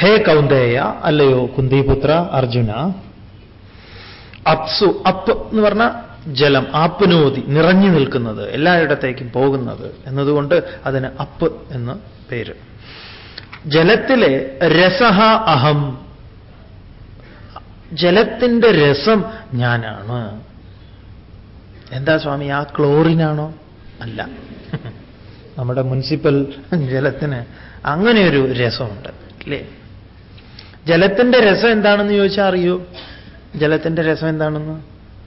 ഹേ കൗന്ദേയ അല്ലയോ കുന്തിപുത്ര അർജുന? അപ്സു അപ്പ് എന്ന് പറഞ്ഞ ജലം ആപ്നോതി നിറഞ്ഞു നിൽക്കുന്നത് എല്ലായിടത്തേക്കും പോകുന്നത് എന്നതുകൊണ്ട് അതിന് അപ്പ് എന്ന് പേര്. ജലത്തിലെ രസഹ അഹം ജലത്തിന്റെ രസം ഞാനാണ്. എന്താ സ്വാമി ആ ക്ലോറിനാണോ? അല്ല. നമ്മുടെ മുനിസിപ്പൽ ജലത്തിന് അങ്ങനെയൊരു രസമുണ്ട് അല്ലേ? ജലത്തിന്റെ രസം എന്താണെന്ന് ചോദിച്ചാൽ അറിയൂ? ജലത്തിന്റെ രസം എന്താണെന്ന്?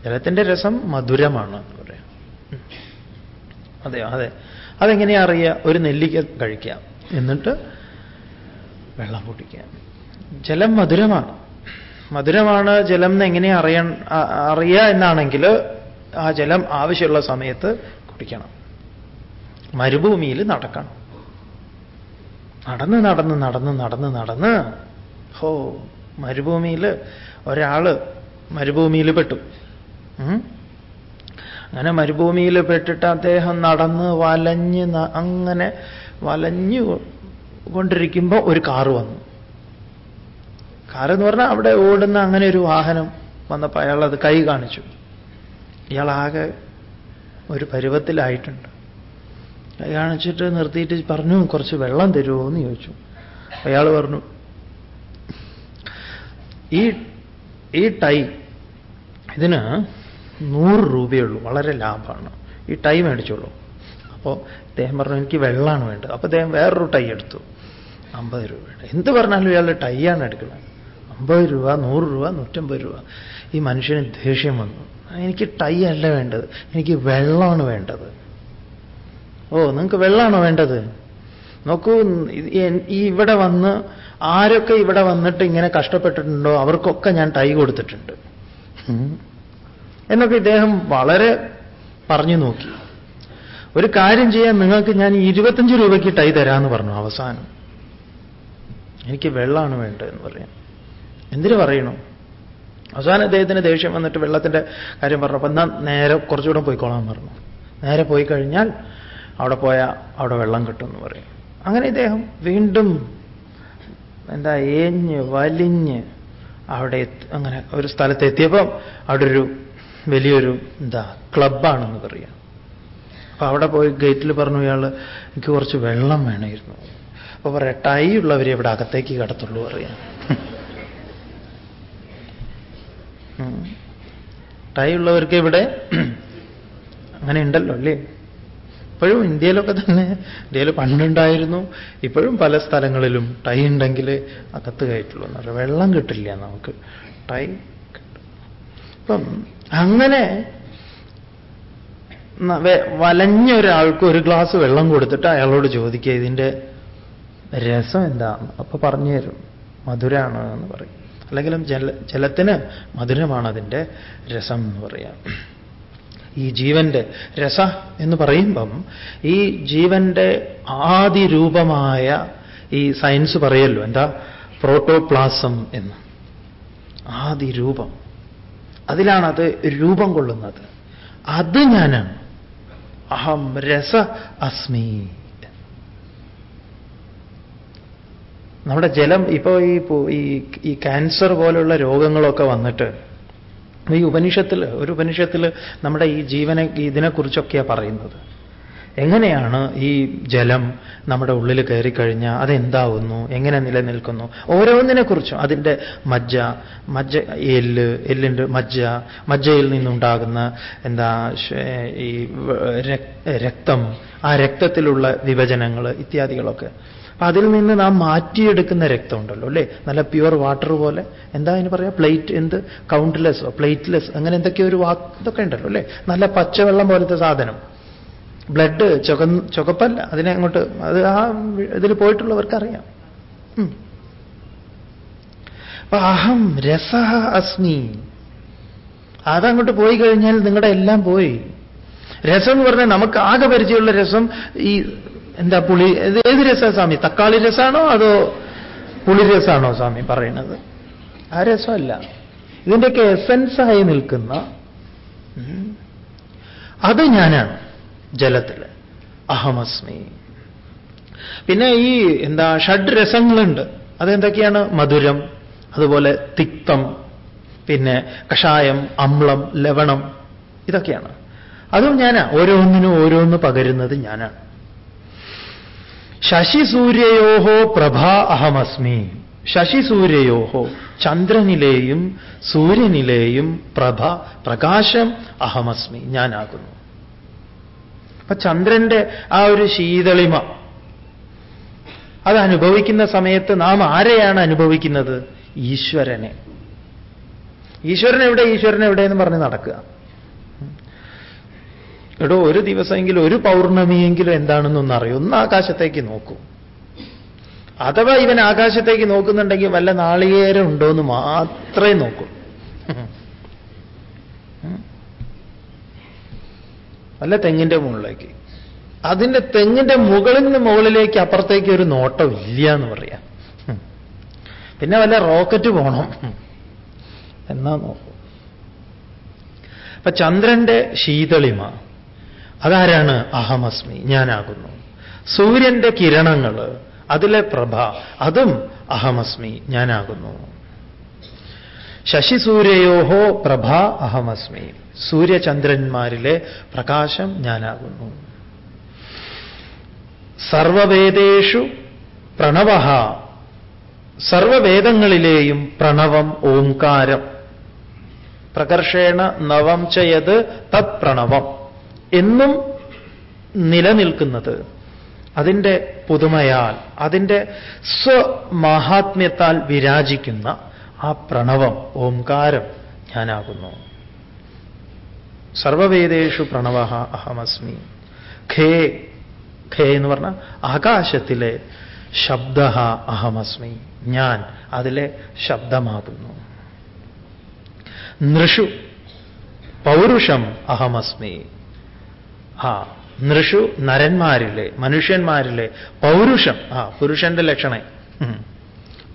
ജലത്തിന്റെ രസം മധുരമാണ് എന്ന് പറയാം. അതെയോ അതെ. അതെങ്ങനെയാ അറിയുക ഒരു നെല്ലിക്ക കഴിക്കാം. എന്നിട്ട് വെള്ളം കുടിക്കാം ജലം മധുരമാണ്. മധുരമാണ് ജലം എന്ന് എങ്ങനെയാ അറിയ അറിയുക എന്നാണെങ്കിൽ ആ ജലം ആവശ്യമുള്ള സമയത്ത് കുടിക്കണം. മരുഭൂമിയിൽ നടക്കണം. നടന്ന് നടന്ന് നടന്ന് നടന്ന് നടന്ന് ഹോ മരുഭൂമിയിൽ ഒരാൾ മരുഭൂമിയിൽ പെട്ടു. അങ്ങനെ മരുഭൂമിയിൽ പെട്ടിട്ട് അദ്ദേഹം നടന്ന് വലഞ്ഞ് അങ്ങനെ വലഞ്ഞു കൊണ്ടിരിക്കുമ്പോൾ ഒരു കാറ് വന്നു. കാറ് എന്ന് പറഞ്ഞാൽ അവിടെ ഓടുന്ന അങ്ങനെ ഒരു വാഹനം വന്നപ്പോൾ അയാൾ അത് കൈ കാണിച്ചു. ഇയാളാകെ ഒരു പരുവത്തിലായിട്ടുണ്ട്. കൈ കാണിച്ചിട്ട് നിർത്തിയിട്ട് പറഞ്ഞു കുറച്ച് വെള്ളം തരുമോ എന്ന് ചോദിച്ചു. അയാൾ പറഞ്ഞു ഈ ഈ ടൈ ഇതിന് നൂറ് രൂപയുള്ളൂ വളരെ ലാഭമാണ്. ഈ ടൈ മേടിച്ചോളൂ. അപ്പോൾ അദ്ദേഹം പറഞ്ഞു എനിക്ക് വെള്ളമാണ് വേണ്ടത്. അപ്പോൾ അദ്ദേഹം വേറൊരു ടൈ എടുത്തു. അമ്പത് രൂപയുടെ. എന്ത് പറഞ്ഞാലും ഇയാൾ ടൈയാണ് എടുക്കുന്നത്. അമ്പത് രൂപ നൂറ് രൂപ നൂറ്റമ്പത് രൂപ. ഈ മനുഷ്യന് ദേഷ്യം വന്നു. എനിക്ക് ടൈ അല്ല വേണ്ടത്. എനിക്ക് വെള്ളമാണ് വേണ്ടത്. ഓ നിങ്ങൾക്ക് വെള്ളമാണോ വേണ്ടത്? നോക്കൂ ഈ ഇവിടെ വന്ന് ആരൊക്കെ ഇവിടെ വന്നിട്ട് ഇങ്ങനെ കഷ്ടപ്പെട്ടിട്ടുണ്ടോ അവർക്കൊക്കെ ഞാൻ ടൈ കൊടുത്തിട്ടുണ്ട്. എന്നൊക്കെ ഇദ്ദേഹം വളരെ പറഞ്ഞു നോക്കി. ഒരു കാര്യം ചെയ്യാൻ നിങ്ങൾക്ക് ഞാൻ ഇരുപത്തഞ്ച് രൂപയ്ക്ക് ടൈ തരാമെന്ന് പറഞ്ഞു അവസാനം. എനിക്ക് വെള്ളമാണ് വേണ്ടതെന്ന് പറയാം എന്തിനു പറയണു? അവസാനം അദ്ദേഹത്തിന് ദേഷ്യം വന്നിട്ട് വെള്ളത്തിന്റെ കാര്യം പറഞ്ഞപ്പോൾ എന്നാൽ നേരെ കുറച്ചുകൂടെ പോയിക്കോളാൻ പറഞ്ഞു. നേരെ പോയി കഴിഞ്ഞാൽ അവിടെ പോയാൽ അവിടെ വെള്ളം കിട്ടുമെന്ന് പറയും. അങ്ങനെ ഇദ്ദേഹം വീണ്ടും എന്താ ഏഞ്ഞ് വലിഞ്ഞ് അവിടെ അങ്ങനെ ഒരു സ്ഥലത്ത് എത്തിയപ്പം അവിടെ ഒരു വലിയൊരു എന്താ ക്ലബാണെന്ന് പറയാം. അപ്പൊ അവിടെ പോയി ഗേറ്റിൽ പറഞ്ഞു ഇയാൾ എനിക്ക് കുറച്ച് വെള്ളം വേണമായിരുന്നു. അപ്പൊ പറയാം ടൈ ഉള്ളവരെ ഇവിടെ അകത്തേക്ക് കടത്തുള്ളൂ പറയാം. ടൈ ഉള്ളവർക്ക് ഇവിടെ അങ്ങനെ ഉണ്ടല്ലോ അല്ലേ? ഇപ്പോഴും ഇന്ത്യയിലൊക്കെ തന്നെ ഇന്ത്യയിൽ പണ്ടുണ്ടായിരുന്നു. ഇപ്പോഴും പല സ്ഥലങ്ങളിലും ടൈ ഉണ്ടെങ്കിൽ അകത്ത് കയറ്റുള്ളൂ. എന്ന് വെള്ളം കിട്ടില്ല നമുക്ക്. ടൈ അപ്പം അങ്ങനെ വലഞ്ഞ ഒരാൾക്ക് ഒരു ഗ്ലാസ് വെള്ളം കൊടുത്തിട്ട് അയാളോട് ചോദിക്കുക ഇതിന്റെ രസം എന്താണ് അപ്പൊ പറഞ്ഞു തരും. മധുരാണ് എന്ന് പറയും. അല്ലെങ്കിലും ജല ജലത്തിന് മധുരമാണ് അതിന്റെ രസം എന്ന് പറയാം. ഈ ജീവന്റെ രസ എന്ന് പറയുമ്പം ഈ ജീവന്റെ ആദിരൂപമായ ഈ സയൻസ് പറയല്ലോ എന്താ? പ്രോട്ടോപ്ലാസം എന്ന്. ആദിരൂപം. അതിലാണ് അത് രൂപം കൊള്ളുന്നത്. അത് ഞാനാണ്. അഹം രസ അസ്മി. നമ്മുടെ ജലം ഇപ്പോ ഈ ഈ ക്യാൻസർ പോലുള്ള രോഗങ്ങളൊക്കെ വന്നിട്ട് ഈ ഉപനിഷത്തിൽ ഒരു ഉപനിഷത്തിൽ നമ്മുടെ ഈ ജീവനെ ഇതിനെക്കുറിച്ചൊക്കെയാണ് പറയുന്നത്. എങ്ങനെയാണ് ഈ ജലം നമ്മുടെ ഉള്ളിൽ കയറിക്കഴിഞ്ഞാൽ അതെന്താവുന്നു എങ്ങനെ നിലനിൽക്കുന്നു? ഓരോന്നിനെക്കുറിച്ചും അതിന്റെ മജ്ജ മജ്ജ എല്ല് എല്ലിന്റെ മജ്ജ മജ്ജയിൽ നിന്നുണ്ടാകുന്ന എന്താ ഈ രക്തം ആ രക്തത്തിലുള്ള വിഭജനങ്ങൾ ഇത്യാദികളൊക്കെ. അതിൽ നിന്ന് നാം മാറ്റിയെടുക്കുന്ന രക്തമുണ്ടല്ലോ അല്ലേ? നല്ല പ്യുവർ വാട്ടർ പോലെ. എന്താ അതിന് പറയാ? പ്ലേറ്റ് എന്ത്? കൗണ്ട്ലെസ്സോ പ്ലേറ്റ്ലെസ് അങ്ങനെ എന്തൊക്കെയോ ഒരു വാക്ക് ഇതൊക്കെ ഉണ്ടല്ലോ അല്ലേ? നല്ല പച്ചവെള്ളം പോലത്തെ സാധനം. ബ്ലഡ് ചുക ചുകപ്പല്ല. അതിനെ അങ്ങോട്ട് അത് ആ ഇതിൽ പോയിട്ടുള്ളവർക്കറിയാം. അപ്പൊ അഹം രസ അസ്മി. അതങ്ങോട്ട് പോയി കഴിഞ്ഞാൽ നിങ്ങളുടെ എല്ലാം പോയി. രസം എന്ന് പറഞ്ഞാൽ നമുക്ക് ആകെ പരിചയമുള്ള രസം ഈ എന്താ പുളി ഏത് രസമാണ് സ്വാമി? തക്കാളി രസമാണോ അതോ പുളി രസമാണോ സ്വാമി പറയുന്നത്? ആ രസമല്ല. ഇതിന്റെയൊക്കെ എസൻസായി നിൽക്കുന്ന അത് ഞാനാണ് ജലത്തിൽ അഹമസ്മി. പിന്നെ ഈ എന്താ ഷഡ് രസങ്ങളുണ്ട്. അതെന്തൊക്കെയാണ്? മധുരം അതുപോലെ തിക്തം പിന്നെ കഷായം അമ്ളം ലവണം ഇതൊക്കെയാണ്. അതും ഞാനാ. ഓരോന്നിനും ഓരോന്ന് പകരുന്നത് ഞാനാണ്. ശശിസൂര്യയോഹോ പ്രഭ അഹമസ്മി. ശശിസൂര്യയോഹോ ചന്ദ്രനിലെയും സൂര്യനിലെയും പ്രഭ പ്രകാശം അഹമസ്മി. ഞാനാകുന്നു. അപ്പൊ ചന്ദ്രന്റെ ആ ഒരു ശീതളിമ അത് അനുഭവിക്കുന്ന സമയത്ത് നാം ആരെയാണ് അനുഭവിക്കുന്നത്? ഈശ്വരനെ. ഈശ്വരൻ എവിടെ? ഈശ്വരൻ എവിടെയെന്ന് പറഞ്ഞ് നടക്കുക. എടോ ഒരു ദിവസമെങ്കിലും ഒരു പൗർണമിയെങ്കിലും എന്താണെന്നൊന്ന് അറിയും ഒന്ന് ആകാശത്തേക്ക് നോക്കൂ. അഥവാ ഇവൻ ആകാശത്തേക്ക് നോക്കുന്നുണ്ടെങ്കിൽ വല്ല നാളികേരം ഉണ്ടോ എന്ന് മാത്രമേ നോക്കൂ. വല്ല തെങ്ങിന്റെ മുകളിലേക്ക്. അതിന്റെ തെങ്ങിന്റെ മുകളിൽ നിന്ന് മുകളിലേക്ക് അപ്പുറത്തേക്ക് ഒരു നോട്ടം ഇല്ല എന്ന് പറയാം. പിന്നെ വല്ല റോക്കറ്റ് പോണം. എന്നാ നോക്കൂ. അപ്പൊ ചന്ദ്രന്റെ ശീതളിമ. അതാരാണ്? അഹമസ്മി. ഞാനാകുന്നു. സൂര്യന്റെ കിരണങ്ങൾ അതിലെ പ്രഭ അതും അഹമസ്മി. ഞാനാകുന്നു. ശശിസൂര്യയോഹോ പ്രഭ അഹമസ്മി. സൂര്യചന്ദ്രന്മാരിലെ പ്രകാശം ഞാനാകുന്നു. സർവവേദേഷു പ്രണവ. സർവവേദങ്ങളിലെയും പ്രണവം ഓംകാരം. പ്രകർഷേണ നവം ചെയ്ത് തത് പ്രണവം. എന്നും നിലനിൽക്കുന്നത്. അതിന്റെ പുതുമയാൽ അതിന്റെ സ്വമാഹാത്മ്യത്താൽ വിരാജിക്കുന്ന ആ പ്രണവം ഓംകാരം ഞാനാകുന്നു. സർവവേദേഷു പ്രണവ അഹമസ്മി. ഖേ ഖേ എന്ന് പറഞ്ഞാൽ ആകാശത്തിലെ ശബ്ദ അഹമസ്മി. ഞാൻ അതിലെ ശബ്ദമാകുന്നു. നൃഷു പൗരുഷം അഹമസ്മി. ആ നൃഷു നരന്മാരിലെ മനുഷ്യന്മാരിലെ പൗരുഷം. ആ പുരുഷന്റെ ലക്ഷണേ.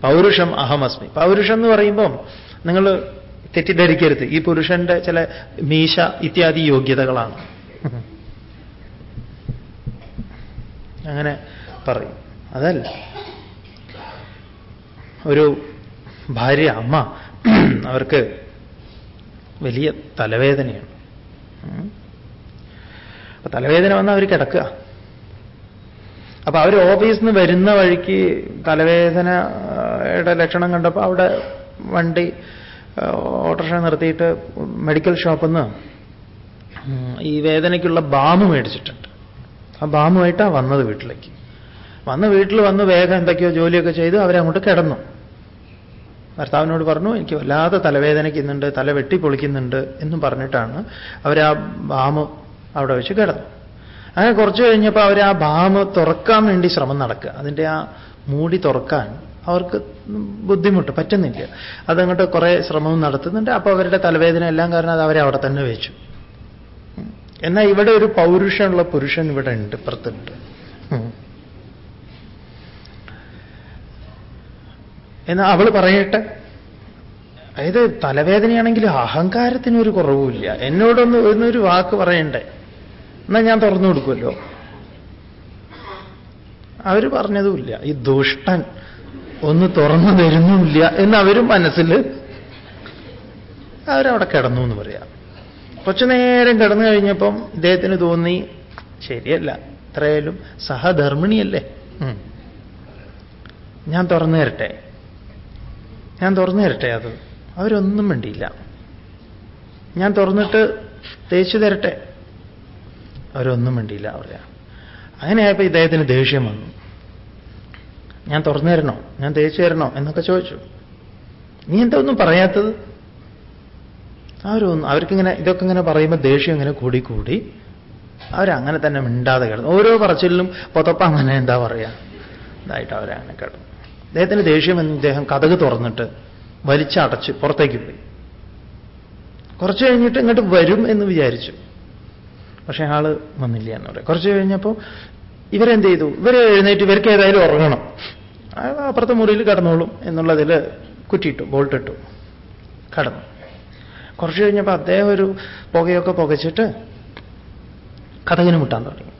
പൗരുഷം അഹമസ്മി. പൗരുഷം എന്ന് പറയുമ്പം നിങ്ങൾ തെറ്റിദ്ധരിക്കരുത്. ഈ പുരുഷന്റെ ചില മീശ ഇത്യാദി യോഗ്യതകളാണ്. അങ്ങനെ പറയും. അതല്ല. ഒരു ഭാര്യ അമ്മ അവർക്ക് വലിയ തലവേദനയാണ്. അപ്പൊ തലവേദന വന്നാൽ അവർ കിടക്കുക. അപ്പൊ അവർ ഓഫീസിൽ നിന്ന് വരുന്ന വഴിക്ക് തലവേദനയുടെ ലക്ഷണം കണ്ടപ്പോൾ അവിടെ വണ്ടി ഓട്ടോറിക്ഷ നിർത്തിയിട്ട് മെഡിക്കൽ ഷോപ്പിൽ നിന്ന് ഈ വേദനയ്ക്കുള്ള ബാമ് മേടിച്ചിട്ടുണ്ട്. ആ ബാമുമായിട്ടാണ് വന്നത് വീട്ടിലേക്ക്. വന്ന് വീട്ടിൽ വന്ന് വേഗം എന്തൊക്കെയോ ജോലിയൊക്കെ ചെയ്ത് അവരങ്ങോട്ട് കിടന്നു. ഭർത്താവിനോട് പറഞ്ഞു എനിക്ക് വല്ലാതെ തലവേദനയ്ക്കുന്നുണ്ട് തല വെട്ടിപ്പൊളിക്കുന്നുണ്ട് എന്നും പറഞ്ഞിട്ടാണ് അവർ ആ ബാമ് അവിടെ വെച്ച് കിടന്നു അങ്ങനെ കുറച്ച് കഴിഞ്ഞപ്പോൾ അവർ ആ ഭാമ തുറക്കാൻ വേണ്ടി ശ്രമം നടക്കുക. അതിന്റെ ആ മൂടി തുറക്കാൻ അവർക്ക് ബുദ്ധിമുട്ട് പറ്റുന്നില്ല. അതങ്ങോട്ട് കുറേ ശ്രമവും നടത്തുന്നുണ്ട്. അപ്പോൾ അവരുടെ തലവേദന എല്ലാം കാരണം അത് അവരെ അവിടെ തന്നെ വെച്ചു. എന്നാൽ ഇവിടെ ഒരു പൗരുഷമുള്ള പുരുഷൻ ഇവിടെ ഉണ്ട് ഇപ്പുറത്തുണ്ട്. എന്നാൽ അവൾ പറയട്ടെ? അതായത് തലവേദനയാണെങ്കിൽ അഹങ്കാരത്തിനൊരു കുറവുമില്ല. എന്നോടൊന്ന് എന്നൊരു വാക്ക് പറയണ്ടേ? എന്നാ ഞാൻ തുറന്നു കൊടുക്കുമല്ലോ. അവർ പറഞ്ഞതുമില്ല. ഈ ദുഷ്ടൻ ഒന്ന് തുറന്നു തരുന്നുമില്ല എന്ന് അവരും മനസ്സിൽ അവരവിടെ കിടന്നു എന്ന് പറയാം. കുറച്ചു നേരം കിടന്നു കഴിഞ്ഞപ്പം ഇദ്ദേഹത്തിന് തോന്നി ശരിയല്ല ഇത്രയാലും സഹധർമ്മിണിയല്ലേ? ഞാൻ തുറന്നു തരട്ടെ. ഞാൻ തുറന്നു തരട്ടെ അത്. അവരൊന്നും വേണ്ടിയില്ല ഞാൻ തുറന്നിട്ട് തേച്ചു തരട്ടെ. അവരൊന്നും വേണ്ടിയില്ല പറയാ അങ്ങനെയായപ്പോൾ ഇദ്ദേഹത്തിന് ദേഷ്യം വന്നു. ഞാൻ തുറന്നു തരണോ? ഞാൻ തേച്ചു തരണോ? എന്നൊക്കെ ചോദിച്ചു. നീ എന്താ ഒന്നും പറയാത്തത്? അവരൊന്നും അവർക്കിങ്ങനെ ഇതൊക്കെ ഇങ്ങനെ പറയുമ്പോൾ ദേഷ്യം ഇങ്ങനെ കൂടിക്കൂടി കൂടി അവരങ്ങനെ തന്നെ മിണ്ടാതെ കിടന്നു. ഓരോ പറച്ചിലും പൊതപ്പ അങ്ങനെ എന്താ പറയാ? ഇതായിട്ട് അവരങ്ങനെ കിടന്നു. അദ്ദേഹത്തിന് ദേഷ്യം എന്ന് ഇദ്ദേഹം കഥക് തുറന്നിട്ട് വലിച്ചടച്ച് പുറത്തേക്ക് പോയി. കുറച്ച് കഴിഞ്ഞിട്ട് ഇങ്ങോട്ട് വരും എന്ന് വിചാരിച്ചു. പക്ഷെ ആൾ വന്നില്ല എന്ന് പറയാം കുറച്ച് കഴിഞ്ഞപ്പോൾ ഇവരെന്ത് ചെയ്തു? ഇവരെ എഴുന്നേറ്റ് ഇവർക്ക് ഏതായാലും ഉറങ്ങണം. അപ്പുറത്തെ മുറിയിൽ കടന്നോളും എന്നുള്ളതിൽ കുറ്റിയിട്ടു ബോൾട്ടിട്ടു. കടന്നു. കുറച്ച് കഴിഞ്ഞപ്പോൾ അദ്ദേഹം ഒരു പുകയൊക്കെ പുകച്ചിട്ട് കഥകിന് മുട്ടാൻ തുടങ്ങി.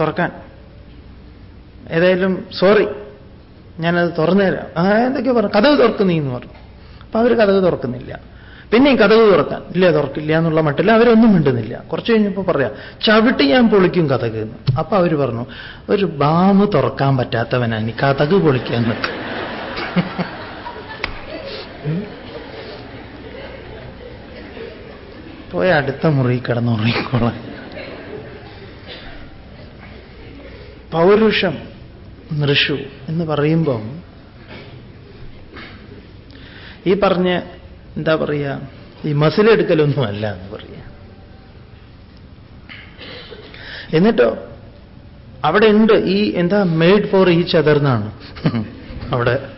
തുറക്കാൻ. ഏതായാലും സോറി ഞാനത് തുറന്നുതരാം എന്തൊക്കെയോ പറഞ്ഞു. കഥവ് തുറക്കുന്നീ എന്ന് പറഞ്ഞു. അപ്പൊ അവർ കഥവ് തുറക്കുന്നില്ല. പിന്നെയും കഥകൾ തുറക്കാൻ. ഇല്ല തുറക്കില്ല എന്നുള്ള മട്ടിൽ അവരൊന്നും മിണ്ടുന്നില്ല. കുറച്ച് കഴിഞ്ഞപ്പോൾ പറയാം ചവിട്ടി ഞാൻ പൊളിക്കും കഥക് എന്ന്. അപ്പൊ അവർ പറഞ്ഞു ഒരു ബാമ് തുറക്കാൻ പറ്റാത്തവനാ നീ കഥക് പൊളിക്കാൻ നിൽക്കുക പോയ അടുത്ത മുറി കിടന്നുറങ്ങിക്കോളാം പൗരുഷം നൃഷു എന്ന് പറയുമ്പം ഈ പറഞ്ഞ എന്താ പറയുക ഈ മസിലെടുക്കലൊന്നും അല്ല എന്ന് പറയുക എന്നിട്ടോ അവിടെ ഉണ്ട് ഈ എന്താ മെയ്ഡ് ഫോർ ഈച്ച് അതർന്നാണ് അവിടെ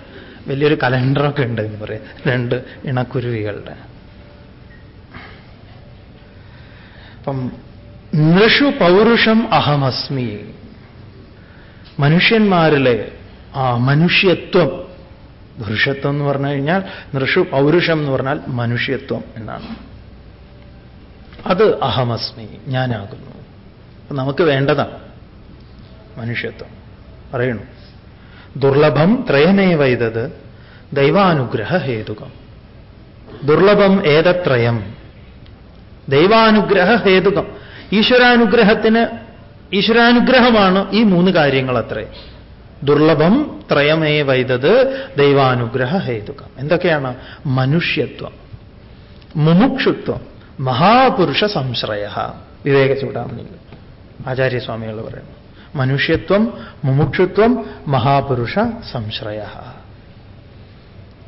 വലിയൊരു കലണ്ടറൊക്കെ ഉണ്ട് എന്ന് പറയാം. രണ്ട് ഇണക്കുരുവികളുടെ. അപ്പം നൃഷു പൗരുഷം അഹമസ്മി. മനുഷ്യന്മാരിലെ ആ മനുഷ്യത്വം പുരുഷത്വം എന്ന് പറഞ്ഞു കഴിഞ്ഞാൽ നൃഷു പൗരുഷം എന്ന് പറഞ്ഞാൽ മനുഷ്യത്വം എന്നാണ്. അത് അഹമസ്മി ഞാനാകുന്നു. നമുക്ക് വേണ്ടതാണ് മനുഷ്യത്വം. പറയണു. ദുർലഭം ത്രയമേവൈതത് ദൈവാനുഗ്രഹ ഹേതുകം. ദുർലഭം ഏതത്രയം ദൈവാനുഗ്രഹ ഹേതുകം. ഈശ്വരാനുഗ്രഹത്തിന് ഈശ്വരാനുഗ്രഹമാണ് ഈ മൂന്ന് കാര്യങ്ങൾ ദുർലഭം ത്രയമേ വൈദത് ദൈവാനുഗ്രഹ ഹേതുകം. എന്തൊക്കെയാണ്? മനുഷ്യത്വം മുമുക്ഷുത്വം മഹാപുരുഷ സംശ്രയ. വിവേക ചൂടാമണിയിൽ ആചാര്യസ്വാമികൾ പറയുന്നു. മനുഷ്യത്വം മുമുക്ഷുത്വം മഹാപുരുഷ സംശ്രയ.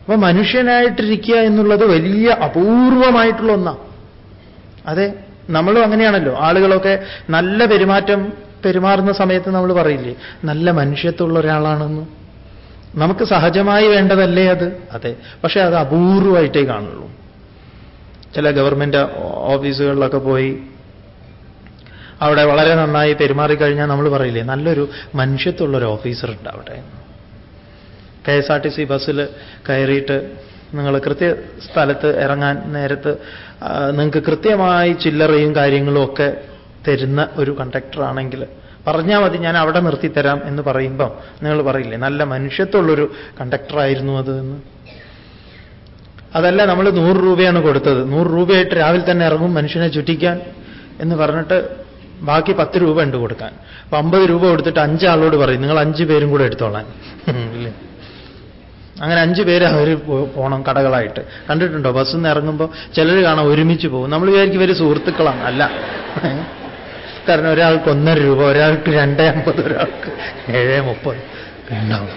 അപ്പൊ മനുഷ്യനായിട്ടിരിക്കുക എന്നുള്ളത് വലിയ അപൂർവമായിട്ടുള്ള ഒന്നാണ് അതെ നമ്മളും അങ്ങനെയാണല്ലോ. ആളുകളൊക്കെ നല്ല പെരുമാറ്റം പെരുമാറുന്ന സമയത്ത് നമ്മൾ പറയില്ലേ നല്ല മനുഷ്യത്വമുള്ള ഒരാളാണെന്ന്. നമുക്ക് സഹജമായി വേണ്ടതല്ലേ അത്? അതെ. പക്ഷെ അത് അപൂർവമായിട്ടേ കാണുള്ളൂ. ചില ഗവൺമെന്റ് ഓഫീസുകളിലൊക്കെ പോയി അവിടെ വളരെ നന്നായി പെരുമാറിക്കഴിഞ്ഞാൽ നമ്മൾ പറയില്ലേ നല്ലൊരു മനുഷ്യത്വമുള്ളൊരു ഓഫീസർ ഉണ്ട് അവിടെ. K S R T C ബസ്സിൽ കയറിയിട്ട് നിങ്ങൾ കൃത്യ സ്ഥലത്ത് ഇറങ്ങാൻ നേരത്ത് നിങ്ങൾക്ക് കൃത്യമായി ചില്ലറയും കാര്യങ്ങളും ഒക്കെ തരുന്ന ഒരു കണ്ടക്ടറാണെങ്കിൽ പറഞ്ഞാൽ മതി ഞാൻ അവിടെ നിർത്തിത്തരാം എന്ന് പറയുമ്പം നിങ്ങൾ പറയില്ലേ നല്ല മനുഷ്യത്വമുള്ളൊരു കണ്ടക്ടറായിരുന്നു അത് എന്ന്. അതല്ല നമ്മൾ നൂറ് രൂപയാണ് കൊടുത്തത്. നൂറ് രൂപയായിട്ട് രാവിലെ തന്നെ ഇറങ്ങും മനുഷ്യനെ ചുറ്റിക്കാൻ എന്ന് പറഞ്ഞിട്ട് ബാക്കി പത്ത് രൂപ ഉണ്ട് കൊടുക്കാൻ. അപ്പൊ അമ്പത് രൂപ കൊടുത്തിട്ട് അഞ്ചാളോട് പറയും നിങ്ങൾ അഞ്ച് പേരും കൂടെ എടുത്തോളാൻ. ഇല്ലേ? അങ്ങനെ അഞ്ച് പേര് അവർ പോണം കടകളായിട്ട്. കണ്ടിട്ടുണ്ടോ? ബസ്സിൽ നിന്ന് ഇറങ്ങുമ്പോൾ ചിലർ കാണാൻ ഒരുമിച്ച് പോകും. നമ്മൾ വിചാരിക്കും ഇവർ സുഹൃത്തുക്കളാണ്. അല്ല. കാരണം ഒരാൾക്ക് ഒന്നര രൂപ ഒരാൾക്ക് രണ്ടേ അമ്പത് ഒരാൾക്ക് ഏഴേ മുപ്പത് ഉണ്ടാവും.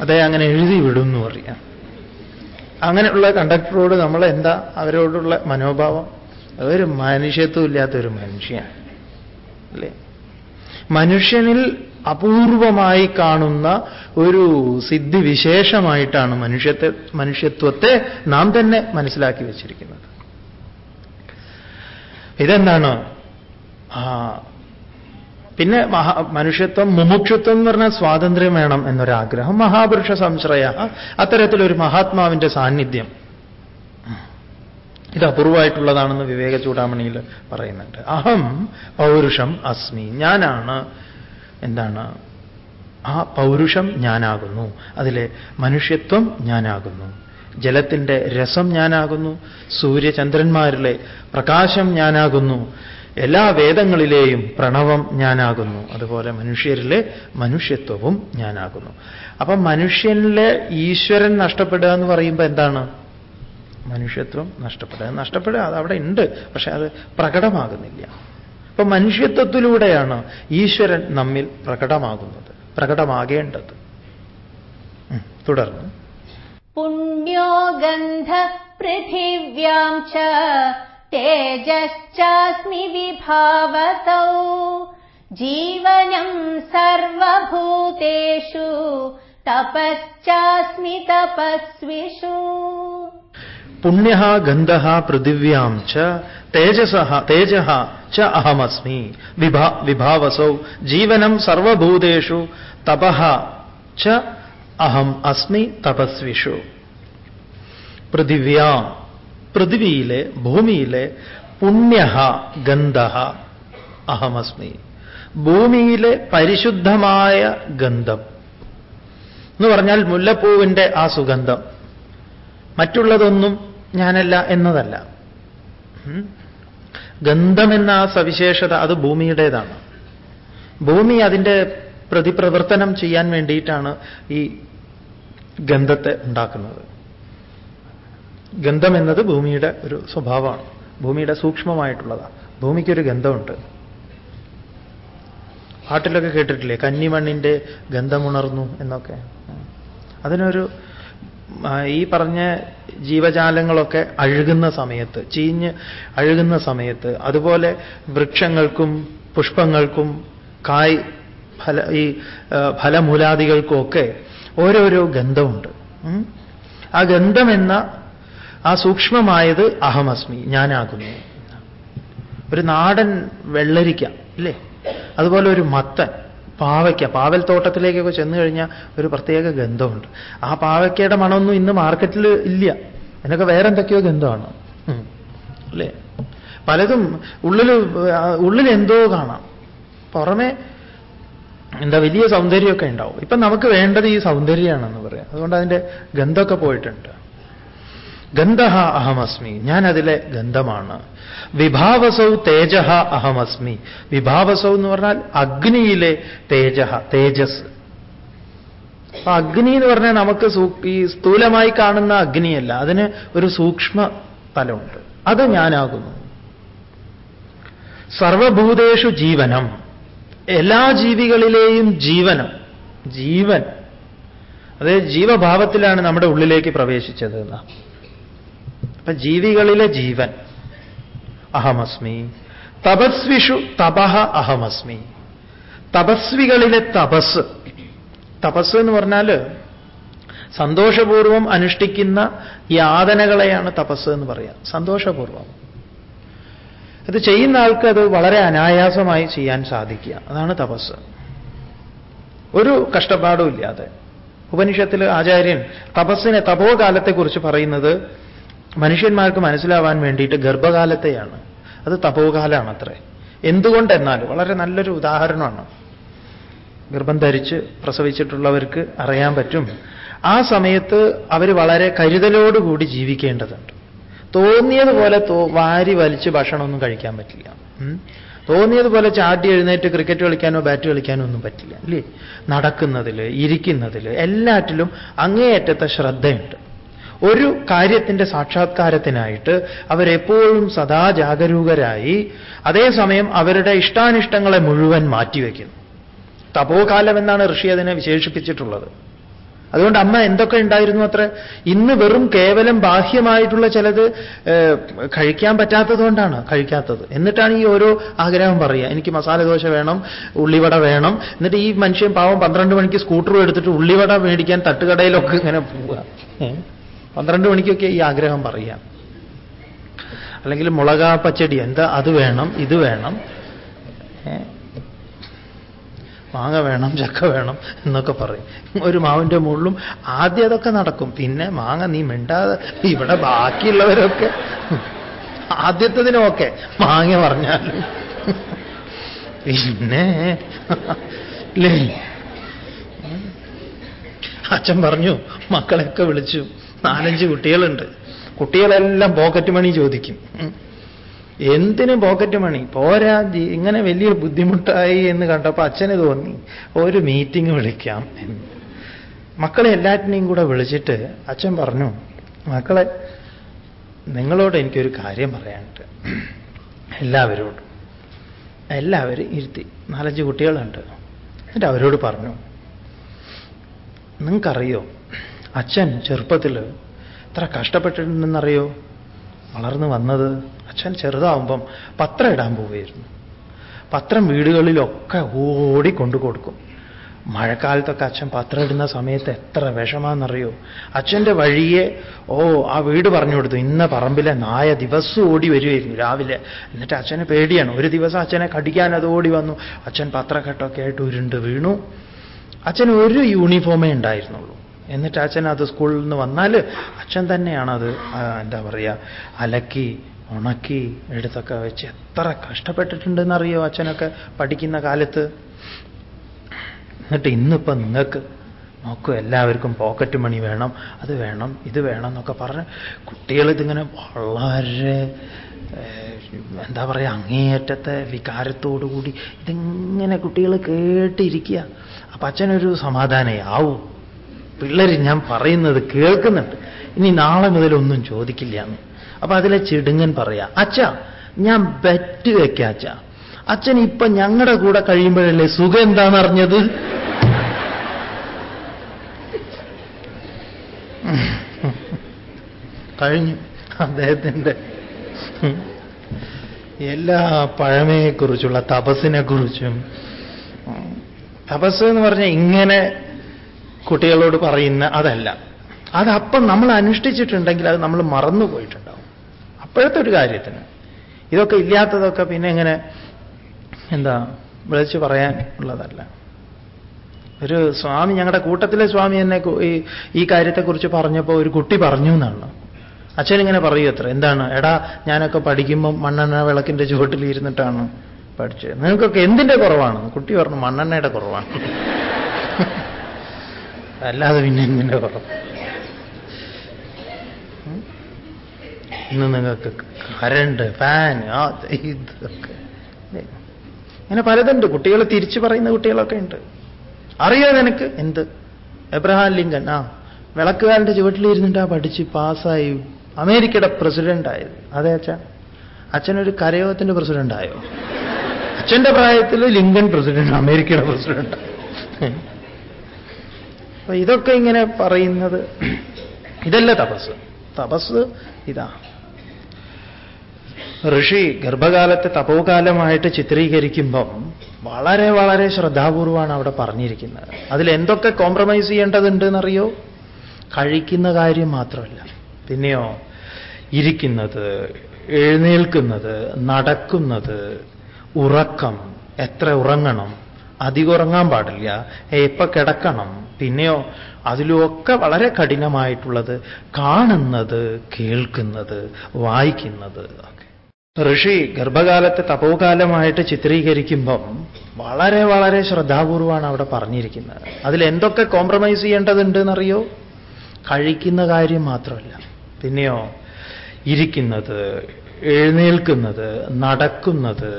അതേ അങ്ങനെ എഴുതി വിടും എന്ന് പറയാം അങ്ങനെയുള്ള കണ്ടക്ടറോട് നമ്മൾ എന്താ അവരോടുള്ള മനോഭാവം? അതൊരു മനുഷ്യത്വം ഇല്ലാത്തൊരു മനുഷ്യനാണ്. അല്ലേ? മനുഷ്യനിൽ അപൂർവമായി കാണുന്ന ഒരു സിദ്ധി വിശേഷമായിട്ടാണ് മനുഷ്യത്തെ മനുഷ്യത്വത്തെ നാം തന്നെ മനസ്സിലാക്കി വച്ചിരിക്കുന്നത്. ഇതെന്താണ്? പിന്നെ മഹാ മനുഷ്യത്വം മുമുക്ഷത്വം എന്ന് പറഞ്ഞാൽ സ്വാതന്ത്ര്യം വേണം എന്നൊരാഗ്രഹം. മഹാപുരുഷ സംശ്രയ അത്തരത്തിലൊരു മഹാത്മാവിന്റെ സാന്നിധ്യം. ഇത് അപൂർവമായിട്ടുള്ളതാണെന്ന് വിവേക ചൂടാമണിയിൽ പറയുന്നുണ്ട്. അഹം പൗരുഷം അസ്മി ഞാനാണ് എന്താണ് ആ പൗരുഷം ഞാനാകുന്നു. അതിലെ മനുഷ്യത്വം ഞാനാകുന്നു. ജലത്തിന്റെ രസം ഞാനാകുന്നു. സൂര്യചന്ദ്രന്മാരിലെ പ്രകാശം ഞാനാകുന്നു. എല്ലാ വേദങ്ങളിലെയും പ്രണവം ഞാനാകുന്നു. അതുപോലെ മനുഷ്യരിലെ മനുഷ്യത്വവും ഞാനാകുന്നു. അപ്പൊ മനുഷ്യനിലെ ഈശ്വരൻ നഷ്ടപ്പെടുക എന്ന് പറയുമ്പോൾ എന്താണ്? മനുഷ്യത്വം നഷ്ടപ്പെടുക. നഷ്ടപ്പെടുക അത് അവിടെ ഉണ്ട് പക്ഷെ അത് പ്രകടമാകുന്നില്ല. അപ്പൊ മനുഷ്യത്വത്തിലൂടെയാണ് ഈശ്വരൻ നമ്മിൽ പ്രകടമാകുന്നത് പ്രകടമാകേണ്ടത്. തുടർന്ന്. പുണ്യോ ഗന്ധ പൃഥിവ്യാം ച തേജശ്ചാസ്മി विभावतौ ജീവനം സർവഭൂതേഷു തപശ്ചാസ്മി തപസ്വിഷു. പുണ്യ ഗന്ധ പൃഥിവ്യാം ച തേജസ തേജ ച അഹമസ്മി. വിഭാ വിഭാവസൗ. ജീവനം സർവഭൂതേഷു തപ ച അഹം അസ്മി തപസ്വിഷു. പൃഥിവ്യാം. പൃഥിവിയിലെ ഭൂമിയിലെ പുണ്യ ഗന്ധ അഹമസ്മി. ഭൂമിയിലെ പരിശുദ്ധമായ ഗന്ധം. എന്ന് പറഞ്ഞാൽ മുല്ലപ്പൂവിന്റെ ആ സുഗന്ധം. മറ്റുള്ളതൊന്നും ഞാനല്ല എന്നതല്ല. ഗന്ധം ഗന്ധമെന്ന ആ സവിശേഷത അത് ഭൂമിയുടേതാണ്. ഭൂമി അതിന്റെ പ്രതിപ്രവർത്തനം ചെയ്യാൻ വേണ്ടിയിട്ടാണ് ഈ ഗന്ധത്തെ ഉണ്ടാക്കുന്നത്. ഗന്ധം എന്നത് ഭൂമിയുടെ ഒരു സ്വഭാവമാണ്. ഭൂമിയുടെ സൂക്ഷ്മമായിട്ടുള്ളതാണ്. ഭൂമിക്കൊരു ഗന്ധമുണ്ട്. പാട്ടിലൊക്കെ കേട്ടിട്ടില്ലേ? കന്നിമണ്ണിന്റെ ഗന്ധമുണർന്നു എന്നൊക്കെ. അതിനൊരു ഈ പറഞ്ഞ ജീവജാലങ്ങളൊക്കെ അഴുകുന്ന സമയത്ത് ചീഞ്ഞ് അഴുകുന്ന സമയത്ത് അതുപോലെ വൃക്ഷങ്ങൾക്കും പുഷ്പങ്ങൾക്കും കായ് ഫല ഈ ഫലമൂലാദികൾക്കും ഒക്കെ ഓരോരോ ഗന്ധമുണ്ട്. ആ ഗന്ധമെന്ന ആ സൂക്ഷ്മമായത് അഹമസ്മി ഞാനാകുന്നു. ഒരു നാടൻ വെള്ളരിക്ക അല്ലേ അതുപോലെ ഒരു മത്തൻ പാവയ്ക്ക. പാവൽ തോട്ടത്തിലേക്കൊക്കെ ചെന്നു കഴിഞ്ഞാൽ ഒരു പ്രത്യേക ഗന്ധമുണ്ട്. ആ പാവയ്ക്കയുടെ മണമൊന്നും ഇന്ന് മാർക്കറ്റിൽ ഇല്ല. എന്നൊക്കെ വേറെ എന്തൊക്കെയോ ഗന്ധമാണ് അല്ലേ? പലതും ഉള്ളിൽ ഉള്ളിൽ എന്തോ കാണാം. പുറമെ എന്താ വലിയ സൗന്ദര്യമൊക്കെ ഉണ്ടാവും. ഇപ്പൊ നമുക്ക് വേണ്ടത് ഈ സൗന്ദര്യമാണെന്ന് പറയാം. അതുകൊണ്ട് അതിന്റെ ഗന്ധമൊക്കെ പോയിട്ടുണ്ട്. ഗന്ധ അഹമസ്മി. ഞാൻ അതിലെ ഗന്ധമാണ്. വിഭാവസൗ തേജ അഹമസ്മി. വിഭാവസൗ എന്ന് പറഞ്ഞാൽ അഗ്നിയിലെ തേജ തേജസ്. അപ്പൊ അഗ്നി എന്ന് പറഞ്ഞാൽ നമുക്ക് ഈ സ്ഥൂലമായി കാണുന്ന അഗ്നിയല്ല. അതിന് ഒരു സൂക്ഷ്മ തലമുണ്ട് അത് ഞാനാകുന്നു. സർവഭൂതേഷു ജീവനം. എല്ലാ ജീവികളിലെയും ജീവനം. ജീവൻ. അതായത് ജീവഭാവത്തിലാണ് നമ്മുടെ ഉള്ളിലേക്ക് പ്രവേശിച്ചത് എന്നാ. അപ്പൊ ജീവികളിലെ ജീവൻ. അഹമസ്മി. തപസ്വിഷു തപഹ അഹമസ്മി. തപസ്വികളിലെ തപസ്. തപസ് എന്ന് പറഞ്ഞാൽ സന്തോഷപൂർവം അനുഷ്ഠിക്കുന്ന യാതനകളെയാണ് തപസ് എന്ന് പറയാം. സന്തോഷപൂർവം. അത് ചെയ്യുന്ന ആൾക്ക് അത് വളരെ അനായാസമായി ചെയ്യാൻ സാധിക്കുക. അതാണ് തപസ്. ഒരു കഷ്ടപ്പാടും ഇല്ലാതെ. ഉപനിഷത്തിൽ ആചാര്യൻ തപസ്സിനെ തപോകാലത്തെക്കുറിച്ച് പറയുന്നത് മനുഷ്യന്മാർക്ക് മനസ്സിലാവാൻ വേണ്ടിയിട്ട് ഗർഭകാലത്തെയാണ്. അത് തപോകാലമാണ് അത്രേ എന്തുകൊണ്ടെന്നാൽ വളരെ നല്ലൊരു ഉദാഹരണമാണ്. ഗർഭം ധരിച്ച് പ്രസവിച്ചിട്ടുള്ളവർക്ക് അറിയാൻ പറ്റും. ആ സമയത്ത് അവർ വളരെ കരുതലോടുകൂടി ജീവിക്കേണ്ടതുണ്ട്. തോന്നിയതുപോലെ തോ വാരി വലിച്ച് ഭക്ഷണമൊന്നും കഴിക്കാൻ പറ്റില്ല. തോന്നിയതുപോലെ ചാട്ടി എഴുന്നേറ്റ് ക്രിക്കറ്റ് കളിക്കാനോ ബാറ്റ് കളിക്കാനോ ഒന്നും പറ്റില്ല. അല്ലേ നടക്കുന്നതിൽ ഇരിക്കുന്നതിൽ എല്ലാറ്റിലും അങ്ങേയറ്റത്തെ ശ്രദ്ധയുണ്ട്. ഒരു കാര്യത്തിന്റെ സാക്ഷാത്കാരത്തിനായിട്ട് അവരെപ്പോഴും സദാ ജാഗരൂകരായി അതേസമയം അവരുടെ ഇഷ്ടാനിഷ്ടങ്ങളെ മുഴുവൻ മാറ്റിവെക്കുന്നു. തപോകാലം എന്നാണ് ഋഷി അതിനെ വിശേഷിപ്പിച്ചിട്ടുള്ളത്. അതുകൊണ്ട് അമ്മ എന്തൊക്കെ ഉണ്ടായിരുന്നു അത്ര? ഇന്ന് വെറും കേവലം ബാഹ്യമായിട്ടുള്ള ചിലത് കഴിക്കാൻ പറ്റാത്തതുകൊണ്ടാണ് കഴിക്കാത്തത്. എന്നിട്ടാണ് ഈ ഓരോ ആഗ്രഹം പറയുക. എനിക്ക് മസാല ദോശ വേണം ഉള്ളിവട വേണം. എന്നിട്ട് ഈ മനുഷ്യൻ പാവം പന്ത്രണ്ട് മണിക്ക് സ്കൂട്ടറും എടുത്തിട്ട് ഉള്ളിവട മേടിക്കാൻ തട്ടുകടയിലൊക്കെ ഇങ്ങനെ പോവുക? പന്ത്രണ്ട് മണിക്കൊക്കെ ഈ ആഗ്രഹം പറയാം അല്ലെങ്കിൽ മുളക പച്ചടി എന്താ അത് വേണം ഇത് വേണം മാങ്ങ വേണം ചക്ക വേണം എന്നൊക്കെ പറയും. ഒരു മാവിന്റെ മുകളിലും ആദ്യം അതൊക്കെ നടക്കും. പിന്നെ മാങ്ങ നീ മിണ്ടാതെ ഇവിടെ ബാക്കിയുള്ളവരൊക്കെ ആദ്യത്തതിനൊക്കെ മാങ്ങ പറഞ്ഞാൽ. പിന്നെ അച്ഛൻ പറഞ്ഞു മക്കളെയൊക്കെ വിളിച്ചു. നാലഞ്ച് കുട്ടികളുണ്ട്. കുട്ടികളെല്ലാം പോക്കറ്റ് മണി ചോദിക്കും. എന്തിന് പോക്കറ്റ് മണി പോരാ ഇങ്ങനെ വലിയ ബുദ്ധിമുട്ടായി എന്ന് കണ്ടപ്പോൾ അച്ഛന് തോന്നി ഒരു മീറ്റിംഗ് വിളിക്കാം എന്ന്. മക്കളെ എല്ലാറ്റിനെയും കൂടെ വിളിച്ചിട്ട് അച്ഛൻ പറഞ്ഞു മക്കളെ നിങ്ങളോട് എനിക്കൊരു കാര്യം പറയാനുണ്ട്. എല്ലാവരോടും. എല്ലാവരും ഇരുത്തി. നാലഞ്ച് കുട്ടികളുണ്ട്. എന്നിട്ട് അവരോട് പറഞ്ഞു നിങ്ങൾക്കറിയോ അച്ഛൻ ചെറുപ്പത്തിൽ എത്ര കഷ്ടപ്പെട്ടിട്ടുണ്ടെന്നറിയോ? വളർന്നു വന്നത് അച്ഛൻ ചെറുതാവുമ്പം പത്രം ഇടാൻ പോവുകയായിരുന്നു. പത്രം വീടുകളിലൊക്കെ ഓടി കൊണ്ടു കൊടുക്കും. മഴക്കാലത്തൊക്കെ അച്ഛൻ പത്രം ഇടുന്ന സമയത്ത് എത്ര വിഷമാണെന്നറിയോ? അച്ഛന്റെ വഴിയെ ഓ ആ വീട് പറഞ്ഞു കൊടുത്തു. ഇന്ന പറമ്പിലെ നായ ദിവസം ഓടി വരുമായിരുന്നു രാവിലെ. എന്നിട്ട് അച്ഛനെ പേടിയാണ്. ഒരു ദിവസം അച്ഛനെ കടിക്കാൻ അത് ഓടി വന്നു. അച്ഛൻ പത്രക്കെട്ടൊക്കെ ആയിട്ട് ഉരുണ്ട് വീണു. അച്ഛൻ ഒരു യൂണിഫോമേ ഉണ്ടായിരുന്നുള്ളൂ. എന്നിട്ട് അച്ഛൻ അത് സ്കൂളിൽ നിന്ന് വന്നാൽ അച്ഛൻ തന്നെയാണ് അത് എന്താ പറയുക അലക്കി ഉണക്കി എടുത്തൊക്കെ വെച്ച് എത്ര കഷ്ടപ്പെട്ടിട്ടുണ്ടെന്നറിയോ അച്ഛനൊക്കെ പഠിക്കുന്ന കാലത്ത്? എന്നിട്ട് ഇന്നിപ്പോൾ നിങ്ങൾക്ക് നോക്കൂ എല്ലാവർക്കും പോക്കറ്റ് മണി വേണം അത് വേണം ഇത് വേണം എന്നൊക്കെ പറഞ്ഞ് കുട്ടികൾ ഇതിങ്ങനെ വളരെ എന്താ പറയുക അങ്ങേയറ്റത്തെ വികാരത്തോടുകൂടി ഇതിങ്ങനെ കുട്ടികൾ കേട്ടിരിക്കുക. അപ്പൊ അച്ഛനൊരു സമാധാനേ ആവൂ പിള്ളേർ ഞാൻ പറയുന്നത് കേൾക്കുന്നുണ്ട്. ഇനി നാളെ മുതൽ ഒന്നും ചോദിക്കില്ല എന്ന്. അപ്പൊ അതിലെ ചിടുങ്ങൻ പറയാ അച്ഛ ഞാൻ ബെറ്റ് വെക്ക അച്ഛ. അച്ഛൻ ഇപ്പൊ ഞങ്ങളുടെ കൂടെ കഴിയുമ്പോഴല്ലേ സുഖം എന്താണെന്നറിഞ്ഞത് കഴിഞ്ഞു. അദ്ദേഹത്തിന്റെ എല്ലാ പഴമയെക്കുറിച്ചുള്ള തപസ്സിനെ കുറിച്ചും തപസ് എന്ന് പറഞ്ഞാൽ ഇങ്ങനെ കുട്ടികളോട് പറയുന്ന അതല്ല. അതപ്പം നമ്മൾ അനുഷ്ഠിച്ചിട്ടുണ്ടെങ്കിൽ അത് നമ്മൾ മറന്നു പോയിട്ടുണ്ടാവും അപ്പോഴത്തെ ഒരു കാര്യത്തിന്. ഇതൊക്കെ ഇല്ലാത്തതൊക്കെ പിന്നെ എങ്ങനെ എന്താ വിളിച്ചു പറയാൻ ഉള്ളതല്ല. ഒരു സ്വാമി ഞങ്ങളുടെ കൂട്ടത്തിലെ സ്വാമി എന്നെ ഈ കാര്യത്തെക്കുറിച്ച് പറഞ്ഞപ്പോൾ ഒരു കുട്ടി പറഞ്ഞു എന്നാണ്. അച്ഛൻ ഇങ്ങനെ പറയൂ അത്ര. എന്താണ്? എടാ ഞാനൊക്കെ പഠിക്കുമ്പോൾ മണ്ണെണ്ണ വിളക്കിന്റെ ചുവട്ടിൽ ഇരുന്നിട്ടാണ് പഠിച്ചത്. നിങ്ങൾക്കൊക്കെ എന്തിന്റെ കുറവാണ്? കുട്ടി പറഞ്ഞു മണ്ണെണ്ണയുടെ കുറവാണ്. അല്ലാതെ പിന്നെ എന്തിന്റെ കുറവ്? ഇന്ന് നിങ്ങൾക്ക് കരണ്ട് ഫാൻ ആ ഇതൊക്കെ. അങ്ങനെ പലതുണ്ട്. കുട്ടികൾ തിരിച്ചു പറയുന്ന കുട്ടികളൊക്കെ ഉണ്ട്. അറിയോ നിനക്ക്? എന്ത്? Abraham Lincoln. ആ വിളക്കുകാരന്റെ ചുവട്ടിലിരുന്നിട്ടാ പഠിച്ച് പാസ്സായി അമേരിക്കയുടെ പ്രസിഡന്റ് ആയത് അതെ അച്ഛ. അച്ഛനൊരു കരയോഗത്തിന്റെ പ്രസിഡന്റായോ? അച്ഛന്റെ പ്രായത്തിൽ ലിങ്കൻ പ്രസിഡന്റ് അമേരിക്കയുടെ പ്രസിഡന്റ്. അപ്പൊ ഇതൊക്കെ ഇങ്ങനെ പറയുന്നത് ഇതല്ല തപസ്. തപസ് ഇതാ. ഋഷി ഗർഭകാലത്തെ തപോകാലമായിട്ട് ചിത്രീകരിക്കുമ്പം വളരെ വളരെ ശ്രദ്ധാപൂർവമാണ് അവിടെ പറഞ്ഞിരിക്കുന്നത്. അതിൽ എന്തൊക്കെ കോംപ്രമൈസ് ചെയ്യേണ്ടതുണ്ട് എന്നറിയോ കഴിക്കുന്ന കാര്യം മാത്രമല്ല. പിന്നെയോ ഇരിക്കുന്നത് എഴുന്നേൽക്കുന്നത് നടക്കുന്നത് ഉറക്കം എത്ര ഉറങ്ങണം? അധികം ഉറങ്ങാൻ പാടില്ല. എപ്പൊ കിടക്കണം. പിന്നെയോ അതിലുമൊക്കെ വളരെ കഠിനമായിട്ടുള്ളത് കാണുന്നത് കേൾക്കുന്നത് വായിക്കുന്നത് ഋഷി ഗർഭകാലത്തെ തപോകാലമായിട്ട് ചിത്രീകരിക്കുമ്പം വളരെ വളരെ ശ്രദ്ധാപൂർവമാണ് അവിടെ പറഞ്ഞിരിക്കുന്നത്. അതിൽ എന്തൊക്കെ കോംപ്രമൈസ് ചെയ്യേണ്ടതുണ്ട് എന്നറിയോ കഴിക്കുന്ന കാര്യം മാത്രമല്ല. പിന്നെയോ ഇരിക്കുന്നത് എഴുന്നേൽക്കുന്നത് നടക്കുന്നത്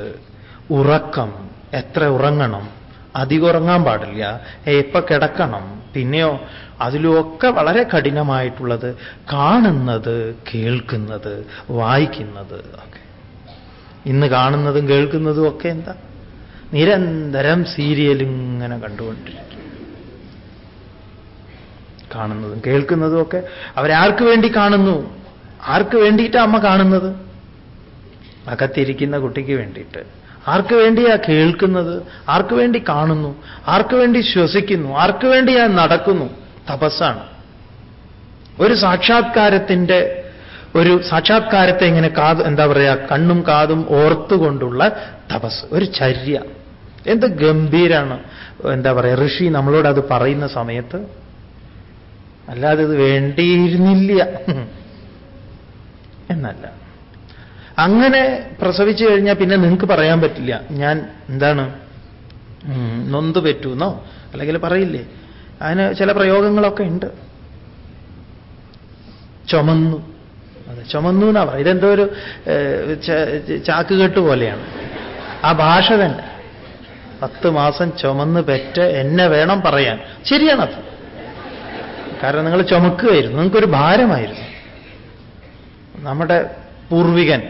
ഉറക്കം എത്ര ഉറങ്ങണം അധികം ഉറങ്ങാൻ പാടില്ല എപ്പൊ കിടക്കണം. പിന്നെയോ അതിലുമൊക്കെ വളരെ കഠിനമായിട്ടുള്ളത് കാണുന്നത് കേൾക്കുന്നത് വായിക്കുന്നത് ഒക്കെ. ഇന്ന് കാണുന്നതും കേൾക്കുന്നതും ഒക്കെ എന്താ? നിരന്തരം സീരിയൽ ഇങ്ങനെ കണ്ടുകൊണ്ടിരിക്കും. കാണുന്നതും കേൾക്കുന്നതും ഒക്കെ. അവരാർക്ക് വേണ്ടി കാണുന്നു? ആർക്ക് വേണ്ടിയിട്ടാണ് അമ്മ കാണുന്നത്? അകത്തിരിക്കുന്ന കുട്ടിക്ക് വേണ്ടിയിട്ട്. ആർക്ക് വേണ്ടിയാ കേൾക്കുന്നത്? ആർക്കു വേണ്ടി കാണുന്നു? ആർക്കു വേണ്ടി ശ്വസിക്കുന്നു? ആർക്കു വേണ്ടി ഞാൻ നടക്കുന്നു? തപസ്സാണ്. ഒരു സാക്ഷാത്കാരത്തിന്റെ ഒരു സാക്ഷാത്കാരത്തെ ഇങ്ങനെ കാത് എന്താ പറയുക കണ്ണും കാതും ഓർത്തുകൊണ്ടുള്ള തപസ് ഒരു ചര്യ. എന്ത് ഗംഭീരാണ് എന്താ പറയുക ഋഷി നമ്മളോട് അത് പറയുന്ന സമയത്ത്. അല്ലാതെ ഇത് വേണ്ടിയിരുന്നില്ല. എന്നല്ല. അങ്ങനെ പ്രസവിച്ചു കഴിഞ്ഞാൽ പിന്നെ നിങ്ങൾക്ക് പറയാൻ പറ്റില്ല. ഞാൻ എന്താണ്? നൊന്ത് പറ്റൂന്നോ? അല്ലെങ്കിൽ പറയില്ലേ? അതിന് ചില പ്രയോഗങ്ങളൊക്കെ ഉണ്ട്. ചുമന്നു. അതെ ചുമന്നു എന്നാ പറയുക ഇതെന്തോ ഒരു ചാക്കുകെട്ട് പോലെയാണ്. ആ ഭാഷ തന്നെ. പത്ത് മാസം ചുമന്ന് പെറ്റ് എന്നെ വേണം പറയാൻ. ശരിയാണത് കാരണം നിങ്ങൾ ചുമക്കുകയായിരുന്നു. നിങ്ങൾക്കൊരു ഭാരമായിരുന്നു. നമ്മുടെ പൂർവികൻ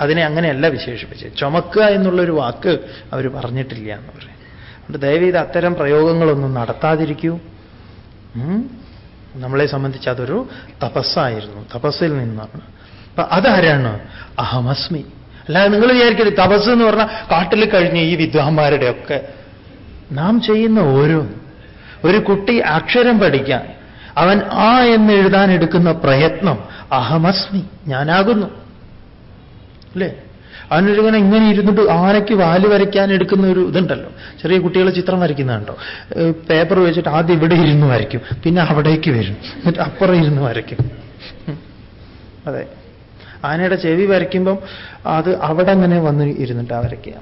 അതിനെ അങ്ങനെയല്ല വിശേഷിപ്പിച്ച് ചുമക്കുക എന്നുള്ളൊരു വാക്ക് അവർ പറഞ്ഞിട്ടില്ല എന്ന് പറയും. അതുകൊണ്ട് ദയവീത് അത്തരം പ്രയോഗങ്ങളൊന്നും നടത്താതിരിക്കൂ. നമ്മളെ സംബന്ധിച്ച് അതൊരു തപസ്സായിരുന്നു. തപസ്സിൽ നിന്നാണ്. അപ്പൊ അതാരാണ്? അഹമസ്മി. അല്ലാതെ നിങ്ങൾ വിചാരിക്കരുത്. തപസ് എന്ന് പറഞ്ഞാൽ കാട്ടിൽ കഴിഞ്ഞ ഈ വിദ്വാന്മാരുടെയൊക്കെ നാം ചെയ്യുന്ന ഓരോ. ഒരു കുട്ടി അക്ഷരം പഠിക്കാൻ. അവൻ ആ എന്ന് എഴുതാൻ എടുക്കുന്ന പ്രയത്നം അഹമസ്മി. ഞാനാകുന്നു. അല്ലേ? അവനൊരുങ്ങനെ ഇങ്ങനെ ഇരുന്നിട്ട് ആനയ്ക്ക് വാൽ വരയ്ക്കാൻ എടുക്കുന്ന ഒരു ഇതുണ്ടല്ലോ. ചെറിയ കുട്ടികൾ ചിത്രം വരയ്ക്കുന്നുണ്ടോ? പേപ്പർ വെച്ചിട്ട് ആദ്യം ഇവിടെ ഇരുന്ന് വരയ്ക്കും. പിന്നെ അവിടേക്ക് വരും. എന്നിട്ട് അപ്പുറം ഇരുന്ന് വരയ്ക്കും. അതെ. ആനയുടെ ചെവി വരയ്ക്കുമ്പം അത് അവിടെ അങ്ങനെ വന്ന് ഇരുന്നിട്ടാ വരയ്ക്കുക.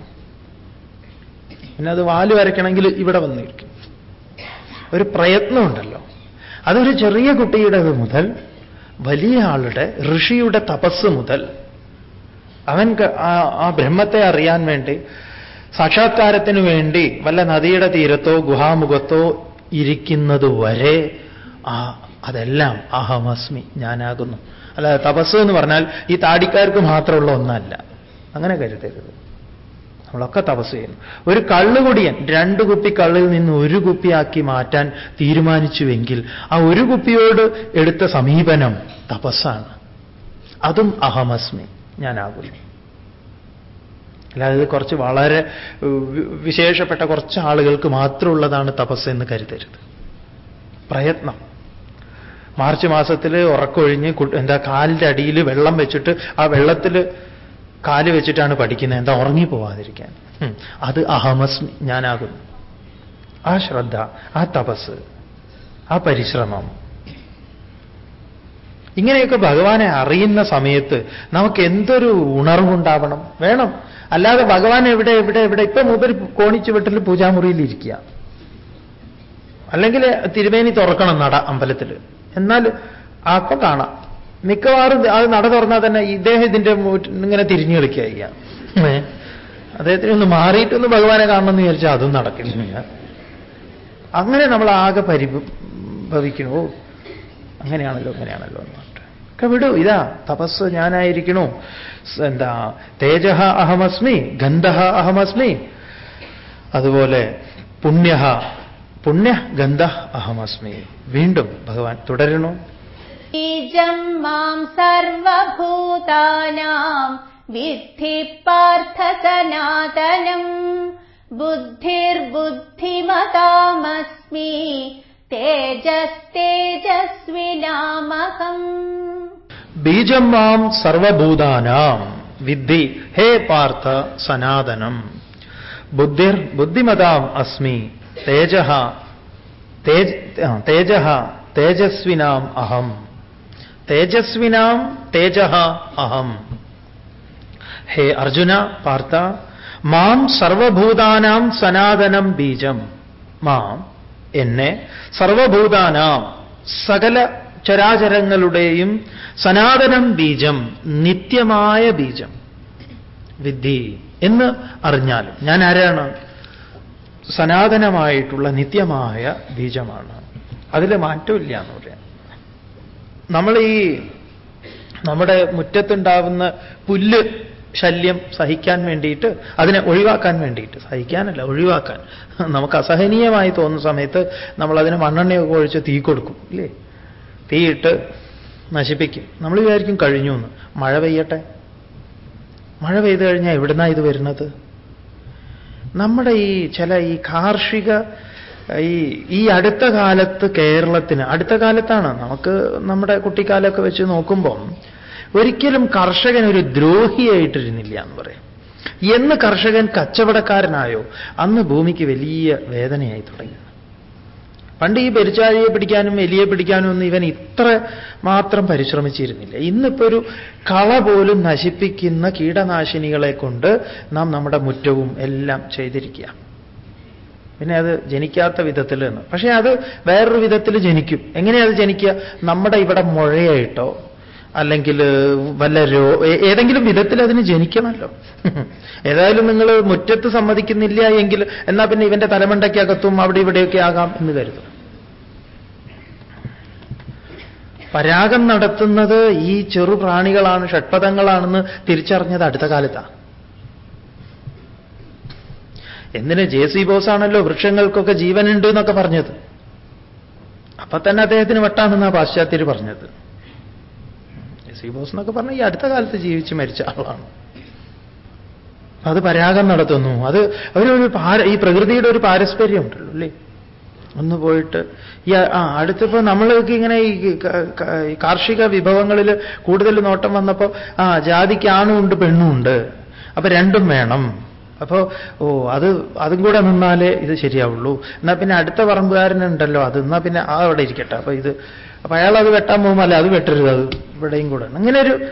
പിന്നെ അത് വാൽ വരയ്ക്കണമെങ്കിൽ ഇവിടെ വന്നിരിക്കും. ഒരു പ്രയത്നമുണ്ടല്ലോ. അതൊരു ചെറിയ കുട്ടിയുടേത് മുതൽ വലിയ ആളുടെ ഋഷിയുടെ തപസ് മുതൽ അവൻ ആ ബ്രഹ്മത്തെ അറിയാൻ വേണ്ടി സാക്ഷാത്കാരത്തിന് വേണ്ടി വല്ല നദിയുടെ തീരത്തോ ഗുഹാമുഖത്തോ ഇരിക്കുന്നത് വരെ ആ അതെല്ലാം അഹമസ്മി ഞാനാകുന്നു. അല്ലാതെ തപസ് എന്ന് പറഞ്ഞാൽ ഈ താടിക്കാർക്ക് മാത്രമുള്ള ഒന്നല്ല. അങ്ങനെ കരുതരുത്. നമ്മളൊക്കെ തപസ് ചെയ്യുന്നു. ഒരു കള്ളുകുടിയൻ രണ്ട് കുപ്പി കള്ളിൽ നിന്ന് ഒരു കുപ്പിയാക്കി മാറ്റാൻ തീരുമാനിച്ചുവെങ്കിൽ ആ ഒരു കുപ്പിയോട് എടുത്ത സമീപനം തപസ്സാണ്. അതും അഹമസ്മി. ഞാനാകുന്നു. അല്ലാതെ കുറച്ച് വളരെ വിശേഷപ്പെട്ട കുറച്ച് ആളുകൾക്ക് മാത്രമുള്ളതാണ് തപസ് എന്ന് കരുതരുത്. പ്രയത്നം. മാർച്ച് മാസത്തിൽ ഉറക്കൊഴിഞ്ഞ് എന്താ കാലിന്റെ അടിയിൽ വെള്ളം വെച്ചിട്ട് ആ വെള്ളത്തിൽ കാൽ വെച്ചിട്ടാണ് പഠിക്കുന്നത്. എന്താ ഉറങ്ങിപ്പോവാതിരിക്കാൻ. അത് അഹമസ് ഞാനാകുന്നു. ആ ശ്രദ്ധ ആ തപസ് ആ പരിശ്രമം ഇങ്ങനെയൊക്കെ ഭഗവാനെ അറിയുന്ന സമയത്ത് നമുക്ക് എന്തൊരു ഉണർവുണ്ടാവണം. വേണം. അല്ലാതെ ഭഗവാൻ എവിടെ എവിടെ എവിടെ ഇപ്പൊ മൂപ്പര് കോണിച്ചു വീട്ടിൽ പൂജാമുറിയിൽ ഇരിക്കുക. അല്ലെങ്കിൽ തിരുമേനി തുറക്കണം നട അമ്പലത്തിൽ. എന്നാൽ അപ്പൊ കാണാം. മിക്കവാറും അത് നട തുറന്നാൽ തന്നെ ഇദ്ദേഹം ഇതിന്റെ ഇങ്ങനെ തിരിഞ്ഞു കളിക്കുക ചെയ്യാം അദ്ദേഹത്തിന് ഒന്ന് മാറിയിട്ടൊന്ന് ഭഗവാനെ കാണണമെന്ന് വിചാരിച്ചാൽ അതും നടക്കില്ല. അങ്ങനെ നമ്മൾ ആകെ പരിഭവിക്കണോ അങ്ങനെയാണല്ലോ അങ്ങനെയാണല്ലോ എന്ന്. ഒക്കെ വിടൂ. ഇതാ തപസ് ഞാനായിരിക്കണു. എന്താ തേജ അഹമസ്മി ഗന്ധ അഹമസ്മി. അതുപോലെ പുണ്യ പുണ്യ ഗന്ധ അഹമസ്മി. വീണ്ടും ഭഗവാൻ തുടരണു. ബീജം മാം സർവഭൂതാനാം വിദ്ധി പാർത്ഥ സനാതനം. ബുദ്ധിർബുദ്ധിമതാമസ്മി തേജസ്തേജസ്വിനാമഹം ബീജം മാം സർവഭൂതാനാം. വിദ്ധി ഹേ പാർത്ഥ സനാതനം. ബുദ്ധിർ ബുദ്ധിമതാം അസ്മി തേജ തേജ തേജ തേജസ്വിനാം അഹം. തേജസ്വിനാം തേജ അഹം. ഹേ അർജുന പാർത്ഥ മാം സർവഭൂതാനാം സനാതനം ബീജം. മാം എന്നെ സർവഭൂതാനാം സകല ചരാചരങ്ങളുടെയും സനാതനം ബീജം നിത്യമായ ബീജം വിദ്ധി എന്ന് അറിഞ്ഞാലും. ഞാൻ ആരാണ്? സനാതനമായിട്ടുള്ള നിത്യമായ ബീജമാണ്. അതിൽ മാറ്റമില്ല എന്ന് പറയാം. നമ്മൾ ഈ നമ്മുടെ മുറ്റത്തുണ്ടാവുന്ന പുല്ല് ശല്യം സഹിക്കാൻ വേണ്ടിയിട്ട് അതിനെ ഒഴിവാക്കാൻ വേണ്ടിയിട്ട്. സഹിക്കാനല്ല ഒഴിവാക്കാൻ. നമുക്ക് അസഹനീയമായി തോന്നുന്ന സമയത്ത് നമ്മൾ അതിന് മണ്ണെണ്ണയൊക്കെ ഒഴിച്ച് തീ കൊടുക്കും ഇല്ലേ? തീയിട്ട് നശിപ്പിക്കും. നമ്മൾ വിചാരിക്കും കഴിഞ്ഞു എന്ന്. മഴ പെയ്യട്ടെ? മഴ പെയ്തു കഴിഞ്ഞാൽ എവിടുന്നാണ് ഇത് വരുന്നത്? നമ്മുടെ ഈ ചില ഈ കാർഷിക ഈ ഈ അടുത്ത കാലത്ത് കേരളത്തിന് അടുത്ത കാലത്താണ് നമുക്ക് നമ്മുടെ കുട്ടിക്കാലമൊക്കെ വെച്ച് നോക്കുമ്പം ഒരിക്കലും കർഷകൻ ഒരു ദ്രോഹിയായിട്ടിരുന്നില്ല എന്ന് പറയും. എന്ന് കർഷകൻ കച്ചവടക്കാരനായോ അന്ന് ഭൂമിക്ക് വലിയ വേദനയായി തുടങ്ങി. പണ്ട് ഈ പെരിച്ചാഴിയെ പിടിക്കാനും എലിയെ പിടിക്കാനും ഒന്നും ഇവൻ ഇത്ര മാത്രം പരിശ്രമിച്ചിരുന്നില്ല. ഇന്നിപ്പോ ഒരു കള പോലും നശിപ്പിക്കുന്ന കീടനാശിനികളെ കൊണ്ട് നാം നമ്മുടെ മുറ്റവും എല്ലാം ചെയ്തിരിക്കുക. പിന്നെ അത് ജനിക്കാത്ത വിധത്തിൽ എന്ന്. പക്ഷേ അത് വേറൊരു വിധത്തിൽ ജനിക്കും. എങ്ങനെയത് ജനിക്കുക? നമ്മുടെ ഇവിടെ മുഴയായിട്ടോ അല്ലെങ്കിൽ വല്ല രോ ഏതെങ്കിലും വിധത്തിൽ അതിന് ജനിക്കണമല്ലോ. ഏതായാലും നിങ്ങൾ മുറ്റത്ത് സമ്മതിക്കുന്നില്ല എങ്കിൽ എന്നാ പിന്നെ ഇവന്റെ തലമണ്ടയ്ക്കകത്തും അവിടെ ഇവിടെയൊക്കെ ആകാം എന്ന് കരുതും പരാഗം നടത്തുന്നത് ഈ ചെറു പ്രാണികളാണ് ഷഡ്പഥങ്ങളാണെന്ന് തിരിച്ചറിഞ്ഞത് അടുത്ത കാലത്താണ് എന്തിന് ജെ സി ബോസാണല്ലോ വൃക്ഷങ്ങൾക്കൊക്കെ ജീവനുണ്ട് എന്നൊക്കെ പറഞ്ഞത്. അപ്പൊ തന്നെ അദ്ദേഹത്തിന് വട്ടാണെന്നാ പാശ്ചാത്യർ പറഞ്ഞത്. സി ബോസ് എന്നൊക്കെ പറഞ്ഞാൽ ഈ അടുത്ത കാലത്ത് ജീവിച്ച് മരിച്ച ആളാണ്. അത് പരാഗം നടത്തുന്നു. അത് അവരൊരു പാര ഈ പ്രകൃതിയുടെ ഒരു പാരസ്പര്യം ഉണ്ടല്ലോ അല്ലേ? ഒന്ന് പോയിട്ട് ഈ ആ അടുത്തിപ്പോ നമ്മൾക്ക് ഇങ്ങനെ ഈ കാർഷിക വിഭവങ്ങളിൽ കൂടുതൽ നോട്ടം വന്നപ്പോ ആ ജാതിക്ക് ആണും ഉണ്ട് പെണ്ണും ഉണ്ട്. അപ്പൊ രണ്ടും വേണം. അപ്പോ ഓ അത് അതും കൂടെ നിന്നാലേ ഇത് ശരിയാവുള്ളൂ. എന്നാ പിന്നെ അടുത്ത പറമ്പുകാരനുണ്ടല്ലോ അത് എന്നാ പിന്നെ ആ അവിടെ ഇരിക്കട്ടെ. അപ്പൊ ഇത് അപ്പൊ അയാൾ അത് വെട്ടാൻ പോകുമ്പോൾ അല്ല അത് വെട്ടരുത് അത് ഇവിടെയും കൂടെ. അങ്ങനെ ഒരു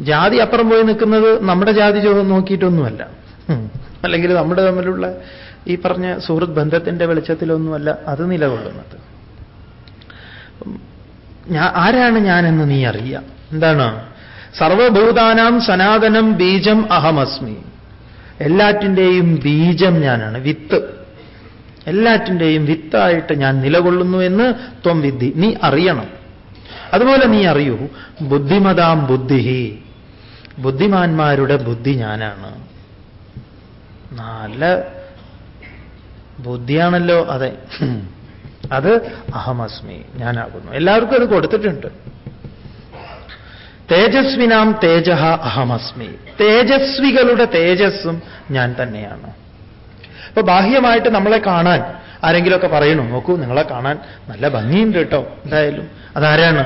ജാതി അപ്പുറം പോയി നിൽക്കുന്നത് നമ്മുടെ ജാതി നോക്കിയിട്ടൊന്നുമല്ല. അല്ലെങ്കിൽ നമ്മുടെ തമ്മിലുള്ള ഈ പറഞ്ഞ സുഹൃത്ത് ബന്ധത്തിന്റെ വെളിച്ചത്തിലൊന്നുമല്ല അത് നിലകൊള്ളുന്നത്. ഞാൻ ആരാണ് ഞാനെന്ന് നീ അറിയാം? എന്താണ്? സർവഭൂതാനാം സനാതനം ബീജം അഹമസ്മി. എല്ലാറ്റിന്റെയും ബീജം ഞാനാണ്. വിത്ത്. എല്ലാറ്റിന്റെയും വിത്തായിട്ട് ഞാൻ നിലകൊള്ളുന്നു എന്ന് ത്വം വിദ്ധി. നീ അറിയണം. അതുപോലെ നീ അറിയൂ ബുദ്ധിമതാം ബുദ്ധിഹി. ബുദ്ധിമാന്മാരുടെ ബുദ്ധി ഞാനാണ്. നല്ല ബുദ്ധിയാണല്ലോ അതെ. അത് അഹമസ്മി ഞാനാകുന്നു. എല്ലാവർക്കും അത് കൊടുത്തിട്ടുണ്ട്. തേജസ്വിനാം തേജ അഹമസ്മി. തേജസ്വികളുടെ തേജസ്സും ഞാൻ തന്നെയാണ്. അപ്പൊ ബാഹ്യമായിട്ട് നമ്മളെ കാണാൻ ആരെങ്കിലുമൊക്കെ പറയണു നോക്കൂ നിങ്ങളെ കാണാൻ നല്ല ഭംഗിയുണ്ട് കേട്ടോ എന്തായാലും. അതാരാണ്?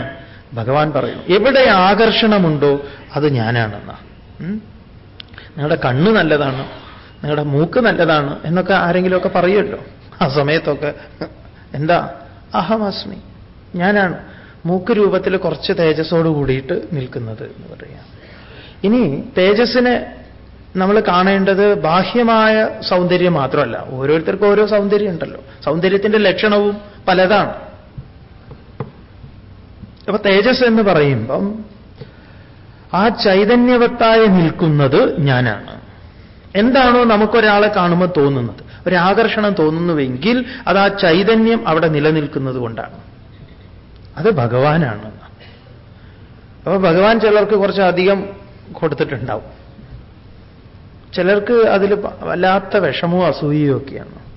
ഭഗവാൻ പറയുന്നു. എവിടെ ആകർഷണമുണ്ടോ അത് ഞാനാണെന്ന. നിങ്ങളുടെ കണ്ണ് നല്ലതാണ് നിങ്ങളുടെ മൂക്ക് നല്ലതാണ് എന്നൊക്കെ ആരെങ്കിലുമൊക്കെ പറയുമല്ലോ. ആ സമയത്തൊക്കെ എന്താ? അഹമസ്മി ഞാനാണ് മൂക്ക് രൂപത്തിൽ കുറച്ച് തേജസ്സോട് കൂടിയിട്ട് നിൽക്കുന്നത് എന്ന് പറയാം ഇനി തേജസ്സിനെ നമ്മൾ കാണേണ്ടത് ബാഹ്യമായ സൗന്ദര്യം മാത്രമല്ല. ഓരോരുത്തർക്കും ഓരോ സൗന്ദര്യം ഉണ്ടല്ലോ. സൗന്ദര്യത്തിന്റെ ലക്ഷണവും പലതാണ്. അപ്പൊ തേജസ് എന്ന് പറയുമ്പം ആ ചൈതന്യവത്തായി നിൽക്കുന്നത് ഞാനാണ്. എന്താണോ നമുക്കൊരാളെ കാണുമ്പോൾ തോന്നുന്നത്. ഒരാകർഷണം തോന്നുന്നുവെങ്കിൽ അത് ആ ചൈതന്യം അവിടെ നിലനിൽക്കുന്നത് കൊണ്ടാണ്. അത് ഭഗവാനാണ്. അപ്പൊ ഭഗവാൻ ചിലർക്ക് കുറച്ചധികം കൊടുത്തിട്ടുണ്ടാവും. ചിലർക്ക് അതിൽ വല്ലാത്ത വിഷമവും അസൂയയും ഒക്കെയാണ്.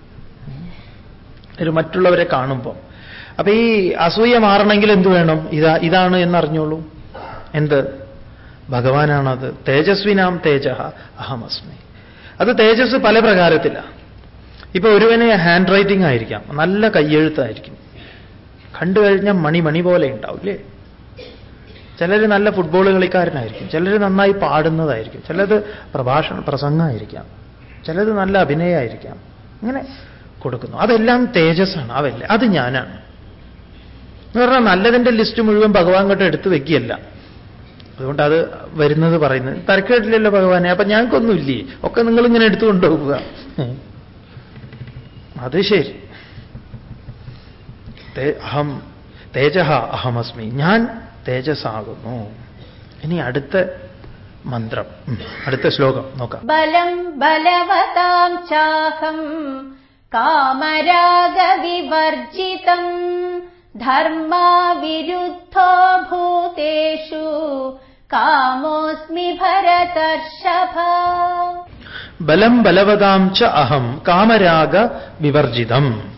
ഒരു മറ്റുള്ളവരെ കാണുമ്പോൾ അപ്പൊ ഈ അസൂയ മാറണമെങ്കിൽ എന്ത് വേണം? ഇതാ ഇതാണ് എന്നറിഞ്ഞോളൂ. എന്ത്? ഭഗവാനാണത്. തേജസ്വിനാം തേജ അഹമസ്മി. അത് തേജസ് പല പ്രകാരത്തിലാണ് ഇപ്പൊ ഒരുവനെ ഹാൻഡ് റൈറ്റിംഗ് ആയിരിക്കാം. നല്ല കയ്യെഴുത്തായിരിക്കും കണ്ടു കഴിഞ്ഞാൽ മണി പോലെ ഉണ്ടാവില്ലേ ചിലർ നല്ല ഫുട്ബോൾ കളിക്കാരനായിരിക്കും. ചിലർ നന്നായി പാടുന്നതായിരിക്കും. ചിലത് പ്രഭാഷണ പ്രസംഗമായിരിക്കാം. ചിലത് നല്ല അഭിനയമായിരിക്കാം. ഇങ്ങനെ കൊടുക്കുന്നു. അതെല്ലാം തേജസ്സാണ്. അവല്ല അത് ഞാനാണ്. എന്ന് പറഞ്ഞാൽ നല്ലതിന്റെ ലിസ്റ്റ് മുഴുവൻ ഭഗവാൻ കേട്ട് എടുത്തു വെക്കുകയല്ല. അതുകൊണ്ട് അത് വരുന്നത് പറയുന്നത് തരക്കേട്ടില്ലല്ലോ ഭഗവാനെ. അപ്പൊ ഞങ്ങൾക്കൊന്നുമില്ലേ ഒക്കെ നിങ്ങൾ ഇങ്ങനെ എടുത്തു കൊണ്ടുപോവുക. അത് ശരി. അഹം തേജ അഹമസ്മി. ഞാൻ തേജസ്സാകുന്നു. ഇനി അടുത്ത മന്ത്രം. അടുത്ത ശ്ലോകം. നോക്കാം. ബലം ബലവതാം ചാഹം കാമരാഗവിവർജിതം ധർമാവിരുദ്ധോ ഭൂതേഷു കാമോസ്മി ഭരതർഷഭ. ബലം ബലവതാം ച അഹം കാമരാഗ വിവർജിതം.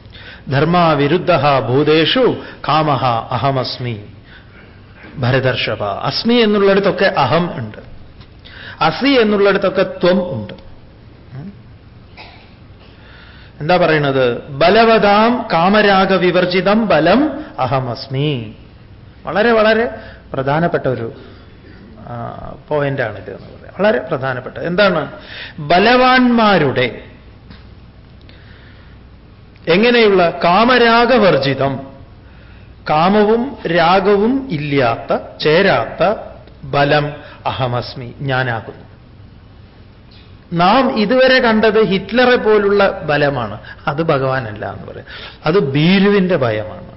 ധർമാവിരുദ്ധ ഭൂതേഷു കാമ അഹമസ്മി. ഭരതർഷഭ. അസ്മി എന്നുള്ളിടത്തൊക്കെ അഹം ഉണ്ട്. അസി എന്നുള്ളിടത്തൊക്കെ ത്വം ഉണ്ട്. എന്താ പറയുന്നത് ബലവതാം കാമരാഗ വിവർജിതം ബലം അഹമസ്മി. വളരെ വളരെ പ്രധാനപ്പെട്ട ഒരു പോയിന്റാണിത് എന്ന് പറയാം. വളരെ പ്രധാനപ്പെട്ട. എന്താണ്? ബലവാന്മാരുടെ എങ്ങനെയുള്ള കാമരാഗവർജിതം കാമവും രാഗവും ഇല്ലാത്ത ചേരാത്ത ബലം അഹമസ്മി ഞാനാകുന്നു. നാം ഇതുവരെ കണ്ടത് ഹിറ്റ്ലറെ പോലുള്ള ബലമാണ്. അത് ഭഗവാനല്ല എന്ന് പറയും. അത് ഭീരുവിന്റെ ഭയമാണ്.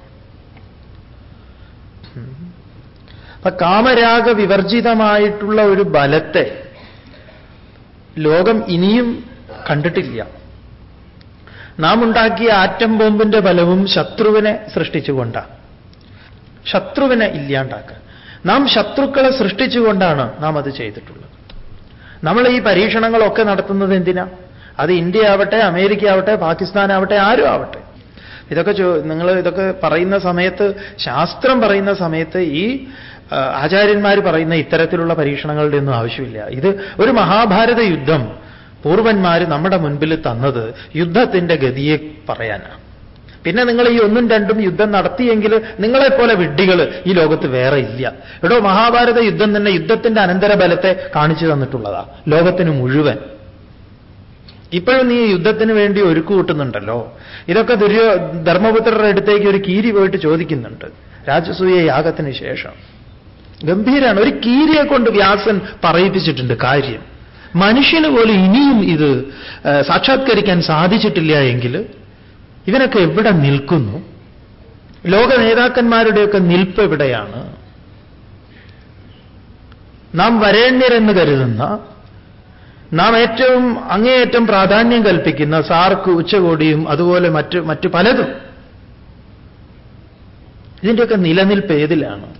അപ്പൊ കാമരാഗ വിവർജിതമായിട്ടുള്ള ഒരു ബലത്തെ ലോകം ഇനിയും കണ്ടിട്ടില്ല. നാം ഉണ്ടാക്കിയ ആറ്റം ബോംബിന്റെ ബലവും ശത്രുവിനെ സൃഷ്ടിച്ചുകൊണ്ടാണ്. ശത്രുവിനെ ഇല്ലാണ്ടാക്കുക. നാം ശത്രുക്കളെ സൃഷ്ടിച്ചുകൊണ്ടാണ് നാം അത് ചെയ്തിട്ടുള്ളത്. നമ്മൾ ഈ പരീക്ഷണങ്ങളൊക്കെ നടത്തുന്നത് എന്തിനാ? അത് ഇന്ത്യ ആവട്ടെ അമേരിക്ക ആവട്ടെ പാകിസ്ഥാൻ ആവട്ടെ ആരും ആവട്ടെ ഇതൊക്കെ നിങ്ങൾ ഇതൊക്കെ പറയുന്ന സമയത്ത് ശാസ്ത്രം പറയുന്ന സമയത്ത് ഈ ആചാര്യന്മാർ പറയുന്ന ഇത്തരത്തിലുള്ള പരീക്ഷണങ്ങളുടെ ഒന്നും ആവശ്യമില്ല. ഇത് ഒരു മഹാഭാരത യുദ്ധം പൂർവന്മാർ നമ്മുടെ മുൻപിൽ തന്നത് യുദ്ധത്തിന്റെ ഗതിയെ പറയാനാണ്. പിന്നെ നിങ്ങൾ ഈ ഒന്നും രണ്ടും യുദ്ധം നടത്തിയെങ്കിൽ നിങ്ങളെപ്പോലെ വിഡ്ഢികൾ ഈ ലോകത്ത് വേറെ ഇല്ല. എടോ മഹാഭാരത യുദ്ധം തന്നെ യുദ്ധത്തിന്റെ അനന്തരബലത്തെ കാണിച്ചു തന്നിട്ടുള്ളതാ. ലോകത്തിന് മുഴുവൻ. ഇപ്പോഴും നീ യുദ്ധത്തിന് വേണ്ടി ഒരുക്കു കൂട്ടുന്നുണ്ടല്ലോ. ഇതൊക്കെ ദുര്യോ ധർമ്മപുത്രരുടെ അടുത്തേക്ക് ഒരു കീരി പോയിട്ട് ചോദിക്കുന്നുണ്ട്. രാജസൂയ യാഗത്തിന് ശേഷം. ഗംഭീരാണ്. ഒരു കീരിയെ കൊണ്ട് വ്യാസൻ പറയിപ്പിച്ചിട്ടുണ്ട് കാര്യം. മനുഷ്യന് പോലും ഇനിയും ഇത് സാക്ഷാത്കരിക്കാൻ സാധിച്ചിട്ടില്ല എങ്കിൽ ഇവനൊക്കെ എവിടെ നിൽക്കുന്നു? ലോക നേതാക്കന്മാരുടെയൊക്കെ നിൽപ്പ് എവിടെയാണ്? നാം വരേണ്യരെന്ന് കരുതുന്ന നാം ഏറ്റവും അങ്ങേയറ്റം പ്രാധാന്യം കൽപ്പിക്കുന്ന സാർക്ക് ഉച്ചകോടിയും അതുപോലെ മറ്റ് മറ്റു പലതും. ഇതിന്റെയൊക്കെ നിലനിൽപ്പ് ഏതിലാണ്?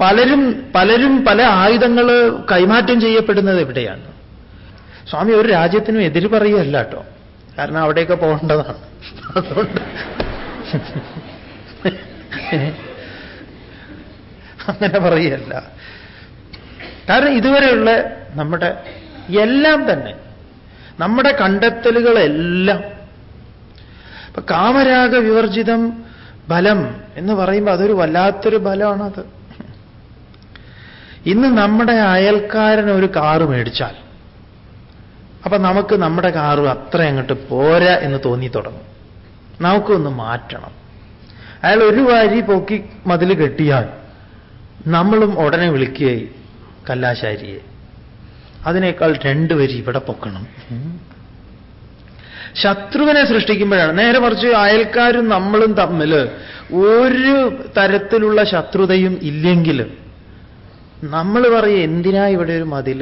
പലരും പലരും പല ആയുധങ്ങൾ കൈമാറ്റം ചെയ്യപ്പെടുന്നത് എവിടെയാണ്? സ്വാമി ഒരു രാജ്യത്തിനും എതിര് പറയുകയല്ല കേട്ടോ. കാരണം അവിടെയൊക്കെ പോകേണ്ടതാണ്. അതുകൊണ്ട് അങ്ങനെ പറയല്ല കാരണം ഇതുവരെയുള്ള നമ്മുടെ എല്ലാം തന്നെ നമ്മുടെ കണ്ടെത്തലുകളെല്ലാം ഇപ്പൊ കാമരാഗ വിവർജിതം ബലം എന്ന് പറയുമ്പോൾ അതൊരു വല്ലാത്തൊരു ബലമാണത്. ഇന്ന് നമ്മുടെ അയൽക്കാരൻ ഒരു കാറ് മേടിച്ചാൽ അപ്പൊ നമുക്ക് നമ്മുടെ കാറ് അത്ര അങ്ങോട്ട് പോരാ എന്ന് തോന്നി തുടങ്ങും. നമുക്കൊന്ന് മാറ്റണം. അയാൾ ഒരു വാരി പൊക്കി മതിൽ കെട്ടിയാൽ നമ്മളും ഉടനെ വിളിക്കുകയായി കല്ലാശാരിയെ അതിനേക്കാൾ രണ്ടു വരി ഇവിടെ പൊക്കണം. ശത്രുവിനെ സൃഷ്ടിക്കുമ്പോഴാണ്. നേരെ മറിച്ച് അയൽക്കാരും നമ്മളും തമ്മിൽ ഒരു തരത്തിലുള്ള ശത്രുതയും ഇല്ലെങ്കിലും നമ്മൾ പറയും എന്തിനാ ഇവിടെ ഒരു മതിൽ?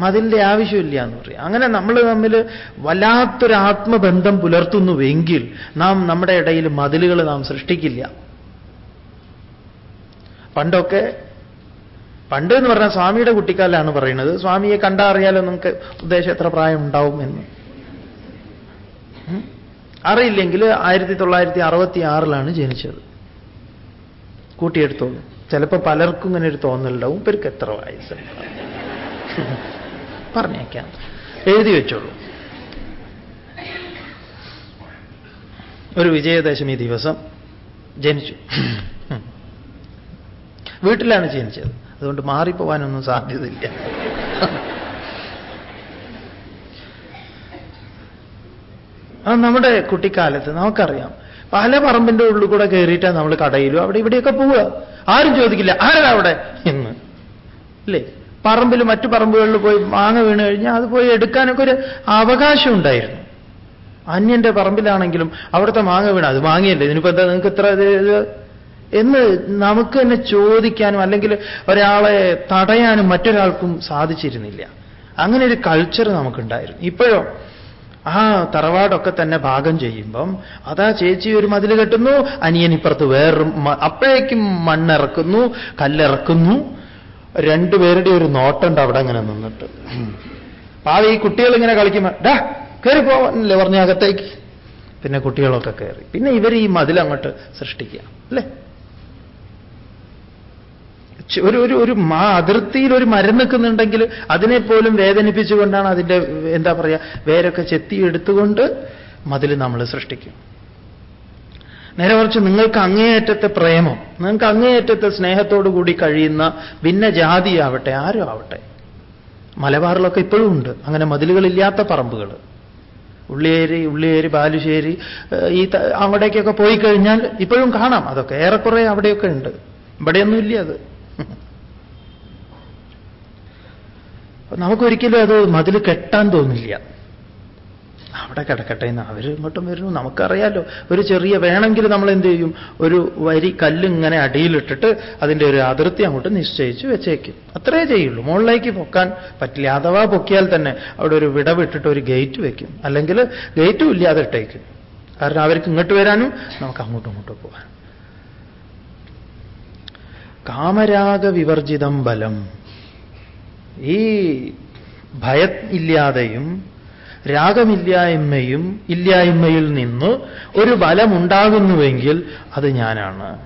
മതിലിന്റെ ആവശ്യമില്ല എന്ന് പറയും. അങ്ങനെ നമ്മൾ തമ്മിൽ വല്ലാത്തൊരു ആത്മബന്ധം പുലർത്തുന്നുവെങ്കിൽ നാം നമ്മുടെ ഇടയിൽ മതിലുകൾ നാം സൃഷ്ടിക്കില്ല. പണ്ടൊക്കെ പണ്ട് എന്ന് പറഞ്ഞാൽ സ്വാമിയുടെ കുട്ടിക്കാലാണ് പറയുന്നത്. സ്വാമിയെ കണ്ടാ അറിയാലോ നമുക്ക് ഉദ്ദേശം എത്ര പ്രായം ഉണ്ടാവും എന്ന്? അറിയില്ലെങ്കിൽ ആയിരത്തി തൊള്ളായിരത്തി അറുപത്തി ആറിലാണ് ജനിച്ചത്. കൂട്ടിയെടുത്തോളൂ. ചിലപ്പോൾ പലർക്കും ഇങ്ങനെ ഒരു തോന്നലുണ്ടാവും. ഇവർക്ക് എത്ര വയസ്സുണ്ട് പറഞ്ഞേക്കാം. എഴുതി വെച്ചോളൂ. ഒരു വിജയദശമി ദിവസം ജനിച്ചു. വീട്ടിലാണ് ജനിച്ചത്. അതുകൊണ്ട് മാറിപ്പോവാനൊന്നും സാധ്യതയില്ല. അത് നമ്മുടെ കുട്ടിക്കാലത്ത് നമുക്കറിയാം. പല പറമ്പിന്റെ ഉള്ളിൽ കൂടെ കയറിയിട്ടാണ് നമ്മൾ കടയിലും അവിടെ ഇവിടെയൊക്കെ പോവുക. ആരും ചോദിക്കില്ല ആരാ അവിടെ? എന്ന്. അല്ലേ പറമ്പിൽ മറ്റു പറമ്പുകളിൽ പോയി മാങ്ങ വീണ് കഴിഞ്ഞാൽ അത് പോയി എടുക്കാനൊക്കെ ഒരു അവകാശം ഉണ്ടായിരുന്നു. അന്യന്റെ പറമ്പിലാണെങ്കിലും അവിടുത്തെ മാങ്ങ വീണ അത് വാങ്ങിയല്ലേ? ഇതിനിപ്പോ എന്താ നിങ്ങൾക്ക് ഇത്ര ഇത് ഇത്? എന്ന് നമുക്ക് തന്നെ ചോദിക്കാനും അല്ലെങ്കിൽ ഒരാളെ തടയാനും മറ്റൊരാൾക്കും സാധിച്ചിരുന്നില്ല. അങ്ങനെ ഒരു കൾച്ചർ നമുക്കുണ്ടായിരുന്നു. ഇപ്പോഴോ? ആ തറവാടൊക്കെ തന്നെ ഭാഗം ചെയ്യുമ്പം അതാ ചേച്ചി ഒരു മതിൽ കെട്ടുന്നു അനിയനിപ്പുറത്ത് വേറൊരു അപ്പോഴേക്കും മണ്ണിറക്കുന്നു കല്ലിറക്കുന്നു. രണ്ടുപേരുടെ ഒരു നോട്ടുണ്ട് അവിടെ അങ്ങനെ നിന്നിട്ട്. ആ ഈ കുട്ടികൾ ഇങ്ങനെ കളിക്കുമ്പോ ഡാ കയറി പോവാനല്ലേ പറഞ്ഞ അകത്തേക്ക്? പിന്നെ കുട്ടികളൊക്കെ കയറി പിന്നെ ഇവർ ഈ മതിൽ അങ്ങോട്ട് സൃഷ്ടിക്കുക അല്ലേ? ഒരു ഒരു ഒരു മാ അതിർത്തിയിൽ ഒരു മരം നിൽക്കുന്നുണ്ടെങ്കിൽ അതിനെപ്പോലും വേദനിപ്പിച്ചുകൊണ്ടാണ് അതിന്റെ എന്താ പറയുക വേരൊക്കെ ചെത്തി എടുത്തുകൊണ്ട് മതിൽ നമ്മൾ സൃഷ്ടിക്കും. നേരെ കുറച്ച് നിങ്ങൾക്ക് അങ്ങേയറ്റത്തെ പ്രേമം നിങ്ങൾക്ക് അങ്ങേയറ്റത്തെ സ്നേഹത്തോടു കൂടി കഴിയുന്ന ഭിന്ന ജാതിയാവട്ടെ ആരും ആവട്ടെ മലബാറിലൊക്കെ ഇപ്പോഴും ഉണ്ട്. അങ്ങനെ മതിലുകളില്ലാത്ത പറമ്പുകൾ. ഉള്ളിയേരി ഉള്ളിയേരി ബാലുശ്ശേരി ഈ അവിടേക്കൊക്കെ പോയി കഴിഞ്ഞാൽ ഇപ്പോഴും കാണാം. അതൊക്കെ ഏറെക്കുറെ അവിടെയൊക്കെ ഉണ്ട്. ഇവിടെയൊന്നുമില്ല അത്. നമുക്കൊരിക്കലും അത് മതിൽ കെട്ടാൻ തോന്നില്ല. അവിടെ കിടക്കട്ടെ എന്ന് അവർ ഇങ്ങോട്ടും വരുന്നു. നമുക്കറിയാലോ ഒരു ചെറിയ വേണമെങ്കിൽ നമ്മൾ എന്ത് ചെയ്യും? ഒരു വരി കല്ല് ഇങ്ങനെ അടിയിലിട്ടിട്ട് അതിന്റെ ഒരു അതിർത്തി അങ്ങോട്ട് നിശ്ചയിച്ച് വെച്ചേക്കും. അത്രേ ചെയ്യുള്ളൂ. മുകളിലേക്ക് പൊക്കാൻ പറ്റില്ല. അഥവാ പൊക്കിയാൽ തന്നെ അവിടെ ഒരു വിടവിട്ടിട്ട് ഒരു ഗേറ്റ് വെക്കും. അല്ലെങ്കിൽ ഗേറ്റും ഇല്ലാതെ ഇട്ടേക്കും. കാരണം അവർക്ക് ഇങ്ങോട്ട് വരാനും നമുക്ക് അങ്ങോട്ടും ഇങ്ങോട്ടും പോകാനും. കാമരാഗ വിവർജിതം ബലം. ഈ ഭയം ഇല്ലാതെയും രാഗമില്ലായ്മയും ഇല്ലായ്മയിൽ നിന്ന് ഒരു ബലമുണ്ടാകുന്നുവെങ്കിൽ അത് ഞാനാണ്.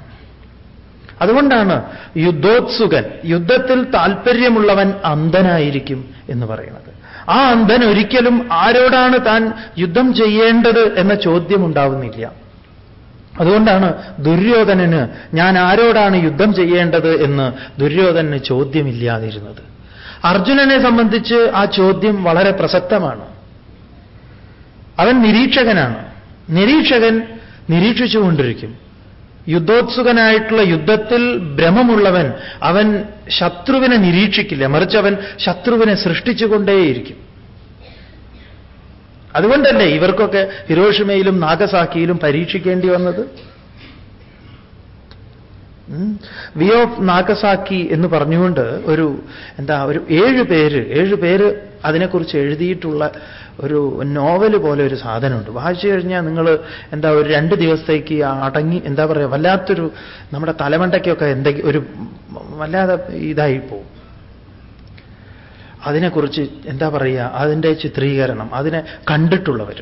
അതുകൊണ്ടാണ് യുദ്ധോത്സുകൻ യുദ്ധത്തിൽ താല്പര്യമുള്ളവൻ അന്ധനായിരിക്കും എന്ന് പറയുന്നത്. ആ അന്ധൻ ഒരിക്കലും ആരോടാണ് താൻ യുദ്ധം ചെയ്യേണ്ടത് എന്ന ചോദ്യം ഉണ്ടാവുന്നില്ല അതുകൊണ്ടാണ് ദുര്യോധനന് ഞാൻ ആരോടാണ് യുദ്ധം ചെയ്യേണ്ടത് എന്ന് ദുര്യോധനന് ചോദ്യമില്ലാതിരുന്നത്. അർജുനനെ സംബന്ധിച്ച് ആ ചോദ്യം വളരെ പ്രസക്തമാണ്. അവൻ നിരീക്ഷകനാണ്. നിരീക്ഷകൻ നിരീക്ഷിച്ചുകൊണ്ടിരിക്കും. യുദ്ധോത്സുകനായിട്ടുള്ള യുദ്ധത്തിൽ ഭ്രമമുള്ളവൻ അവൻ ശത്രുവിനെ നിരീക്ഷിക്കില്ല. മറിച്ച് അവൻ ശത്രുവിനെ സൃഷ്ടിച്ചുകൊണ്ടേയിരിക്കും. അതുകൊണ്ടല്ലേ ഇവർക്കൊക്കെ ഹിരോഷിമയിലും നാഗസാക്കിയിലും പരീക്ഷിക്കേണ്ടി വന്നത്? വി ഓഫ് നാഗസാക്കി എന്ന് പറഞ്ഞുകൊണ്ട് ഒരു എന്താ ഒരു ഏഴ് പേര് ഏഴ് പേര് അതിനെക്കുറിച്ച് എഴുതിയിട്ടുള്ള ഒരു നോവൽ പോലെ ഒരു സാധനമുണ്ട്. വായിച്ചു കഴിഞ്ഞാൽ നിങ്ങൾ എന്താ ഒരു രണ്ട് ദിവസത്തേക്ക് അടങ്ങി എന്താ പറയുക വല്ലാത്തൊരു നമ്മുടെ തലമണ്ടയ്ക്കൊക്കെ എന്തെങ്കിലും ഒരു വല്ലാതെ ഇതായി അതിനെക്കുറിച്ച് എന്താ പറയുക അതിന്റെ ചിത്രീകരണം അതിനെ കണ്ടിട്ടുള്ളവർ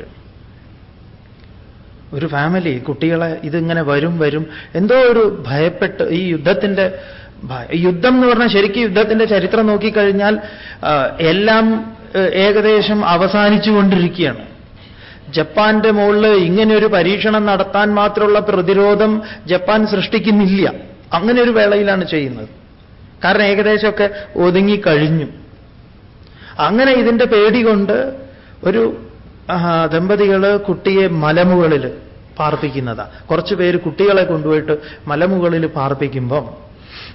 ഒരു ഫാമിലി കുട്ടികളെ ഇതിങ്ങനെ വരും വരും. എന്തോ ഒരു ഭയപ്പെട്ട് ഈ യുദ്ധത്തിന്റെ യുദ്ധം എന്ന് പറഞ്ഞാൽ ശരിക്കും യുദ്ധത്തിന്റെ ചരിത്രം നോക്കിക്കഴിഞ്ഞാൽ എല്ലാം ഏകദേശം അവസാനിച്ചു കൊണ്ടിരിക്കുകയാണ് ജപ്പാന്റെ മുകളിൽ ഇങ്ങനെ ഒരു പരീക്ഷണം നടത്താൻ മാത്രമുള്ള പ്രതിരോധം ജപ്പാൻ സൃഷ്ടിക്കുന്നില്ല. അങ്ങനെ ഒരു വേളയിലാണ് ചെയ്യുന്നത്. കാരണം ഏകദേശമൊക്കെ ഒതുങ്ങിക്കഴിഞ്ഞു അങ്ങനെ ഇതിന്റെ പേടി കൊണ്ട് ഒരു ദമ്പതികൾ കുട്ടിയെ മലമുകളിൽ പാർപ്പിക്കുന്നതാ. കുറച്ചു പേര് കുട്ടികളെ കൊണ്ടുപോയിട്ട് മലമുകളിൽ പാർപ്പിക്കുമ്പം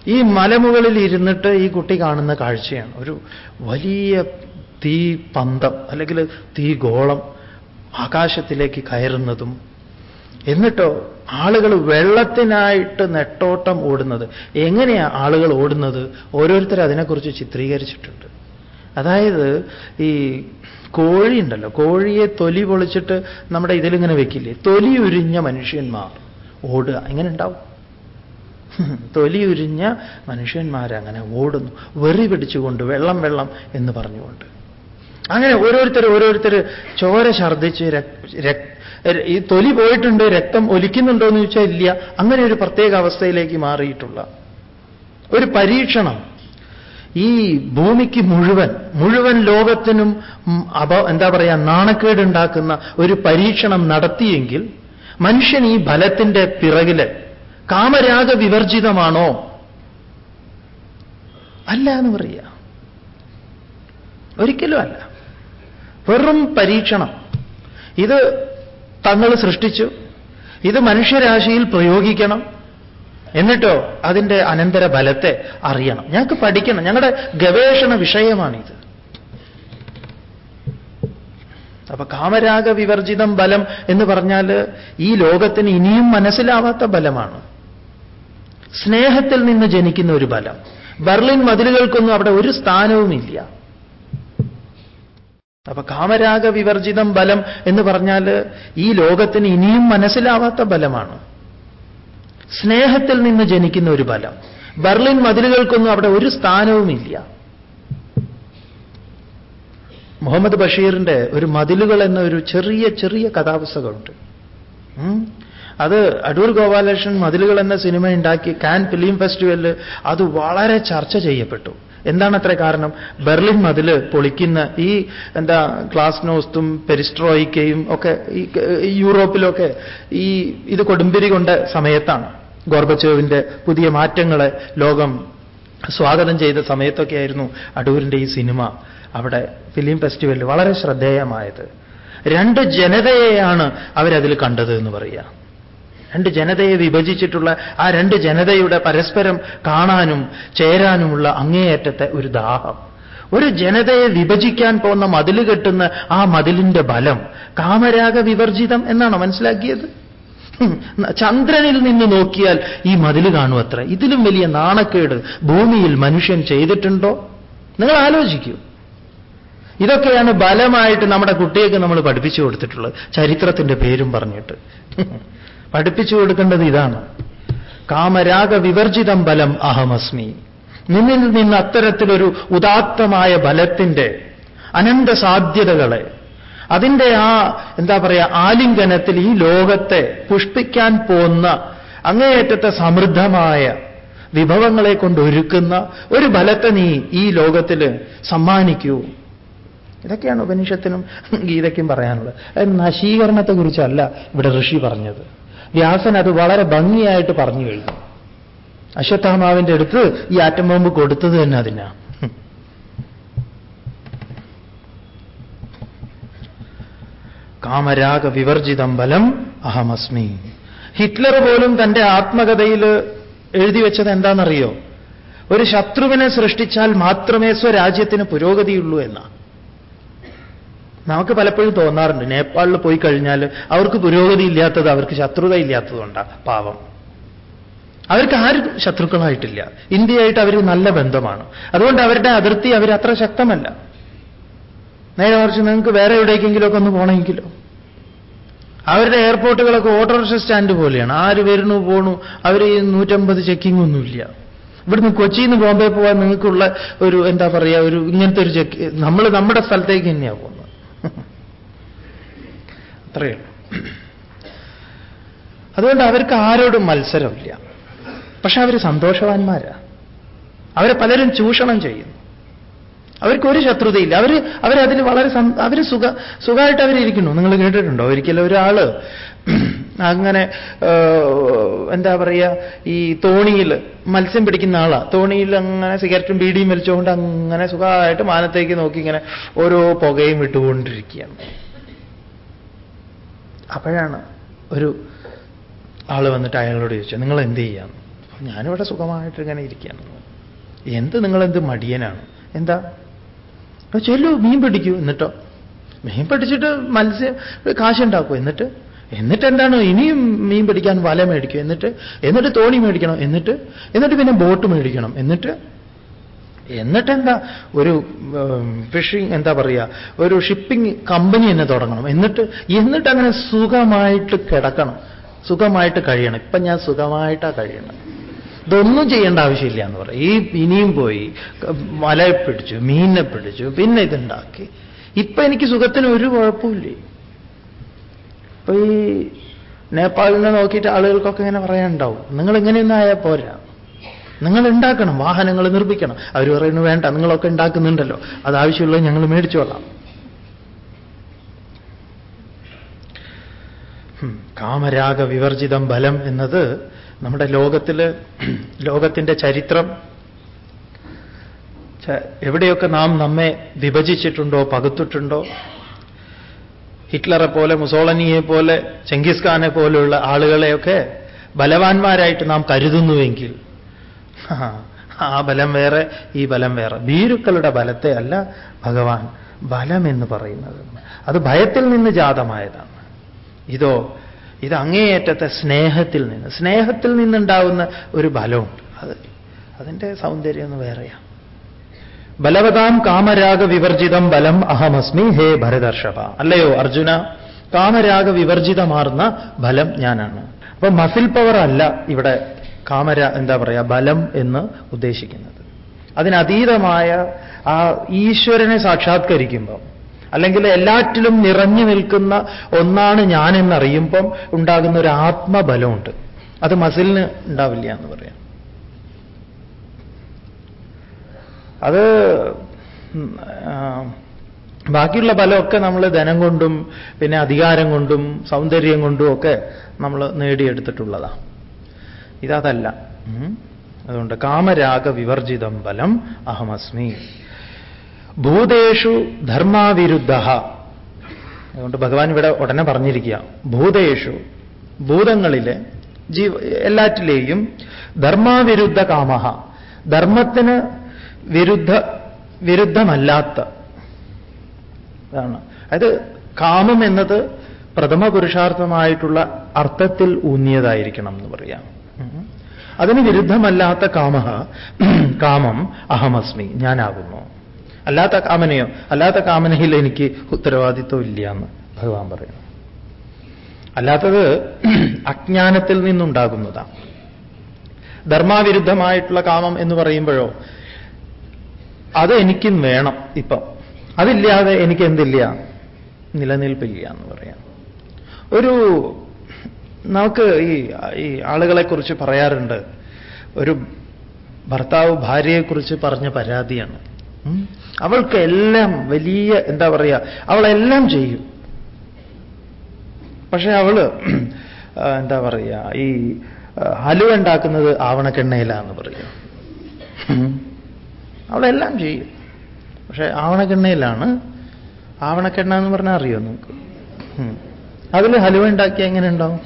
ഈ മലമുകളിൽ ഇരുന്നിട്ട് ഈ കുട്ടി കാണുന്ന കാഴ്ചയാണ്. ഒരു വലിയ തീ പന്തം അല്ലെങ്കിൽ തീ ഗോളം ആകാശത്തിലേക്ക് കയറുന്നതും എന്നിട്ടോ ആളുകൾ വെള്ളത്തിനായിട്ട് നെട്ടോട്ടം ഓടുന്നത്. എങ്ങനെയാണ് ആളുകൾ ഓടുന്നത്? ഓരോരുത്തർ അതിനെക്കുറിച്ച് ചിത്രീകരിച്ചിട്ടുണ്ട്. അതായത് ഈ കോഴി ഉണ്ടല്ലോ കോഴിയെ തൊലി പൊളിച്ചിട്ട് നമ്മുടെ ഇതിലിങ്ങനെ വെക്കില്ലേ? തൊലി ഉരിഞ്ഞ മനുഷ്യന്മാർ. ഓടുക. എങ്ങനെ ഉണ്ടാവും. തൊലി ഉരിഞ്ഞ മനുഷ്യന്മാരങ്ങനെ ഓടുന്നു. വെറി പിടിച്ചുകൊണ്ട് വെള്ളം വെള്ളം എന്ന് പറഞ്ഞുകൊണ്ട്. അങ്ങനെ ഓരോരുത്തർ ഓരോരുത്തർ ചോര ഛർദ്ദിച്ച് ഈ തൊലി പോയിട്ടുണ്ട് രക്തം ഒലിക്കുന്നുണ്ടോ എന്ന് ചോദിച്ചാൽ ഇല്ല. അങ്ങനെ ഒരു പ്രത്യേക അവസ്ഥയിലേക്ക് മാറിയിട്ടുള്ള ഒരു പരീക്ഷണം. ഈ ഭൂമിക്ക് മുഴുവൻ മുഴുവൻ ലോകത്തിനും അപ എന്താ പറയാ നാണക്കേടുണ്ടാക്കുന്ന ഒരു പരീക്ഷണം നടത്തിയെങ്കിൽ മനുഷ്യൻ ഈ ഫലത്തിന്റെ പിറകിൽ കാമരാഗ വിവർജിതമാണോ? അല്ല എന്ന് പറയുക ഒരിക്കലും അല്ല. വെറും പരീക്ഷണം. ഇത് തങ്ങൾ സൃഷ്ടിച്ചു. ഇത് മനുഷ്യരാശിയിൽ പ്രയോഗിക്കണം. എന്നിട്ടോ അതിന്റെ അനന്തര ഫലത്തെ അറിയണം. ഞങ്ങൾക്ക് പഠിക്കണം. ഞങ്ങളുടെ ഗവേഷണ വിഷയമാണിത്. അപ്പൊ കാമരാഗ വിവർജിതം ബലം എന്ന് പറഞ്ഞാൽ ഈ ലോകത്തിന് ഇനിയും മനസ്സിലാവാത്ത ബലമാണ്. സ്നേഹത്തിൽ നിന്ന് ജനിക്കുന്ന ഒരു ബലം. ബർലിൻ മതിലുകൾക്കൊന്നും അവിടെ ഒരു സ്ഥാനവുമില്ല. അപ്പൊ കാമരാഗ വിവർജിതം ബലം എന്ന് പറഞ്ഞാൽ ഈ ലോകത്തിന് ഇനിയും മനസ്സിലാവാത്ത ബലമാണ്. സ്നേഹത്തിൽ നിന്ന് ജനിക്കുന്ന ഒരു ബലം. ബർലിൻ മതിലുകൾക്കൊന്നും അവിടെ ഒരു സ്ഥാനവുമില്ല. മുഹമ്മദ് ബഷീറിന്റെ ഒരു മതിലുകൾ എന്ന ഒരു ചെറിയ ചെറിയ കഥാപുസ്തകമുണ്ട്. അത് അടൂർ ഗോപാലകൃഷ്ണൻ മതിലുകൾ എന്ന സിനിമ ഉണ്ടാക്കി കാൻ ഫിലിം ഫെസ്റ്റിവലിൽ അത് വളരെ ചർച്ച ചെയ്യപ്പെട്ടു. എന്താണ് അത്ര കാരണം? ബെർലിൻ മതിൽ പൊളിക്കുന്ന ഈ എന്താ ക്ലാസ്നോസ്തും പെരിസ്ട്രോയിക്കയും ഒക്കെ ഈ യൂറോപ്പിലൊക്കെ ഈ ഇത് കൊടുമ്പിരി കൊണ്ട സമയത്താണ് ഗോർബച്ചോവിന്റെ പുതിയ മാറ്റങ്ങളെ ലോകം സ്വാഗതം ചെയ്ത സമയത്തൊക്കെ ആയിരുന്നു അടൂരിന്റെ ഈ സിനിമ അവിടെ ഫിലിം ഫെസ്റ്റിവലിൽ വളരെ ശ്രദ്ധേയമായത്. രണ്ട് ജനതയെയാണ് അവരതിൽ കണ്ടത് എന്ന് പറയുക. രണ്ട് ജനതയെ വിഭജിച്ചിട്ടുള്ള ആ രണ്ട് ജനതയുടെ പരസ്പരം കാണാനും ചേരാനുമുള്ള അങ്ങേയറ്റത്തെ ഒരു ദാഹം. ഒരു ജനതയെ വിഭജിക്കാൻ പോകുന്ന മതിൽ കെട്ടുന്ന ആ മതിലിന്റെ ബലം കാമരാഗ വിവർജിതം എന്നാണ് മനസ്സിലാക്കിയത്? ചന്ദ്രനിൽ നിന്ന് നോക്കിയാൽ ഈ മതിൽ കാണും അത്ര ഇതിലും വലിയ നാണക്കേട് ഭൂമിയിൽ മനുഷ്യൻ ചെയ്തിട്ടുണ്ടോ? നിങ്ങൾ ആലോചിക്കൂ. ഇതൊക്കെയാണ് ബലമായിട്ട് നമ്മുടെ കുട്ടിയൊക്കെ നമ്മൾ പഠിപ്പിച്ചു കൊടുത്തിട്ടുള്ളത്. ചരിത്രത്തിന്റെ പേരും പറഞ്ഞിട്ട്. പഠിപ്പിച്ചു കൊടുക്കേണ്ടത് ഇതാണ്. കാമരാഗ വിവർജിതം ബലം അഹമസ്മി. നിന്നിൽ നിന്ന് അത്തരത്തിലൊരു ഉദാത്തമായ ബലത്തിന്റെ അനന്ത സാധ്യതകളെ അതിന്റെ ആ എന്താ പറയുക ആലിംഗനത്തിൽ ഈ ലോകത്തെ പുഷ്പിക്കാൻ പോന്ന അങ്ങേയറ്റത്തെ സമൃദ്ധമായ വിഭവങ്ങളെ കൊണ്ട് ഒരുക്കുന്ന ഒരു ബലത്തെ നീ ഈ ലോകത്തിൽ സമ്മാനിക്കൂ. ഇതൊക്കെയാണ് ഉപനിഷത്തിനും ഗീതയ്ക്കും പറയാനുള്ളത്. നശീകരണത്തെക്കുറിച്ചല്ല ഇവിടെ ഋഷി പറഞ്ഞത്. വ്യാസൻ അത് വളരെ ഭംഗിയായിട്ട് പറഞ്ഞു കഴിഞ്ഞു അശ്വത്ഥാമാവിന്റെ അടുത്ത് ഈ ആറ്റം ബോംബ് കൊടുത്തത് തന്നെ അതിനാ. കാമരാഗ വിവർജിതം ബലം അഹമസ്മി. ഹിറ്റ്ലർ പോലും തന്റെ ആത്മകഥയിൽ എഴുതി വെച്ചത് എന്താണെന്നറിയോ? ഒരു ശത്രുവിനെ സൃഷ്ടിച്ചാൽ മാത്രമേ സ്വരാജ്യത്തിന് പുരോഗതിയുള്ളൂ എന്നാണ്. നമുക്ക് പലപ്പോഴും തോന്നാറുണ്ട് നേപ്പാളിൽ പോയി കഴിഞ്ഞാൽ അവർക്ക് പുരോഗതി ഇല്ലാത്തത് അവർക്ക് ശത്രുത ഇല്ലാത്തതുകൊണ്ടാണ് പാവം. അവർക്ക് ആരും ശത്രുക്കളായിട്ടില്ല. ഇന്ത്യയായിട്ട് അവർ നല്ല ബന്ധമാണ്. അതുകൊണ്ട് അവരുടെ അതിർത്തി അവർ അത്ര ശക്തമല്ല. നേരെ മറിച്ച് നിങ്ങൾക്ക് വേറെ എവിടേക്കെങ്കിലുമൊക്കെ ഒന്ന് പോകണമെങ്കിലോ അവരുടെ എയർപോർട്ടുകളൊക്കെ ഓട്ടോറിക്ഷ സ്റ്റാൻഡ് പോലെയാണ്. ആര് വരുന്നു പോണു അവർ ഈ നൂറ്റമ്പത് ചെക്കിംഗ് ഒന്നുമില്ല. ഇവിടുന്ന് കൊച്ചിയിൽ നിന്ന് ബോംബെ പോകാൻ നിങ്ങൾക്കുള്ള ഒരു എന്താ പറയുക ഒരു ഇങ്ങനത്തെ ഒരു ചെക്ക് നമ്മൾ നമ്മുടെ സ്ഥലത്തേക്ക് തന്നെയാണ് പോകുന്നത് അത്രയേ അതുകൊണ്ട് അവർക്ക് ആരോടും മത്സരമില്ല. പക്ഷെ അവർ സന്തോഷവാന്മാരാ. അവരെ പലരും ചൂഷണം ചെയ്യുന്നു അവർക്ക് ഒരു ശത്രുതയില്ല. അവർ അവരതിൽ വളരെ അവർ സുഖ സുഖമായിട്ട് അവരിയ്ക്കുന്നു നിങ്ങൾ കേട്ടിട്ടുണ്ടോ? ഒരിക്കലും ഒരാൾ അങ്ങനെ എന്താ പറയുക ഈ തോണിയിൽ മത്സ്യം പിടിക്കുന്ന ആളാണ് തോണിയിൽ അങ്ങനെ സിഗരറ്റും ബീഡിയും വലിച്ചുകൊണ്ട് അങ്ങനെ സുഖമായിട്ട് മാനത്തേക്ക് നോക്കി ഇങ്ങനെ ഓരോ പുകയും വിട്ടുകൊണ്ടിരിക്കുകയാണ് അപ്പോഴാണ് ഒരു ആൾ വന്നിട്ട് അയാളോട് ചോദിച്ചു നിങ്ങൾ എന്ത് ചെയ്യാം ഞാനിവിടെ സുഖമായിട്ട് ഇങ്ങനെ ഇരിക്കുകയാണ്. എന്ത് നിങ്ങളെന്ത് മടിയനാണ്? എന്താ? ചൊല്ലു മീൻ പിടിക്കൂ എന്നിട്ടോ. മീൻ പിടിച്ചിട്ട് മത്സ്യം കാശുണ്ടാക്കും എന്നിട്ട്. എന്നിട്ട് എന്താണ്? ഇനിയും മീൻ പിടിക്കാൻ വല മേടിക്കൂ എന്നിട്ട്. എന്നിട്ട് തോണി മേടിക്കണം എന്നിട്ട്. എന്നിട്ട് പിന്നെ ബോട്ട് മേടിക്കണം എന്നിട്ട്. എന്നിട്ട് എന്താ ഒരു ഫിഷിംഗ് എന്താ പറയുക ഒരു ഷിപ്പിംഗ് കമ്പനി തന്നെ തുടങ്ങണം. എന്നിട്ട് എന്നിട്ട് അങ്ങനെ സുഖമായിട്ട് കിടക്കണം. സുഖമായിട്ട് കഴിയണം. ഇപ്പം ഞാൻ സുഖമായിട്ടാണ് കഴിയണം ഇതൊന്നും ചെയ്യേണ്ട ആവശ്യമില്ല എന്ന് പറയും. ഈ ഇനിയും പോയി മലയെ പിടിച്ചു മീനെ പിടിച്ചു പിന്നെ ഇതുണ്ടാക്കി. ഇപ്പൊ എനിക്ക് സുഖത്തിന് ഒരു കുഴപ്പമില്ലേ ഇപ്പൊ ഈ നേപ്പാളിനെ നോക്കിയിട്ട് ആളുകൾക്കൊക്കെ ഇങ്ങനെ പറയാനുണ്ടാവും. നിങ്ങൾ ഇങ്ങനെയൊന്നും ആയാൽ പോരാ. നിങ്ങൾ ഉണ്ടാക്കണം വാഹനങ്ങൾ നിർമ്മിക്കണം. അവർ പറയുന്നു വേണ്ട നിങ്ങളൊക്കെ ഉണ്ടാക്കുന്നുണ്ടല്ലോ. അത് ആവശ്യമുള്ളത് ഞങ്ങൾ മേടിച്ചോളാം കാമരാഗ വിവർജിതം ബലം എന്നത് നമ്മുടെ ലോകത്തിൽ ലോകത്തിന്റെ ചരിത്രം എവിടെയൊക്കെ നാം നമ്മെ വിഭജിച്ചിട്ടുണ്ടോ പകുത്തിട്ടുണ്ടോ ഹിറ്റ്ലറെ പോലെ മുസോളനിയെ പോലെ ചെങ്കിസ് ഖാനെ പോലെയുള്ള ആളുകളെയൊക്കെ ബലവാന്മാരായിട്ട് നാം കരുതുന്നുവെങ്കിൽ ആ ബലം വേറെ ഈ ബലം വേറെ. ഭീരുക്കളുടെ ബലത്തെ അല്ല ഭഗവാൻ ബലം എന്ന് പറയുന്നത്. അത് ഭയത്തിൽ നിന്ന് ജാതമായതാണ്. ഇതോ ഇത് അങ്ങേയറ്റത്തെ സ്നേഹത്തിൽ നിന്ന്. സ്നേഹത്തിൽ നിന്നുണ്ടാവുന്ന ഒരു ബലമുണ്ട് അത്. അതിന്റെ സൗന്ദര്യം ഒന്ന് വേറെയാണ് ബലവതാം കാമരാഗ വിവർജിതം ബലം അഹമസ്മി ഹേ ഭരതർഷഭ. അല്ലയോ അർജുന? കാമരാഗ വിവർജിതമാർന്ന ബലം ഞാനാണ്. അപ്പൊ മസിൽ പവർ അല്ല ഇവിടെ കാമര എന്താ പറയുക ബലം എന്ന് ഉദ്ദേശിക്കുന്നത്. അതിനതീതമായ ആ ഈശ്വരനെ സാക്ഷാത്കരിക്കുമ്പം അല്ലെങ്കിൽ എല്ലാറ്റിലും നിറഞ്ഞു നിൽക്കുന്ന ഒന്നാണ് ഞാൻ എന്നറിയുമ്പം ഉണ്ടാകുന്ന ഒരു ആത്മബലമുണ്ട്. അത് മസിലിന് ഉണ്ടാവില്ല എന്ന് പറയാം. അത് ബാക്കിയുള്ള ബലമൊക്കെ നമ്മൾ ധനം കൊണ്ടും പിന്നെ അധികാരം കൊണ്ടും സൗന്ദര്യം കൊണ്ടും ഒക്കെ നമ്മൾ നേടിയെടുത്തിട്ടുള്ളതാണ്. ഇതല്ല അതുകൊണ്ട് കാമരാഗ വിവർജിതം ബലം അഹമസ്മി. ഭൂതേഷു ധർമാവിരുദ്ധ. അതുകൊണ്ട് ഭഗവാൻ ഇവിടെ ഉടനെ പറഞ്ഞിരിക്കുക. ഭൂതേഷു ഭൂതങ്ങളിലെ ജീവ എല്ലാറ്റിലെയും ധർമാവിരുദ്ധ കാമഹ ധർമ്മത്തിന് വിരുദ്ധ വിരുദ്ധമല്ലാത്ത. അതാണ് അതായത് കാമം എന്നത് പ്രഥമ പുരുഷാർത്ഥമായിട്ടുള്ള അർത്ഥത്തിൽ ഊന്നിയതായിരിക്കണം എന്ന് പറയാം. അതിന് വിരുദ്ധമല്ലാത്ത കാമ കാമം അഹമസ്മി ഞാനാകുന്നു. അല്ലാത്ത കാമനയോ അല്ലാത്ത കാമനയിൽ എനിക്ക് ഉത്തരവാദിത്വം ഇല്ല എന്ന് ഭഗവാൻ പറയുന്നു. അല്ലാത്തത് അജ്ഞാനത്തിൽ നിന്നുണ്ടാകുന്നതാണ്. ധർമാവിരുദ്ധമായിട്ടുള്ള കാമം എന്ന് പറയുമ്പോഴോ അത് എനിക്കും വേണം ഇപ്പം. അതില്ലാതെ എനിക്ക് എന്തില്ല? നിലനിൽപ്പില്ല എന്ന് പറയാം. ഒരു നമുക്ക് ഈ ഈ ആളുകളെക്കുറിച്ച് പറയാറുണ്ട്. ഒരു ഭർത്താവ് ഭാര്യയെക്കുറിച്ച് പറഞ്ഞ പരാതിയാണ്. അവൾക്ക് എല്ലാം വലിയ എന്താ പറയുക അവളെല്ലാം ചെയ്യും. പക്ഷെ അവൾ എന്താ പറയുക ഈ ഹലുവ ഉണ്ടാക്കുന്നത് ആവണക്കെണ്ണയിലാന്ന് പറയുക അവളെല്ലാം ചെയ്യും. പക്ഷെ ആവണക്കെണ്ണയിലാണ്. ആവണക്കെണ്ണ എന്ന് പറഞ്ഞാൽ അറിയോ നിങ്ങൾക്ക് അതിൽ ഹലുവ ഉണ്ടാക്കിയാൽ എങ്ങനെ ഉണ്ടാവും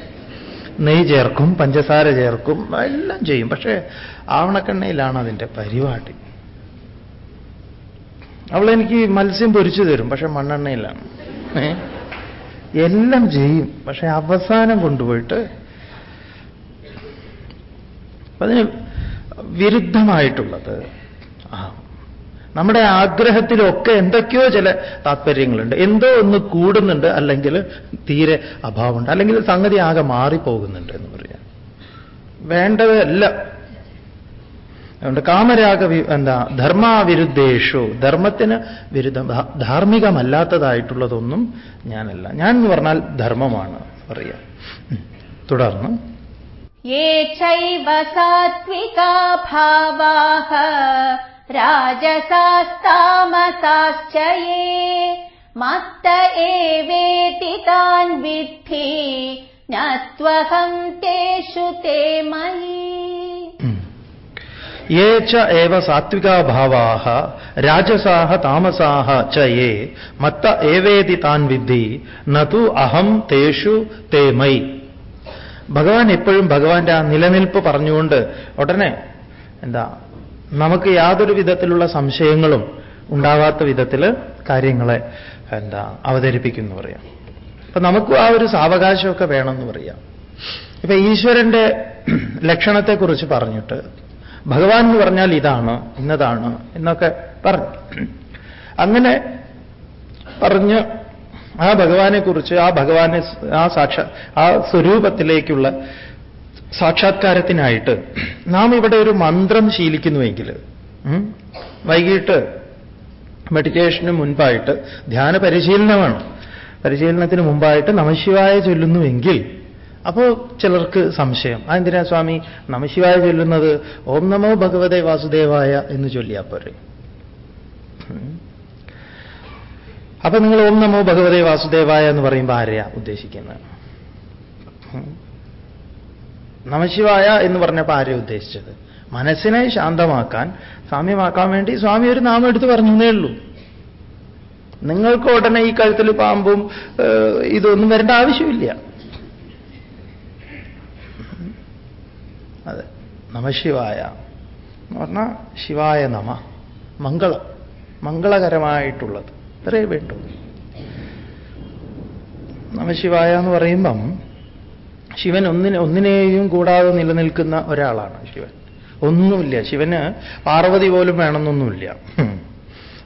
നെയ്യ് ചേർക്കും പഞ്ചസാര ചേർക്കും എല്ലാം ചെയ്യും. പക്ഷേ ആവണക്കെണ്ണയിലാണ് അതിന്റെ പരിപാടി. അവളെനിക്ക് മത്സ്യം പൊരിച്ചു തരും പക്ഷെ മണ്ണെണ്ണയിലാണ്. എല്ലാം ചെയ്യും. പക്ഷെ അവസാനം കൊണ്ടുപോയിട്ട് അതിന് വിരുദ്ധമായിട്ടുള്ളത് ആ നമ്മുടെ ആഗ്രഹത്തിലൊക്കെ എന്തൊക്കെയോ ചില താല്പര്യങ്ങളുണ്ട് എന്തോ ഒന്ന് കൂടുന്നുണ്ട് അല്ലെങ്കിൽ തീരെ അഭാവമുണ്ട് അല്ലെങ്കിൽ സംഗതി ആകെ മാറിപ്പോകുന്നുണ്ട് എന്ന് പറയാം വേണ്ടതല്ല അതുകൊണ്ട് കാമരാഗ വി- എന്താ ധർമാവിരുദ്ധേഷു ധർമ്മത്തിന് വിരുദ്ധം ധാ- ധാർമ്മികമല്ലാത്തതായിട്ടുള്ളതൊന്നും ഞാനല്ല ഞാൻ എന്ന് പറഞ്ഞാൽ ധർമ്മമാണ് പറയാം ഉം. തുടർന്ന് ये चैव सात्विका भावाः राजसास्तामसाश्च ये मत्त एवेति तान् विद्धि न त्वहम् तेषु ते मयि ये च एव सात्विका भावाः राजसाः तामसाः च ये मत्त एवेति तान् विद्धि न तु अहं तेषु ते मयि ഭഗവാൻ എപ്പോഴും ഭഗവാന്റെ ആ നിലനിൽപ്പ് പറഞ്ഞുകൊണ്ട് ഉടനെ എന്താ നമുക്ക് യാതൊരു വിധത്തിലുള്ള സംശയങ്ങളും ഉണ്ടാവാത്ത വിധത്തിൽ കാര്യങ്ങളെ എന്താ അവതരിപ്പിക്കുന്നു പറയാം. അപ്പൊ നമുക്കും ആ ഒരു സാവകാശമൊക്കെ വേണമെന്ന് പറയാം. ഇപ്പൊ ഈശ്വരന്റെ ലക്ഷണത്തെക്കുറിച്ച് പറഞ്ഞിട്ട് ഭഗവാൻ എന്ന് പറഞ്ഞാൽ ഇതാണ് ഇന്നതാണ് എന്നൊക്കെ പറഞ്ഞു. അങ്ങനെ പറഞ്ഞ് ആ ഭഗവാനെക്കുറിച്ച് ആ ഭഗവാനെ ആ സാക്ഷ ആ സ്വരൂപത്തിലേക്കുള്ള സാക്ഷാത്കാരത്തിനായിട്ട് നാം ഇവിടെ ഒരു മന്ത്രം ശീലിക്കുന്നുവെങ്കിൽ വൈകിട്ട് മെഡിറ്റേഷന് മുൻപായിട്ട് ധ്യാന പരിശീലനമാണ് പരിശീലനത്തിന് മുമ്പായിട്ട് നമശിവായ ചൊല്ലുന്നുവെങ്കിൽ അപ്പോൾ ചിലർക്ക് സംശയം അതെന്തിനാ സ്വാമി നമശിവായ ചൊല്ലുന്നത് ഓം നമോ ഭഗവതേ വാസുദേവായ എന്ന് ചൊല്ലിയാ പോരെ. അപ്പൊ നിങ്ങൾ ഓം നമോ ഭഗവതേ വാസുദേവായ എന്ന് പറയുമ്പോൾ ആരെയാ ഉദ്ദേശിക്കുന്നത്. നമശിവായ എന്ന് പറഞ്ഞപ്പോൾ ആരെ ഉദ്ദേശിച്ചത്? മനസ്സിനെ ശാന്തമാക്കാൻ സാമ്യമാക്കാൻ വേണ്ടി സ്വാമി ഒരു നാമം എടുത്ത് പറഞ്ഞേ ഉള്ളൂ. നിങ്ങൾക്ക് ഉടനെ ഈ കഴുത്തിൽ പാമ്പും ഇതൊന്നും വരേണ്ട ആവശ്യമില്ല. അതെ. നമശിവായ എന്ന് പറഞ്ഞാൽ ശിവായ നമ മംഗളം മംഗളകരമായിട്ടുള്ളത്. ഇത്രയേ വേണ്ടൂ. നമശിവായ എന്ന് പറയുമ്പം ശിവൻ ഒന്നിനെ ഒന്നിനെയും കൂടാതെ നിലനിൽക്കുന്ന ഒരാളാണ് ശിവൻ. ഒന്നുമില്ല. ശിവന് പാർവതി പോലും വേണമെന്നൊന്നുമില്ല.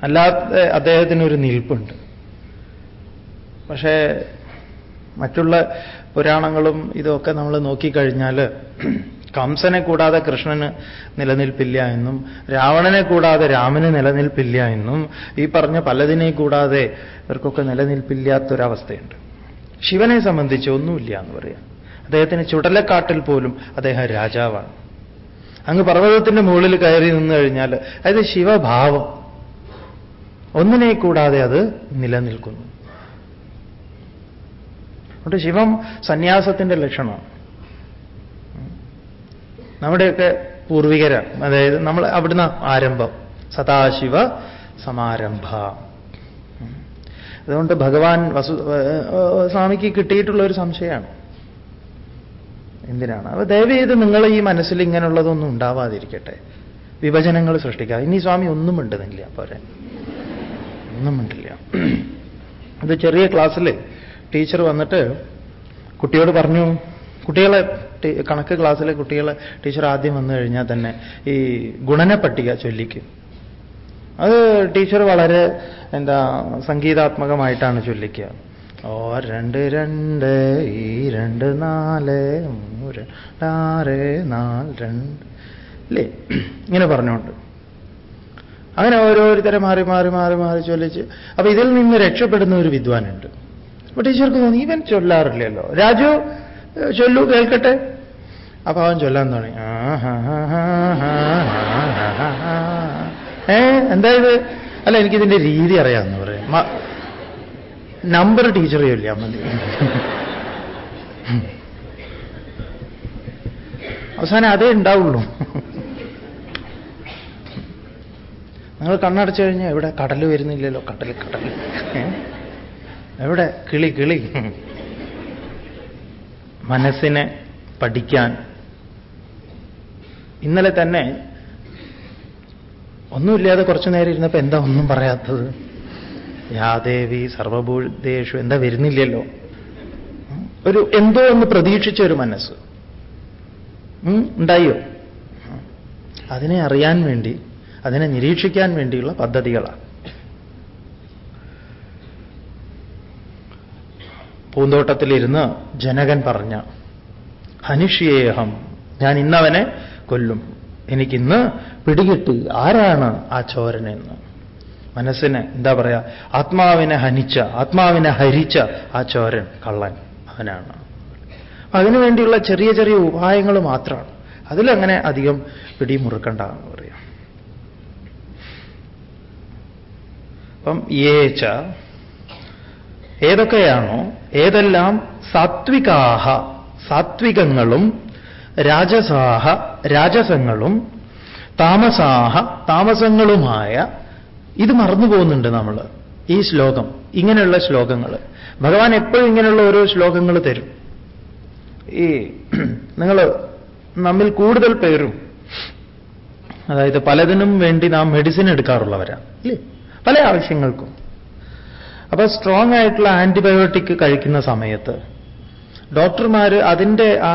അല്ലാത്ത അദ്ദേഹത്തിന് ഒരു നിൽപ്പുണ്ട്. പക്ഷേ മറ്റുള്ള പുരാണങ്ങളും ഇതൊക്കെ നമ്മൾ നോക്കിക്കഴിഞ്ഞാൽ കംസനെ കൂടാതെ കൃഷ്ണന് നിലനിൽപ്പില്ല എന്നും രാവണനെ കൂടാതെ രാമന് നിലനിൽപ്പില്ല എന്നും ഈ പറഞ്ഞ പലതിനെ കൂടാതെ ഇവർക്കൊക്കെ നിലനിൽപ്പില്ലാത്തൊരവസ്ഥയുണ്ട്. ശിവനെ സംബന്ധിച്ച് ഒന്നുമില്ല എന്ന് പറയാം. അദ്ദേഹത്തിന് ചുടലക്കാട്ടിൽ പോലും അദ്ദേഹം രാജാവാണ്. അങ്ങ് പർവതത്തിന്റെ മുകളിൽ കയറി നിന്ന് കഴിഞ്ഞാൽ അതായത് ശിവഭാവം. ഒന്നിനെ കൂടാതെ അത് നിലനിൽക്കുന്നു. അതുകൊണ്ട് ശിവം സന്യാസത്തിന്റെ ലക്ഷണമാണ്. നമ്മുടെയൊക്കെ പൂർവികര അതായത് നമ്മൾ അവിടുന്ന് ആരംഭം. സദാശിവ സമാരംഭ. അതുകൊണ്ട് ഭഗവാൻ വസു സ്വാമിക്ക് കിട്ടിയിട്ടുള്ള ഒരു സംശയമാണ്. എന്തിനാണ്? അപ്പൊ ദയവ് ചെയ്ത് നിങ്ങൾ ഈ മനസ്സിൽ ഇങ്ങനെയുള്ളതൊന്നും ഉണ്ടാവാതിരിക്കട്ടെ. വിഭജനങ്ങൾ സൃഷ്ടിക്കാതെ ഇനി സ്വാമി ഒന്നും മിണ്ടുന്നില്ല. പോരെ. ഒന്നും മിണ്ടില്ല. അത് ചെറിയ ക്ലാസ്സിൽ ടീച്ചർ വന്നിട്ട് കുട്ടിയോട് പറഞ്ഞു കുട്ടികളെ കണക്ക് ക്ലാസ്സിലെ കുട്ടികളെ ടീച്ചർ ആദ്യം വന്നു കഴിഞ്ഞാൽ തന്നെ ഈ ഗുണന പട്ടിക ചൊല്ലിക്കും. അത് ടീച്ചർ വളരെ എന്താ സംഗീതാത്മകമായിട്ടാണ് ചൊല്ലിക്കുക. ഓ രണ്ട് രണ്ട് ഈ രണ്ട് നാല് ആറ് നാല് രണ്ട്. അല്ലേ ഇങ്ങനെ പറഞ്ഞുകൊണ്ട്. അങ്ങനെ ഓരോരുത്തരെ മാറി മാറി മാറി മാറി ചൊല്ലിച്ച്. അപ്പൊ ഇതിൽ നിന്ന് രക്ഷപ്പെടുന്ന ഒരു വിദ്വാനുണ്ട്. അപ്പൊ ടീച്ചർക്ക് തോന്നി ഇവൻ ചൊല്ലാറില്ലല്ലോ. രാജു ചൊല്ലു കേൾക്കട്ടെ? അപ്പൊ അവൻ ചൊല്ലാൻ തുടങ്ങി. ഏ എന്താ ഇത്? അല്ല എനിക്കിതിന്റെ രീതി അറിയാമെന്ന് പറയാം. നമ്പർ ടീച്ചർ ചൊല്ലിയാൽ മതി. അവസാനം അതേ ഉണ്ടാവുള്ളൂ. നിങ്ങൾ കണ്ണടച്ചു കഴിഞ്ഞാൽ എവിടെ കടൽ വരുന്നില്ലല്ലോ കടൽ കടൽ എവിടെ? കിളി കിളി. മനസ്സിനെ പഠിക്കാൻ. ഇന്നലെ തന്നെ ഒന്നുമില്ലാതെ കുറച്ചു നേരം ഇരുന്നപ്പോൾ എന്താ ഒന്നും പറയാത്തത്? യാദേവി സർവഭൂതേഷു എന്താ വരുന്നില്ലല്ലോ. ഒരു എന്തോ ഒന്ന് പ്രതീക്ഷിച്ച ഒരു മനസ്സ്. ഉണ്ടായോ? അതിനെ അറിയാൻ വേണ്ടി അതിനെ നിരീക്ഷിക്കാൻ വേണ്ടിയുള്ള പദ്ധതികളാണ് പൂന്തോട്ടത്തിലിരുന്ന് ജനകൻ പറഞ്ഞ ഹനിഷ്യേഹം ഞാൻ ഇന്നവനെ കൊല്ലും. എനിക്കിന്ന് പിടികിട്ടി ആരാണ് ആ ചോരനെന്ന്? മനസ്സിന് എന്താ പറയാ? ആത്മാവിനെ ഹനിച്ച ആത്മാവിനെ ഹരിച്ച ആ ചോരൻ കള്ളൻ അവനാണ്. അതിനുവേണ്ടിയുള്ള ചെറിയ ചെറിയ ഉപായങ്ങൾ മാത്രമാണ്. അതിലങ്ങനെ അധികം പിടിമുറുക്കണ്ട എന്ന് പറയാം. അപ്പം ഏച്ച ഏതൊക്കെയാണോ ഏതെല്ലാം സാത്വികാഹ സാത്വികങ്ങളും രാജസാഹ രാജസങ്ങളും താമസാഹ താമസങ്ങളുമായ ഇത് മറന്നു പോകുന്നുണ്ട് നമ്മൾ. ഈ ശ്ലോകം ഇങ്ങനെയുള്ള ശ്ലോകങ്ങൾ. ഭഗവാൻ എപ്പോഴും ഇങ്ങനെയുള്ള ഓരോ ശ്ലോകങ്ങൾ തരും. ഈ നിങ്ങൾ നമ്മിൽ കൂടുതൽ പേരും അതായത് പലതിനും വേണ്ടി നാം മെഡിസിൻ എടുക്കാറുള്ളവരാണ് ഇല്ലേ? പല ആവശ്യങ്ങൾക്കും. അപ്പൊ സ്ട്രോങ് ആയിട്ടുള്ള ആന്റിബയോട്ടിക് കഴിക്കുന്ന സമയത്ത് ഡോക്ടർമാർ അതിന്റെ ആ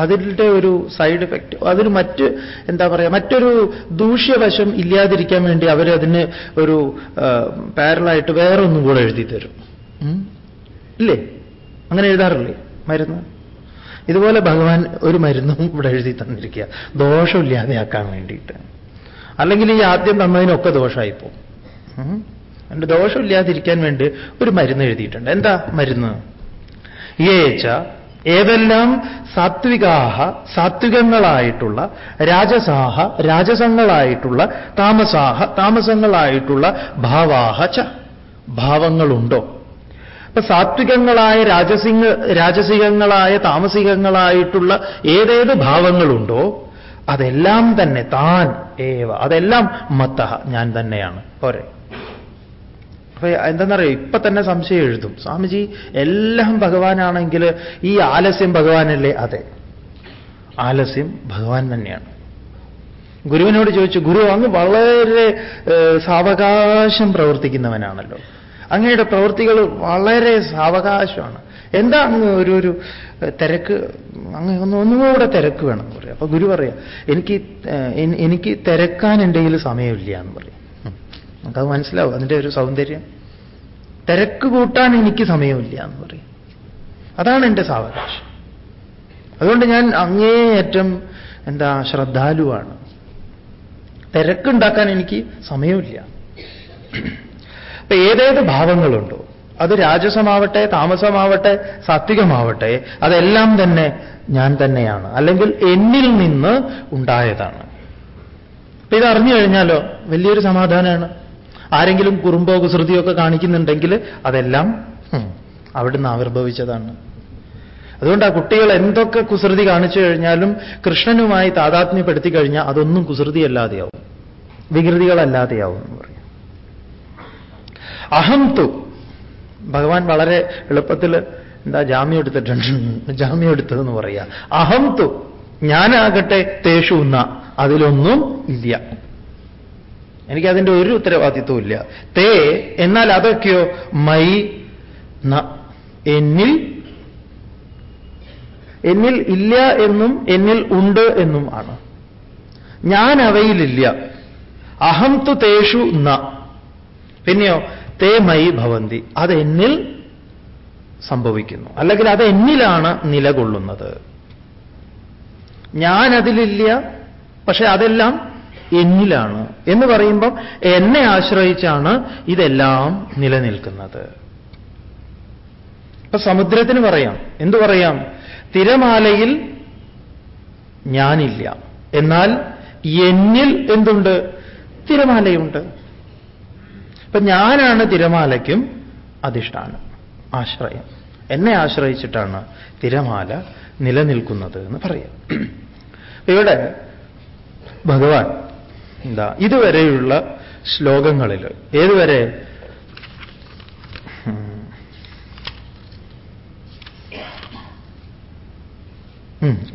അതിന്റെ ഒരു സൈഡ് എഫക്റ്റ് അതിന് മറ്റ് എന്താ പറയുക മറ്റൊരു ദൂഷ്യവശം ഇല്ലാതിരിക്കാൻ വേണ്ടി അവരതിന് ഒരു പാരലായിട്ട് വേറെ ഒന്നും കൂടെ എഴുതി തരും? ഇല്ലേ? അങ്ങനെ എഴുതാറില്ലേ? മരുന്ന്? ഇതുപോലെ ഭഗവാൻ ഒരു മരുന്നും ഇവിടെ എഴുതി തന്നിരിക്കുക. ദോഷമില്ലാതെയാക്കാൻ വേണ്ടിയിട്ട്. അല്ലെങ്കിൽ ഈ ആദ്യം തന്നതിനൊക്കെ ദോഷമായിപ്പോ അതുകൊണ്ട് ദോഷമില്ലാതിരിക്കാൻ വേണ്ടി ഒരു മരുന്ന് എഴുതിയിട്ടുണ്ട്. എന്താ മരുന്ന്? ഏച്ച ഏതെല്ലാം സാത്വികാഹ സാത്വികങ്ങളായിട്ടുള്ള രാജസാഹ രാജസങ്ങളായിട്ടുള്ള താമസാഹ താമസങ്ങളായിട്ടുള്ള ഭാവാഹ ച ഭാവങ്ങളുണ്ടോ? അപ്പൊ സാത്വികങ്ങളായ രാജസിംഗ രാജസികങ്ങളായ താമസികങ്ങളായിട്ടുള്ള ഏതേത് ഭാവങ്ങളുണ്ടോ അതെല്ലാം തന്നെ താൻ ഏവ അതെല്ലാം മത്തഹ ഞാൻ തന്നെയാണ്. പോരെ. അപ്പൊ എന്താണെന്നറിയോ ഇപ്പൊ തന്നെ സംശയം എഴുതും. സ്വാമിജി എല്ലാം ഭഗവാനാണെങ്കിൽ ഈ ആലസ്യം ഭഗവാനല്ലേ? അതെ. ആലസ്യം ഭഗവാൻ തന്നെയാണ്. ഗുരുവിനോട് ചോദിച്ചു ഗുരു അങ്ങ് വളരെ സാവകാശം പ്രവർത്തിക്കുന്നവനാണല്ലോ. അങ്ങയുടെ പ്രവൃത്തികൾ വളരെ സാവകാശമാണ്. എന്താ അങ്ങ് ഒരു ഒരു തിരക്ക്? അങ്ങ് ഒന്ന് ഒന്നുകൂടെ തിരക്ക് വേണം. എന്ന് പറയാം. അപ്പൊ ഗുരു പറയാം എനിക്ക് എനിക്ക് തിരക്കാൻ എന്റെ സമയമില്ല എന്ന് പറയും. നമുക്കത് മനസ്സിലാവും. അതിന്റെ ഒരു സൗന്ദര്യം. തിരക്ക് കൂട്ടാൻ എനിക്ക് സമയമില്ല എന്ന് പറയും. അതാണ് എന്റെ സാവകാശം. അതുകൊണ്ട് ഞാൻ അങ്ങേയറ്റം എന്താ ശ്രദ്ധാലുവാണ്. തിരക്കുണ്ടാക്കാൻ എനിക്ക് സമയമില്ല. അപ്പൊ ഏതേത് ഭാവങ്ങളുണ്ടോ അത് രാജസമാവട്ടെ താമസമാവട്ടെ സാത്വികമാവട്ടെ അതെല്ലാം തന്നെ ഞാൻ തന്നെയാണ്. അല്ലെങ്കിൽ എന്നിൽ നിന്ന് ഉണ്ടായതാണ്. അപ്പൊ ഇത് അറിഞ്ഞു കഴിഞ്ഞാലോ വലിയൊരു സമാധാനമാണ് ആരെങ്കിലും കുറുമ്പോ കുസൃതിയോ ഒക്കെ കാണിക്കുന്നുണ്ടെങ്കിൽ അതെല്ലാം അവിടുന്ന് ആവിർഭവിച്ചതാണ്. അതുകൊണ്ട് ആ കുട്ടികൾ എന്തൊക്കെ കുസൃതി കാണിച്ചു കഴിഞ്ഞാലും കൃഷ്ണനുമായി താതാത്മ്യപ്പെടുത്തി കഴിഞ്ഞാൽ അതൊന്നും കുസൃതിയല്ലാതെയാവും. വികൃതികളല്ലാതെയാവും എന്ന് പറയും. അഹം തു ഭഗവാൻ വളരെ എളുപ്പത്തിൽ എന്താ ജാമ്യം എടുത്തിട്ടുണ്ട് ജാമ്യം എടുത്തതെന്ന് പറയാ അഹം തു ഞാനാകട്ടെ തേഷു എന്ന അതിലൊന്നും ഇല്ല. എനിക്കതിന്റെ ഒരു ഉത്തരവാദിത്വവും ഇല്ല തേ എന്നാൽ അതൊക്കെയോ? മൈ എന്നിൽ എന്നിൽ ഇല്ല എന്നും എന്നിൽ ഉണ്ട് എന്നും ആണ്. ഞാൻ അവയിലില്ല. അഹം തു തേഷു ന. പിന്നെയോ? തേ മൈ ഭവന്തി. അത് എന്നിൽ സംഭവിക്കുന്നു. അല്ലെങ്കിൽ അത് എന്നിലാണ് നിലകൊള്ളുന്നത്. ഞാൻ അതിലില്ല പക്ഷെ അതെല്ലാം എന്നിലാണ് എന്ന് പറയുമ്പം എന്നെ ആശ്രയിച്ചാണ് ഇതെല്ലാം നിലനിൽക്കുന്നത്. ഇപ്പൊ സമുദ്രത്തിന് പറയാം. എന്തു പറയാം? തിരമാലയിൽ ഞാനില്ല. എന്നാൽ എന്നിൽ എന്തുണ്ട്? തിരമാലയുണ്ട്. ഇപ്പൊ ഞാനാണ് തിരമാലയ്ക്കും അധിഷ്ഠാനം ആശ്രയം. എന്നെ ആശ്രയിച്ചിട്ടാണ് തിരമാല നിലനിൽക്കുന്നത് എന്ന് പറയാം. ഇവിടെ ഭഗവാൻ എന്താ ഇതുവരെയുള്ള ശ്ലോകങ്ങളിൽ ഏതുവരെ.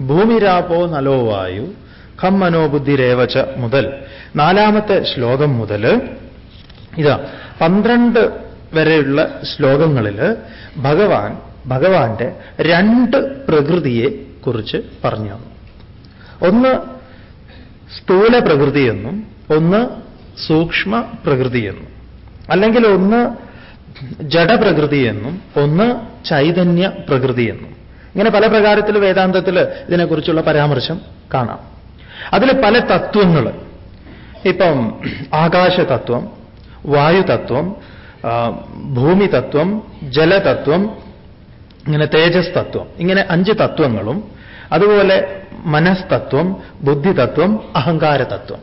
ഭൂമിരാപോ നലോ വായു ഖം മുതൽ നാലാമത്തെ ശ്ലോകം മുതൽ ഇതാ പന്ത്രണ്ട് വരെയുള്ള ശ്ലോകങ്ങളിൽ ഭഗവാൻ ഭഗവാന്റെ രണ്ട് പ്രകൃതിയെ കുറിച്ച് പറഞ്ഞു ഒന്ന് സ്ഥൂല പ്രകൃതിയെന്നും ഒന്ന് സൂക്ഷ്മ പ്രകൃതിയെന്നും അല്ലെങ്കിൽ ഒന്ന് ജഡപ്രകൃതിയെന്നും ഒന്ന് ചൈതന്യ പ്രകൃതിയെന്നും ഇങ്ങനെ പല പ്രകാരത്തിൽ വേദാന്തത്തിൽ ഇതിനെക്കുറിച്ചുള്ള പരാമർശം കാണാം. അതിൽ പല തത്വങ്ങൾ ഇപ്പം ആകാശതത്വം വായുതത്വം ഭൂമിതത്വം ജലതത്വം ഇങ്ങനെ തേജസ് തത്വം ഇങ്ങനെ അഞ്ച് തത്വങ്ങളും അതുപോലെ മനസ്തത്വം ബുദ്ധിതത്വം അഹങ്കാരതത്വം.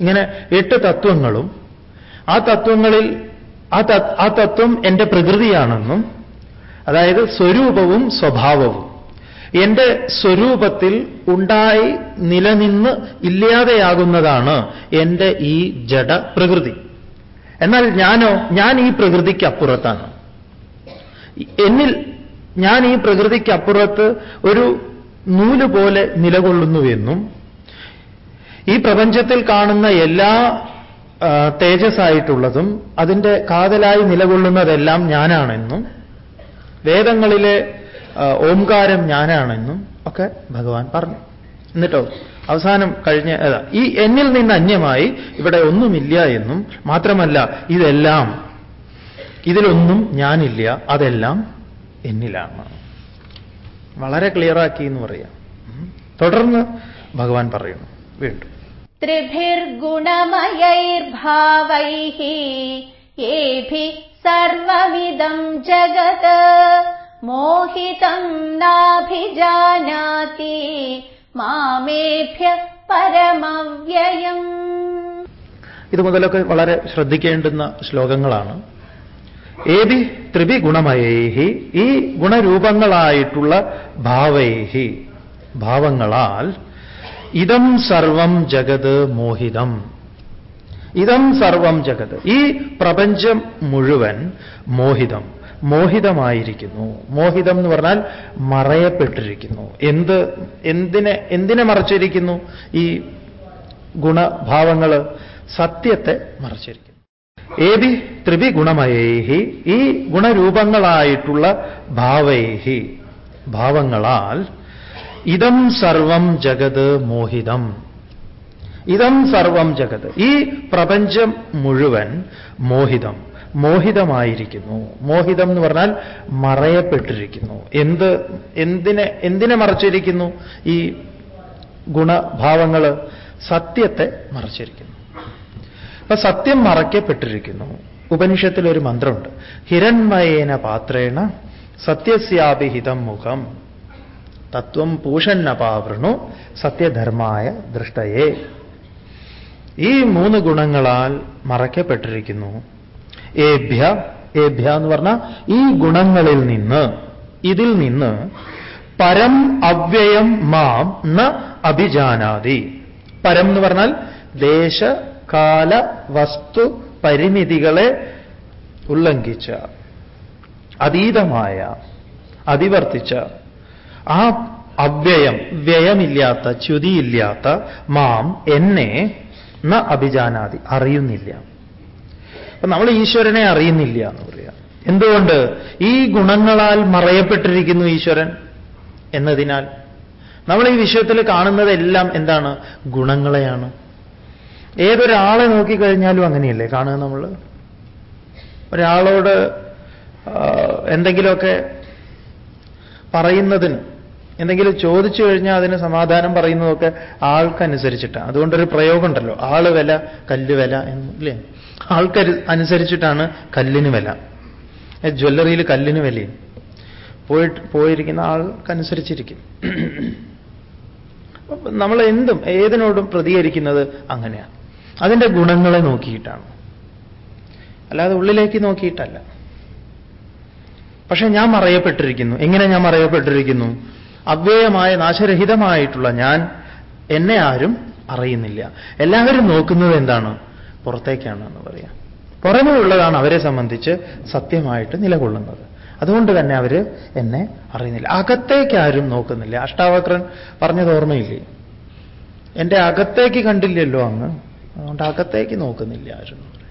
ഇങ്ങനെ എട്ട് തത്വങ്ങളും ആ തത്വങ്ങളിൽ ആ ആ തത്വം എന്റെ പ്രകൃതിയാണെന്നും അതായത് സ്വരൂപവും സ്വഭാവവും. എന്റെ സ്വരൂപത്തിൽ ഉണ്ടായി നിലനിന്ന് ഇല്ലാതെയാകുന്നതാണ് എന്റെ ഈ ജഡ പ്രകൃതി. എന്നാൽ ഞാനോ ഞാൻ ഈ പ്രകൃതിക്ക് അപ്പുറത്താണ് എന്നിൽ ഞാൻ ഈ പ്രകൃതിക്ക് അപ്പുറത്ത് ഒരു നൂൽ പോലെ നിലകൊള്ളുന്നുവെന്നും ഈ പ്രപഞ്ചത്തിൽ കാണുന്ന എല്ലാ തേജസ്സായിട്ടുള്ളതും അതിന്റെ കാതലായി നിലകൊള്ളുന്നതെല്ലാം ഞാനാണെന്നും വേദങ്ങളിലെ ഓംകാരം ഞാനാണെന്നും ഒക്കെ ഭഗവാൻ പറഞ്ഞു. എന്നിട്ടോ അവസാനം കഴിഞ്ഞ ഈ എന്നിൽ നിന്ന് അന്യമായി ഇവിടെ ഒന്നുമില്ല എന്നും മാത്രമല്ല ഇതെല്ലാം ഇതിലൊന്നും ഞാനില്ല അതെല്ലാം എന്നിലാണ്. വളരെ ക്ലിയറാക്കി എന്ന് പറയാം തുടർന്ന് ഭഗവാൻ പറയുന്നു. വീണ്ടും. ത്രിഭിർഗുണമയൈർഭാവൈः येभि സർവമിതം ജഗത് മോഹിതം നാഭിജാനാതി മാമേഭ്യ പരമവ്യയം. ഇത് മുതലൊക്കെ വളരെ ശ്രദ്ധിക്കേണ്ടുന്ന ശ്ലോകങ്ങളാണ്. ഏതി ത്രിവി ഗുണമയേഹി ഈ ഗുണരൂപങ്ങളായിട്ടുള്ള ഭാവൈഹി ഭാവങ്ങളാൽ ഇതം സർവം ജഗത് മോഹിതം. ഇതം സർവം ജഗത്. ഈ പ്രപഞ്ചം മുഴുവൻ മോഹിതം. മോഹിതമായിരിക്കുന്നു. മോഹിതം എന്ന് പറഞ്ഞാൽ മറയപ്പെട്ടിരിക്കുന്നു. എന്ത് എന്തിനെ എന്തിനെ മറച്ചിരിക്കുന്നു? ഈ ഗുണഭാവങ്ങൾ സത്യത്തെ മറച്ചിരിക്കുന്നു. ഏതി ത്രിവി ഗുണമയേഹി ഈ ഗുണരൂപങ്ങളായിട്ടുള്ള ഭാവൈഹി ഭാവങ്ങളാൽ ഇതം സർവം ജഗത് മോഹിതം. ഇതം സർവം ജഗത് ഈ പ്രപഞ്ചം മുഴുവൻ മോഹിതം മോഹിതമായിരിക്കുന്നു. മോഹിതം എന്ന് പറഞ്ഞാൽ മറയപ്പെട്ടിരിക്കുന്നു. എന്ത് എന്തിനെ എന്തിനെ മറച്ചിരിക്കുന്നു? ഈ ഗുണഭാവങ്ങൾ സത്യത്തെ മറച്ചിരിക്കുന്നു. അപ്പൊ സത്യം മറയ്ക്കപ്പെട്ടിരിക്കുന്നു. ഉപനിഷത്തിൽ ഒരു മന്ത്രമുണ്ട്. ഹിരൺമയേന പാത്രേണ സത്യസ്യാഭിഹിതം മുഖം. തത്വം പൂഷന്നപാവൃണു സത്യധർമായ ദൃഷ്ടയെ. ഈ മൂന്ന് ഗുണങ്ങളാൽ മറയ്ക്കപ്പെട്ടിരിക്കുന്നു. ഏഭ്യ ഏഭ്യ എന്ന് പറഞ്ഞാൽ ഈ ഗുണങ്ങളിൽ നിന്ന് ഇതിൽ നിന്ന് പരം അവ്യയം മാം ന അഭിജാനാതി. പരം എന്ന് പറഞ്ഞാൽ ദേശ കാല വസ്തു പരിമിതികളെ ഉല്ലംഘിച്ച അതീതമായ അതിവർത്തിച്ച ആ അവ്യയം വ്യയമില്ലാത്ത ച്യുതിയില്ലാത്ത മാം എന്നെ ന അഭിജാനാതി അറിയുന്നില്ല. അപ്പൊ നമ്മൾ ഈശ്വരനെ അറിയുന്നില്ല എന്ന് പറയാം. എന്തുകൊണ്ട്? ഈ ഗുണങ്ങളാൽ മറയപ്പെട്ടിരിക്കുന്നു ഈശ്വരൻ എന്നതിനാൽ. നമ്മൾ ഈ വിഷയത്തിൽ കാണുന്നതെല്ലാം എന്താണ്? ഗുണങ്ങളെയാണ്. ഏതൊരാളെ നോക്കിക്കഴിഞ്ഞാലും അങ്ങനെയല്ലേ കാണുക നമ്മൾ ഒരാളോട് എന്തെങ്കിലുമൊക്കെ പറയുന്നതിന് എന്തെങ്കിലും ചോദിച്ചു കഴിഞ്ഞാൽ അതിന് സമാധാനം പറയുന്നതൊക്കെ ആൾക്കനുസരിച്ചിട്ടാണ് അതുകൊണ്ടൊരു പ്രയോഗം ഉണ്ടല്ലോ ആൾ വില കല്ല് വില എന്ന് അല്ലേ ആൾക്കരു അനുസരിച്ചിട്ടാണ് കല്ലിന് വില. ജ്വല്ലറിയിൽ കല്ലിന് വിലയും. പോയിട്ട് പോയിരിക്കുന്ന ആൾക്കനുസരിച്ചിരിക്കും. നമ്മൾ എന്തും ഏതിനോടും പ്രതികരിക്കുന്നത് അങ്ങനെയാണ് അതിന്റെ ഗുണങ്ങളെ നോക്കിയിട്ടാണ്. അല്ലാതെ ഉള്ളിലേക്ക് നോക്കിയിട്ടല്ല. പക്ഷെ ഞാൻ മറയപ്പെട്ടിരിക്കുന്നു. എങ്ങനെ ഞാൻ മറയപ്പെട്ടിരിക്കുന്നു? അവ്യയമായ നാശരഹിതമായിട്ടുള്ള ഞാൻ എന്നെ ആരും അറിയുന്നില്ല. എല്ലാവരും നോക്കുന്നത് എന്താണ്? പുറത്തേക്കാണ് എന്ന് പറയാം. പുറമേ ഉള്ളതാണ് അവരെ സംബന്ധിച്ച് സത്യമായിട്ട് നിലകൊള്ളുന്നത്. അതുകൊണ്ട് തന്നെ അവർ എന്നെ അറിയുന്നില്ല. അകത്തേക്ക് ആരും നോക്കുന്നില്ല. അഷ്ടാവക്രൻ പറഞ്ഞത് ഓർമ്മയില്ലേ? എന്റെ അകത്തേക്ക് കണ്ടില്ലല്ലോ അങ്ങ്. അതുകൊണ്ട് അകത്തേക്ക് നോക്കുന്നില്ലായിരുന്നു.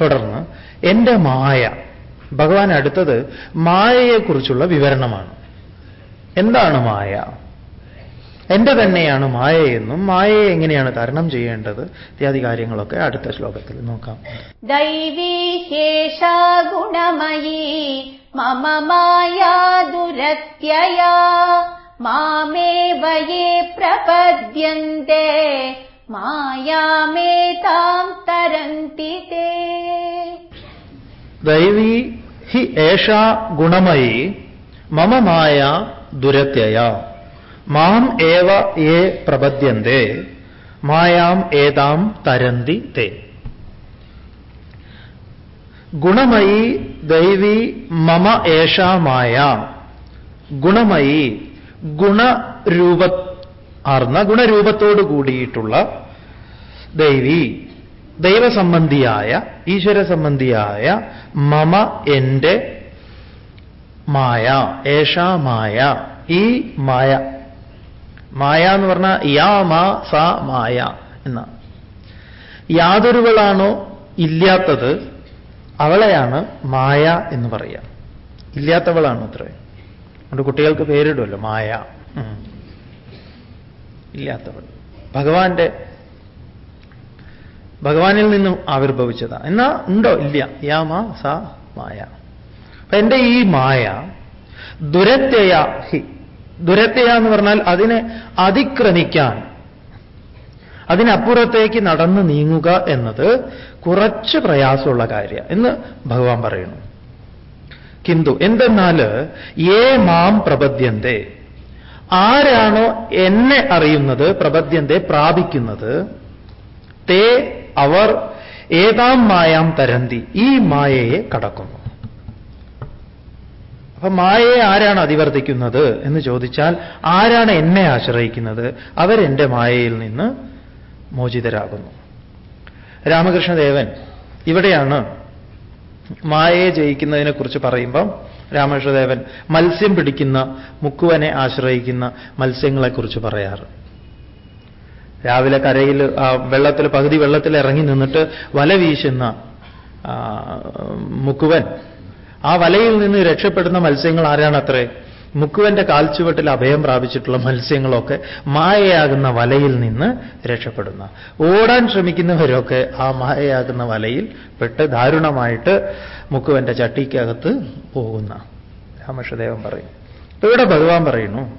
തുടർന്ന് എന്റെ മായ ഭഗവാൻ അടുത്തത് മായയെക്കുറിച്ചുള്ള വിവരണമാണ്. എന്താണ് മായ? എന്റെ തന്നെയാണ് മായയെന്നും മായയെ എങ്ങനെയാണ് തരണം ചെയ്യേണ്ടത്? ഇത്യാദി കാര്യങ്ങളൊക്കെ അടുത്ത ശ്ലോകത്തിൽ നോക്കാം. ദൈവീ ഗുണമയി മമ മായാ ദുരത്യയാ മാമേ വയേ പ്രപദ്യന്തേ. മായാമേതാം തരന്തി ദൈവീ ഹി ഏഷ ഗുണമയി മമ മായ ദുരത്യ മാം ഏവ ഏ പ്രപദ്യന്തേ മായാം ഏതാം തരന്തി തേ. ഗുണമയി ദൈവി മമ ഏഷ മായ. ഗുണമയി ഗുണരൂപ ആർന്ന ഗുണരൂപത്തോട് കൂടിയിട്ടുള്ള ദൈവി ദൈവസംബന്ധിയായ ഈശ്വര സംബന്ധിയായ മമ എന്റെ മായ ഏഷാ മായ ഈ മായ. മായ എന്ന് പറഞ്ഞാൽ യാ മാ സ മായ എന്ന. യാതൊരുവളാണോ ഇല്ലാത്തത് അവളെയാണ് മായ എന്ന് പറയുക ഇല്ലാത്തവളാണ് അത്രേ? അതുകൊണ്ട് കുട്ടികൾക്ക് പേരിടുമല്ലോ മായ. ഇല്ലാത്തവൾ. ഭഗവാന്റെ ഭഗവാനിൽ നിന്നും ആവിർഭവിച്ചതാ. എന്നാ ഉണ്ടോ? ഇല്ല. യാ മാ മായ. അപ്പൊ എന്റെ ഈ മായ ദുരത്യയ ഹി. ദുരത്യയ എന്ന് പറഞ്ഞാൽ അതിനെ അതിക്രമിക്കാൻ അതിനപ്പുറത്തേക്ക് നടന്നു നീങ്ങുക എന്നത് കുറച്ച് പ്രയാസമുള്ള കാര്യം എന്ന് ഭഗവാൻ പറയുന്നു. കിന്തു എന്തെന്നാൽ ഏ മാം പ്രപദ്യന്തേ. ആരാണോ എന്നെ അറിയുന്നത് പ്രപദ്യന്തെ പ്രാപിക്കുന്നത് തേ അവർ ഏതാം മായാം തരന്തി ഈ മായയെ കടക്കുന്നു. അപ്പൊ മായയെ ആരാണ് അതിവർത്തിക്കുന്നത് എന്ന് ചോദിച്ചാൽ ആരാണ് എന്നെ ആശ്രയിക്കുന്നത്? അവരെന്റെ മായയിൽ നിന്ന് മോചിതരാകുന്നു. രാമകൃഷ്ണദേവൻ ഇവിടെയാണ് മായയെ ജയിക്കുന്നതിനെക്കുറിച്ച് പറയുമ്പം രാമകൃഷ്ണദേവൻ മത്സ്യം പിടിക്കുന്ന മുക്കുവനെ ആശ്രയിക്കുന്ന മത്സ്യങ്ങളെക്കുറിച്ച് പറയാറ്. രാവിലെ കരയിൽ ആ വെള്ളത്തിൽ പകുതി വെള്ളത്തിൽ ഇറങ്ങി നിന്നിട്ട് വല വീശുന്ന മുക്കുവൻ. ആ വലയിൽ നിന്ന് രക്ഷപ്പെടുന്ന മത്സ്യങ്ങൾ ആരാണത്രേ? മുക്കുവന്റെ കാൽച്ചുവട്ടിൽ അഭയം പ്രാപിച്ചിട്ടുള്ള മത്സ്യങ്ങളൊക്കെ മായയാകുന്ന വലയിൽ നിന്ന് രക്ഷപ്പെടുന്ന. ഓടാൻ ശ്രമിക്കുന്നവരൊക്കെ ആ മായയാകുന്ന വലയിൽ പെട്ട് ദാരുണമായിട്ട് മുക്കുവന്റെ ചട്ടിക്കകത്ത് പോകുന്ന. രാമകൃഷ്ണദേവൻ പറയും. ഇവിടെ ഭഗവാൻ പറയുന്നു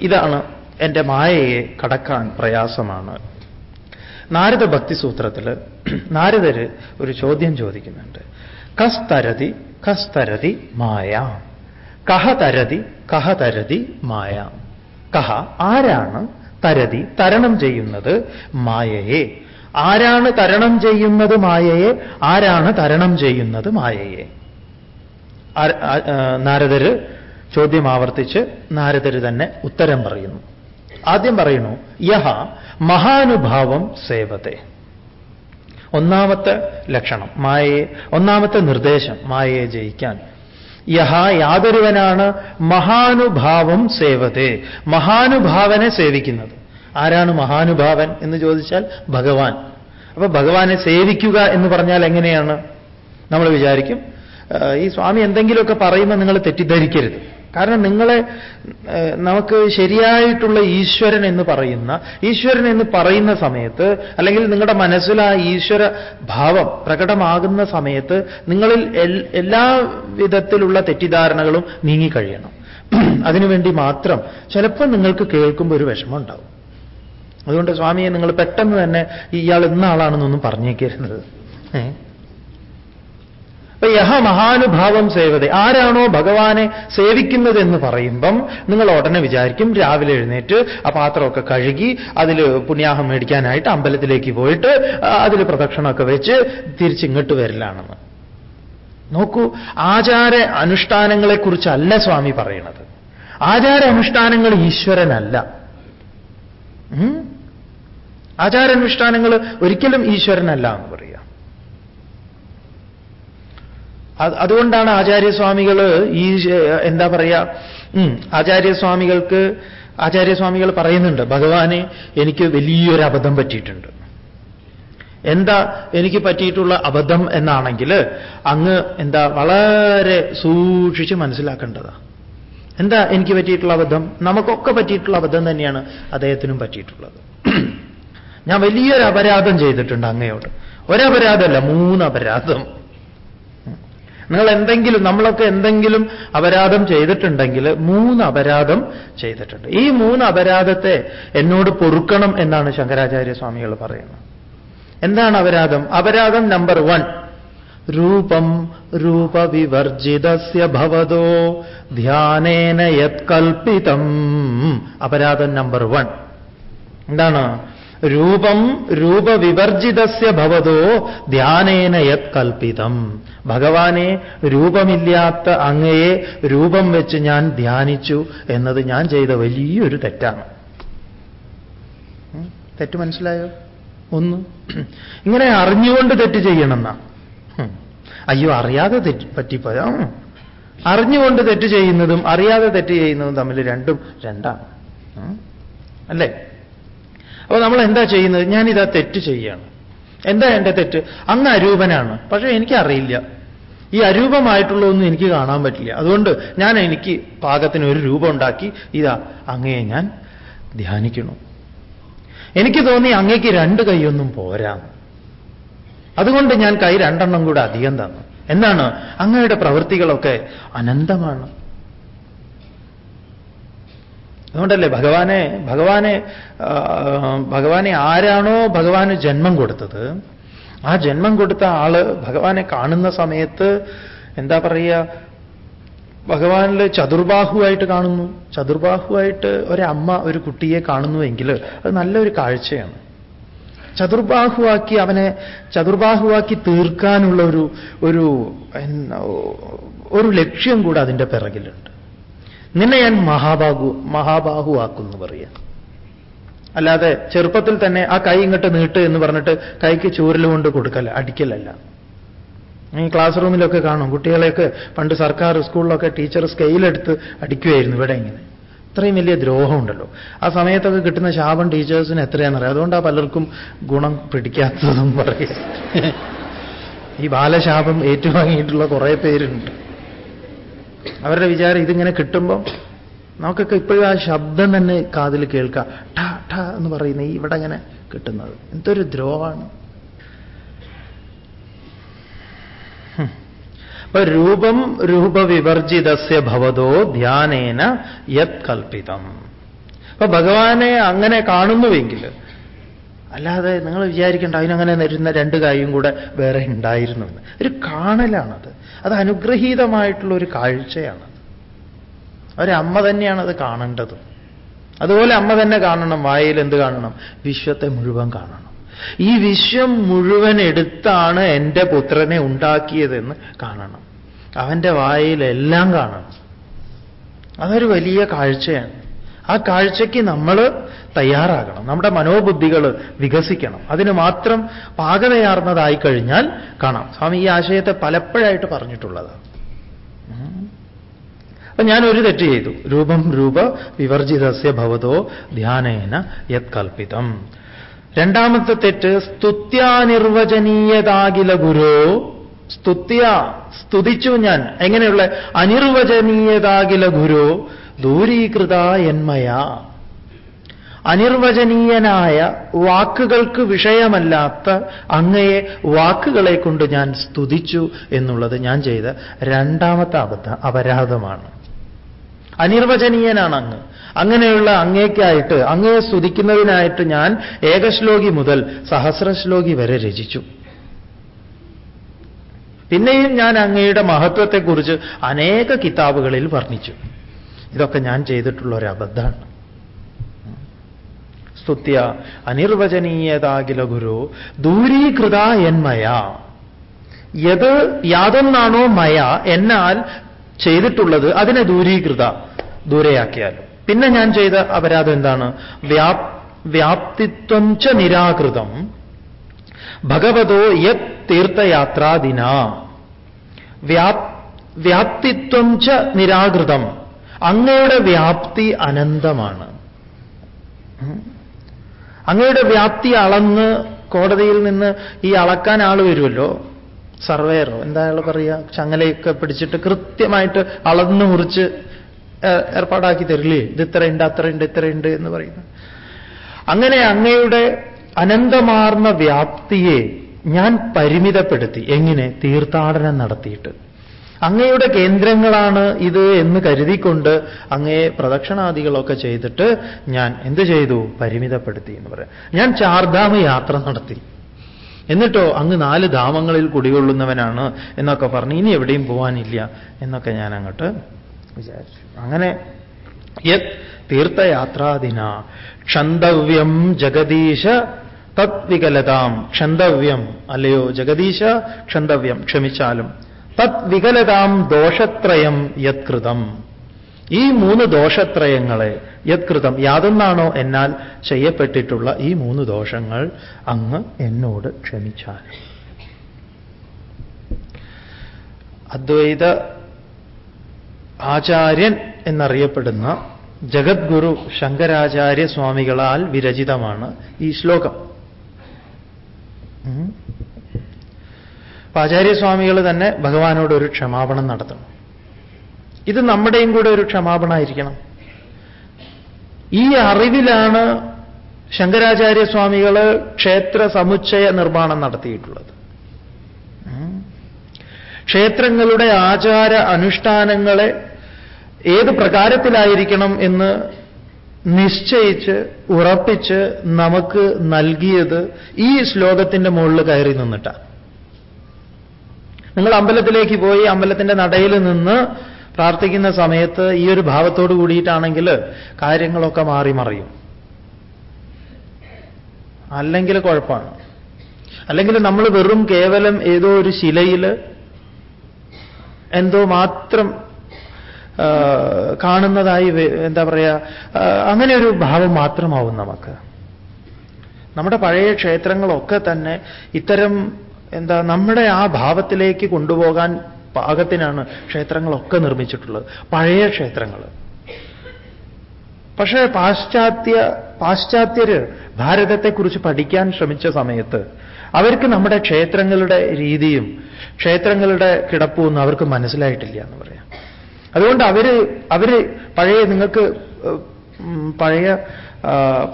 ഇതാണ് എന്റെ മായയെ കടക്കാൻ പ്രയാസമാണ്. നാരദ ഭക്തി സൂത്രത്തിൽ നാരദര് ഒരു ചോദ്യം ചോദിക്കുന്നുണ്ട്. കസ്തരതി കസ്തരതി മായ. കഹ തരതി കഹ തരതി മായ. കഹ ആരാണ് തരതി തരണം ചെയ്യുന്നത് മായയെ? ആരാണ് തരണം ചെയ്യുന്നത് മായയെ? ആരാണ് തരണം ചെയ്യുന്നത് മായയെ? നാരദര് ചോദ്യം ആവർത്തിച്ച് നാരദര് തന്നെ ഉത്തരം പറയുന്നു. ആദ്യം പറയുന്നു യഹ മഹാനുഭാവം സേവത്തെ. ഒന്നാമത്തെ ലക്ഷണം മായയെ ഒന്നാമത്തെ നിർദ്ദേശം മായയെ ജയിക്കാൻ. യഹ യാതൊരുവനാണ് മഹാനുഭാവം സേവത്തെ മഹാനുഭാവനെ സേവിക്കുന്നത്. ആരാണ് മഹാനുഭാവൻ എന്ന് ചോദിച്ചാൽ ഭഗവാൻ. അപ്പൊ ഭഗവാനെ സേവിക്കുക എന്ന് പറഞ്ഞാൽ എങ്ങനെയാണ്? നമ്മൾ വിചാരിക്കും ഈ സ്വാമി എന്തെങ്കിലുമൊക്കെ പറയുമ്പോൾ നിങ്ങൾ തെറ്റിദ്ധരിക്കരുത്. കാരണം നിങ്ങളെ നമുക്ക് ശരിയായിട്ടുള്ള ഈശ്വരൻ എന്ന് പറയുന്ന ഈശ്വരൻ എന്ന് പറയുന്ന സമയത്ത് അല്ലെങ്കിൽ നിങ്ങളുടെ മനസ്സിൽ ആ ഈശ്വര ഭാവം പ്രകടമാകുന്ന സമയത്ത് നിങ്ങളിൽ എല്ലാ വിധത്തിലുള്ള തെറ്റിദ്ധാരണകളും നീങ്ങിക്കഴിയണം. അതിനുവേണ്ടി മാത്രം ചിലപ്പോൾ നിങ്ങൾക്ക് കേൾക്കുമ്പോൾ ഒരു വിഷമം ഉണ്ടാവും. അതുകൊണ്ട് സ്വാമിയെ നിങ്ങൾ പെട്ടെന്ന് തന്നെ ഇയാൾ ഇന്ന ആളാണെന്നൊന്നും പറഞ്ഞേക്കരുത്. ഏ? അപ്പൊ യഹ മഹാനുഭാവം സേവത. ആരാണോ ഭഗവാനെ സേവിക്കുന്നത് എന്ന് പറയുമ്പം നിങ്ങൾ ഉടനെ വിചാരിക്കും രാവിലെ എഴുന്നേറ്റ് ആ പാത്രമൊക്കെ കഴുകി അതിൽ പുണ്യാഹം മേടിക്കാനായിട്ട് അമ്പലത്തിലേക്ക് പോയിട്ട് അതിൽ പ്രദക്ഷിണമൊക്കെ വെച്ച് തിരിച്ചിങ്ങോട്ട് വരലാണെന്ന് നോക്കൂ ആചാര അനുഷ്ഠാനങ്ങളെക്കുറിച്ചല്ല സ്വാമി പറയണത്. ആചാര അനുഷ്ഠാനങ്ങൾ ഈശ്വരനല്ല? ആചാരാനുഷ്ഠാനങ്ങൾ ഒരിക്കലും ഈശ്വരനല്ല എന്ന് പറയാം അത് അതുകൊണ്ടാണ് ആചാര്യസ്വാമികൾ ഈ എന്താ പറയുക ആചാര്യസ്വാമികൾക്ക് ആചാര്യസ്വാമികൾ പറയുന്നുണ്ട് ഭഗവാനെ എനിക്ക് വലിയൊരു അബദ്ധം പറ്റിയിട്ടുണ്ട്. എന്താ എനിക്ക് പറ്റിയിട്ടുള്ള അബദ്ധം എന്നാണെങ്കിൽ അങ്ങ് എന്താ വളരെ സൂക്ഷിച്ച് മനസ്സിലാക്കേണ്ടതാ. എന്താ എനിക്ക് പറ്റിയിട്ടുള്ള അബദ്ധം? നമുക്കൊക്കെ പറ്റിയിട്ടുള്ള അബദ്ധം തന്നെയാണ് അദ്ദേഹത്തിനും പറ്റിയിട്ടുള്ളത്. ഞാൻ വലിയൊരു അപരാധം ചെയ്തിട്ടുണ്ട് അങ്ങയോട്. ഒരപരാധമല്ല മൂന്ന് അപരാധം നിങ്ങൾ എന്തെങ്കിലും നമ്മളൊക്കെ എന്തെങ്കിലും അപരാധം ചെയ്തിട്ടുണ്ടെങ്കിൽ മൂന്ന് അപരാധം ചെയ്തിട്ടുണ്ട്. ഈ മൂന്ന് അപരാധത്തെ എന്നോട് പൊറുക്കണം എന്നാണ് ശങ്കരാചാര്യ സ്വാമികൾ പറയുന്നത്. എന്താണ് അപരാധം? അപരാധം നമ്പർ വൺ. രൂപം രൂപവിവർജിതസ്യ ഭവതോ ധ്യാനേന യത്കൽപ്പിതം അപരാധം നമ്പർ വൺ. എന്താണ്? രൂപം രൂപവിവർജിതസ്യ ഭവതോ ധ്യാനേന യത് കൽപ്പിതം ഭഗവാനെ രൂപമില്ലാത്ത അങ്ങയെ രൂപം വെച്ച് ഞാൻ ധ്യാനിച്ചു എന്നത് ഞാൻ ചെയ്ത വലിയൊരു തെറ്റാണ്. തെറ്റ് മനസ്സിലായോ? ഒന്ന് ഇങ്ങനെ അറിഞ്ഞുകൊണ്ട് തെറ്റ് ചെയ്യണമെന്നാ. അയ്യോ അറിയാതെ തെറ്റ് പറ്റിപ്പോയാ? അറിഞ്ഞുകൊണ്ട് തെറ്റ് ചെയ്യുന്നതും അറിയാതെ തെറ്റ് ചെയ്യുന്നതും തമ്മിൽ രണ്ടും രണ്ടാണ്. അല്ലേ? അപ്പൊ നമ്മൾ എന്താ ചെയ്യുന്നത്? ഞാനിതാ തെറ്റ് ചെയ്യാണ്. എന്താ എന്റെ തെറ്റ്? അങ്ങ് അരൂപനാണ്. പക്ഷേ എനിക്കറിയില്ല. ഈ അരൂപമായിട്ടുള്ളതൊന്നും എനിക്ക് കാണാൻ പറ്റില്ല. അതുകൊണ്ട് ഞാൻ എനിക്ക് പാകത്തിന് ഒരു രൂപം ഉണ്ടാക്കി ഇതാ അങ്ങയെ ഞാൻ ധ്യാനിക്കണം എനിക്ക് തോന്നി അങ്ങേക്ക് രണ്ട് കൈയൊന്നും പോരാ. അതുകൊണ്ട് ഞാൻ കൈ രണ്ടെണ്ണം കൂടെ അധികം തന്നു. എന്താണ്? അങ്ങയുടെ പ്രവൃത്തികളൊക്കെ അനന്തമാണ്. അതുകൊണ്ടല്ലേ ഭഗവാനെ ഭഗവാനെ ഭഗവാനെ ആരാണോ ഭഗവാന് ജന്മം കൊടുത്തത് ആ ജന്മം കൊടുത്ത ആൾ ഭഗവാനെ കാണുന്ന സമയത്ത് എന്താ പറയുക ഭഗവാനിൽ ചതുർബാഹുവായിട്ട് കാണുന്നു. ചതുർബാഹുവായിട്ട് ഒരമ്മ ഒരു കുട്ടിയെ കാണുന്നുവെങ്കിൽ അത് നല്ലൊരു കാഴ്ചയാണ്. ചതുർബാഹുവാക്കി അവനെ ചതുർബാഹുവാക്കി തീർക്കാനുള്ള ഒരു ഒരു ഒരു ലക്ഷ്യം കൂടെ അതിന്റെ പിറകിലുണ്ട്. നിന്നെ ഞാൻ മഹാബാഹു മഹാബാഹുവാക്കുന്നു പറയാം. അല്ലാതെ ചെറുപ്പത്തിൽ തന്നെ ആ കൈ ഇങ്ങോട്ട് നീട്ട് എന്ന് പറഞ്ഞിട്ട് കൈക്ക് ചൂരൽ കൊണ്ട് കൊടുക്കല്ല അടിക്കലല്ല. ഈ ക്ലാസ് റൂമിലൊക്കെ കാണും. കുട്ടികളെയൊക്കെ പണ്ട് സർക്കാർ സ്കൂളിലൊക്കെ ടീച്ചർ സ്കെയിലെടുത്ത് അടിക്കുമായിരുന്നു ഇവിടെ ഇങ്ങനെ. ഇത്രയും വലിയ ദ്രോഹമുണ്ടല്ലോ. ആ സമയത്തൊക്കെ കിട്ടുന്ന ശാപം ടീച്ചേഴ്സിന് എത്രയാണെന്നറിയാം? ആ പലർക്കും ഗുണം പിടിക്കാത്തതും പറയും. ഈ ബാലശാപം ഏറ്റുവാങ്ങിയിട്ടുള്ള കുറേ പേരുണ്ട്. അവരുടെ വിചാരം ഇതിങ്ങനെ കിട്ടുമ്പോൾ നമുക്കൊക്കെ ഇപ്പോഴും ആ ശബ്ദം തന്നെ കാതിൽ കേൾക്കാം. ഠ ഠ എന്ന് പറയുന്നത് ഇവിടെ അങ്ങനെ കിട്ടുന്നത്. എന്തൊരു ദ്രോഹമാണ്. അപ്പൊ രൂപം രൂപവിവർജിതസ്യ ഭവതോ ധ്യാനേന യത് കൽപ്പിതം അപ്പൊ ഭഗവാനെ അങ്ങനെ കാണുന്നുവെങ്കിൽ അല്ലാതെ നിങ്ങൾ വിചാരിക്കേണ്ട അതിനങ്ങനെ വരുന്ന രണ്ട് കായും കൂടെ വേറെ ഉണ്ടായിരുന്നു എന്ന് ഒരു കാണലാണത്. അത് അനുഗ്രഹീതമായിട്ടുള്ള ഒരു കാഴ്ചയാണത്. ഒരമ്മ തന്നെയാണ് അത് കാണേണ്ടത്. അതുപോലെ അമ്മ തന്നെ കാണണം വായിൽ എന്ത് കാണണം? വിശ്വത്തെ മുഴുവൻ കാണണം. ഈ വിശ്വം മുഴുവൻ എടുത്താണ് എന്റെ പുത്രനെ ഉണ്ടാക്കിയതെന്ന് കാണണം. അവന്റെ വായിലെല്ലാം കാണണം. അതൊരു വലിയ കാഴ്ചയാണ്. ആ കാഴ്ചയ്ക്ക് നമ്മൾ തയ്യാറാകണം. നമ്മുടെ മനോബുദ്ധികൾ വികസിക്കണം. അതിന് മാത്രം പാകതയാർന്നതായി കഴിഞ്ഞാൽ കാണാം. സ്വാമി ഈ ആശയത്തെ പലപ്പോഴായിട്ട് പറഞ്ഞിട്ടുള്ളതാണ്. അപ്പൊ ഞാൻ ഒരു തെറ്റ് ചെയ്തു. രൂപം രൂപ വിവർജിതസ്യ ഭവതോ ധ്യാനേന യത് കൽപ്പിതം രണ്ടാമത്തെ തെറ്റ് സ്തുത്യാനിർവചനീയതാകില ഗുരോ. സ്തുത്യ സ്തുതിച്ചു ഞാൻ. എങ്ങനെയുള്ള? അനിർവചനീയതാകില ഗുരോ. ദൂരീകൃത എന്മയ അനിർവചനീയനായ വാക്കുകൾക്ക് വിഷയമല്ലാത്ത അങ്ങയെ വാക്കുകളെ കൊണ്ട് ഞാൻ സ്തുതിച്ചു എന്നുള്ളത് ഞാൻ ചെയ്ത രണ്ടാമത്തെ അബദ്ധ അപരാധമാണ്. അനിർവചനീയനാണ് അങ്ങ്. അങ്ങനെയുള്ള അങ്ങേക്കായിട്ട് അങ്ങയെ സ്തുതിക്കുന്നതിനായിട്ട് ഞാൻ ഏകശ്ലോകി മുതൽ സഹസ്രശ്ലോകി വരെ രചിച്ചു. പിന്നെയും ഞാൻ അങ്ങയുടെ മഹത്വത്തെക്കുറിച്ച് അനേക കിതാബുകളിൽ വർണിച്ചു. ഇതൊക്കെ ഞാൻ ചെയ്തിട്ടുള്ള ഒരു അബദ്ധമാണ്. സ്തുത്യ അനിർവചനീയതാകില ഗുരു ദൂരീകൃത എന്മയ യത് യാതൊന്നാണോ മയ എന്നാൽ ചെയ്തിട്ടുള്ളത് അതിനെ ദൂരീകൃത ദൂരെയാക്കിയാലും. പിന്നെ ഞാൻ ചെയ്ത അപരാധം എന്താണ്? വ്യാപ് വ്യാപ്തിത്വം ച നിരാകൃതം. ഭഗവതോ യത് തീർത്ഥയാത്രാദിന. വ്യാപ് വ്യാപ്തിത്വം ച നിരാകൃതം. അങ്ങയുടെ വ്യാപ്തി അനന്തമാണ്. അങ്ങയുടെ വ്യാപ്തി അളന്ന് കോടതിയിൽ നിന്ന് ഈ അളക്കാൻ ആൾ വരുമല്ലോ? സർവേയറോ? എന്താ അയാൾ പറയുക? ചങ്ങലയൊക്കെ പിടിച്ചിട്ട് കൃത്യമായിട്ട് അളന്ന് മുറിച്ച് ഏർപ്പാടാക്കി തരില്ലേ? ഇത് ഇത്രയുണ്ട് അത്രയുണ്ട് ഇത്രയുണ്ട് എന്ന് പറയുന്നു. അങ്ങനെ അങ്ങയുടെ അനന്തമാർന്ന വ്യാപ്തിയെ ഞാൻ പരിമിതപ്പെടുത്തി. എങ്ങനെ? തീർത്ഥാടനം നടത്തിയിട്ട്. അങ്ങയുടെ കേന്ദ്രങ്ങളാണ് ഇത് എന്ന് കരുതിക്കൊണ്ട് അങ്ങയെ പ്രദക്ഷിണാദികളൊക്കെ ചെയ്തിട്ട് ഞാൻ എന്ത് ചെയ്തു? പരിമിതപ്പെടുത്തി എന്ന് പറയാം. ഞാൻ ചാർധാമ യാത്ര നടത്തി. എന്നിട്ടോ അങ്ങ് നാല് ധാമങ്ങളിൽ കുടികൊള്ളുന്നവനാണ് എന്നൊക്കെ പറഞ്ഞ് ഇനി എവിടെയും പോവാനില്ല എന്നൊക്കെ ഞാൻ അങ്ങോട്ട് വിചാരിച്ചു. അങ്ങനെ യത് തീർത്ഥയാത്രാദിന. ക്ഷന്തവ്യം ജഗദീശ തത്വികലതാം. ക്ഷന്തവ്യം അല്ലയോ? ജഗദീശ ക്ഷന്തവ്യം ക്ഷമിച്ചാലും. തദ്വികലതാം ദോഷത്രയം യത്കൃതം. ഈ മൂന്ന് ദോഷത്രയങ്ങളെ യത്കൃതം യാതൊന്നാണോ എന്നാൽ ചെയ്യപ്പെട്ടിട്ടുള്ള ഈ മൂന്ന് ദോഷങ്ങൾ അങ്ങ് എന്നോട് ക്ഷമിച്ചാൽ. അദ്വൈത ആചാര്യൻ എന്നറിയപ്പെടുന്ന ജഗദ്ഗുരു ശങ്കരാചാര്യ സ്വാമികളാൽ വിരചിതമാണ് ഈ ശ്ലോകം. അപ്പൊ ആചാര്യസ്വാമികൾ തന്നെ ഭഗവാനോട് ഒരു ക്ഷമാപണം നടത്തണം. ഇത് നമ്മുടെയും കൂടെ ഒരു ക്ഷമാപണമായിരിക്കണം. ഈ അറിവിലാണ് ശങ്കരാചാര്യസ്വാമികൾ ക്ഷേത്ര സമുച്ചയ നിർമ്മാണം നടത്തിയിട്ടുള്ളത്. ക്ഷേത്രങ്ങളുടെ ആചാര അനുഷ്ഠാനങ്ങളെ ഏത് പ്രകാരത്തിലായിരിക്കണം എന്ന് നിശ്ചയിച്ച് ഉറപ്പിച്ച് നമുക്ക് നൽകിയത് ഈ ശ്ലോകത്തിന്റെ മുകളിൽ കയറി നിന്നിട്ടാണ്. നിങ്ങൾ അമ്പലത്തിലേക്ക് പോയി അമ്പലത്തിന്റെ നടയിൽ നിന്ന് പ്രാർത്ഥിക്കുന്ന സമയത്ത് ഈ ഒരു ഭാവത്തോട് കൂടിയിട്ടാണെങ്കിൽ കാര്യങ്ങളൊക്കെ മാറി മറിയും. അല്ലെങ്കിൽ കുഴപ്പമാണ്. അല്ലെങ്കിൽ നമ്മൾ വെറും കേവലം ഏതോ ഒരു ശിലയിൽ എന്തോ മാത്രം കാണുന്നതായി എന്താ പറയുക അങ്ങനെ ഒരു ഭാവം മാത്രമാവും നമുക്ക്. നമ്മുടെ പഴയ ക്ഷേത്രങ്ങളൊക്കെ തന്നെ ഇത്തരം എന്താ നമ്മുടെ ആ ഭാവത്തിലേക്ക് കൊണ്ടുപോകാൻ പാകത്തിനാണ് ക്ഷേത്രങ്ങളൊക്കെ നിർമ്മിച്ചിട്ടുള്ളത്. പഴയ ക്ഷേത്രങ്ങൾ പക്ഷേ പാശ്ചാത്യ പാശ്ചാത്യര് ഭാരതത്തെക്കുറിച്ച് പഠിക്കാൻ ശ്രമിച്ച സമയത്ത് അവർക്ക് നമ്മുടെ ക്ഷേത്രങ്ങളുടെ രീതിയും ക്ഷേത്രങ്ങളുടെ കിടപ്പും അവർക്ക് മനസ്സിലായിട്ടില്ല എന്ന് പറയാം. അതുകൊണ്ട് അവർ അവർ പഴയ നിങ്ങൾക്ക് പഴയ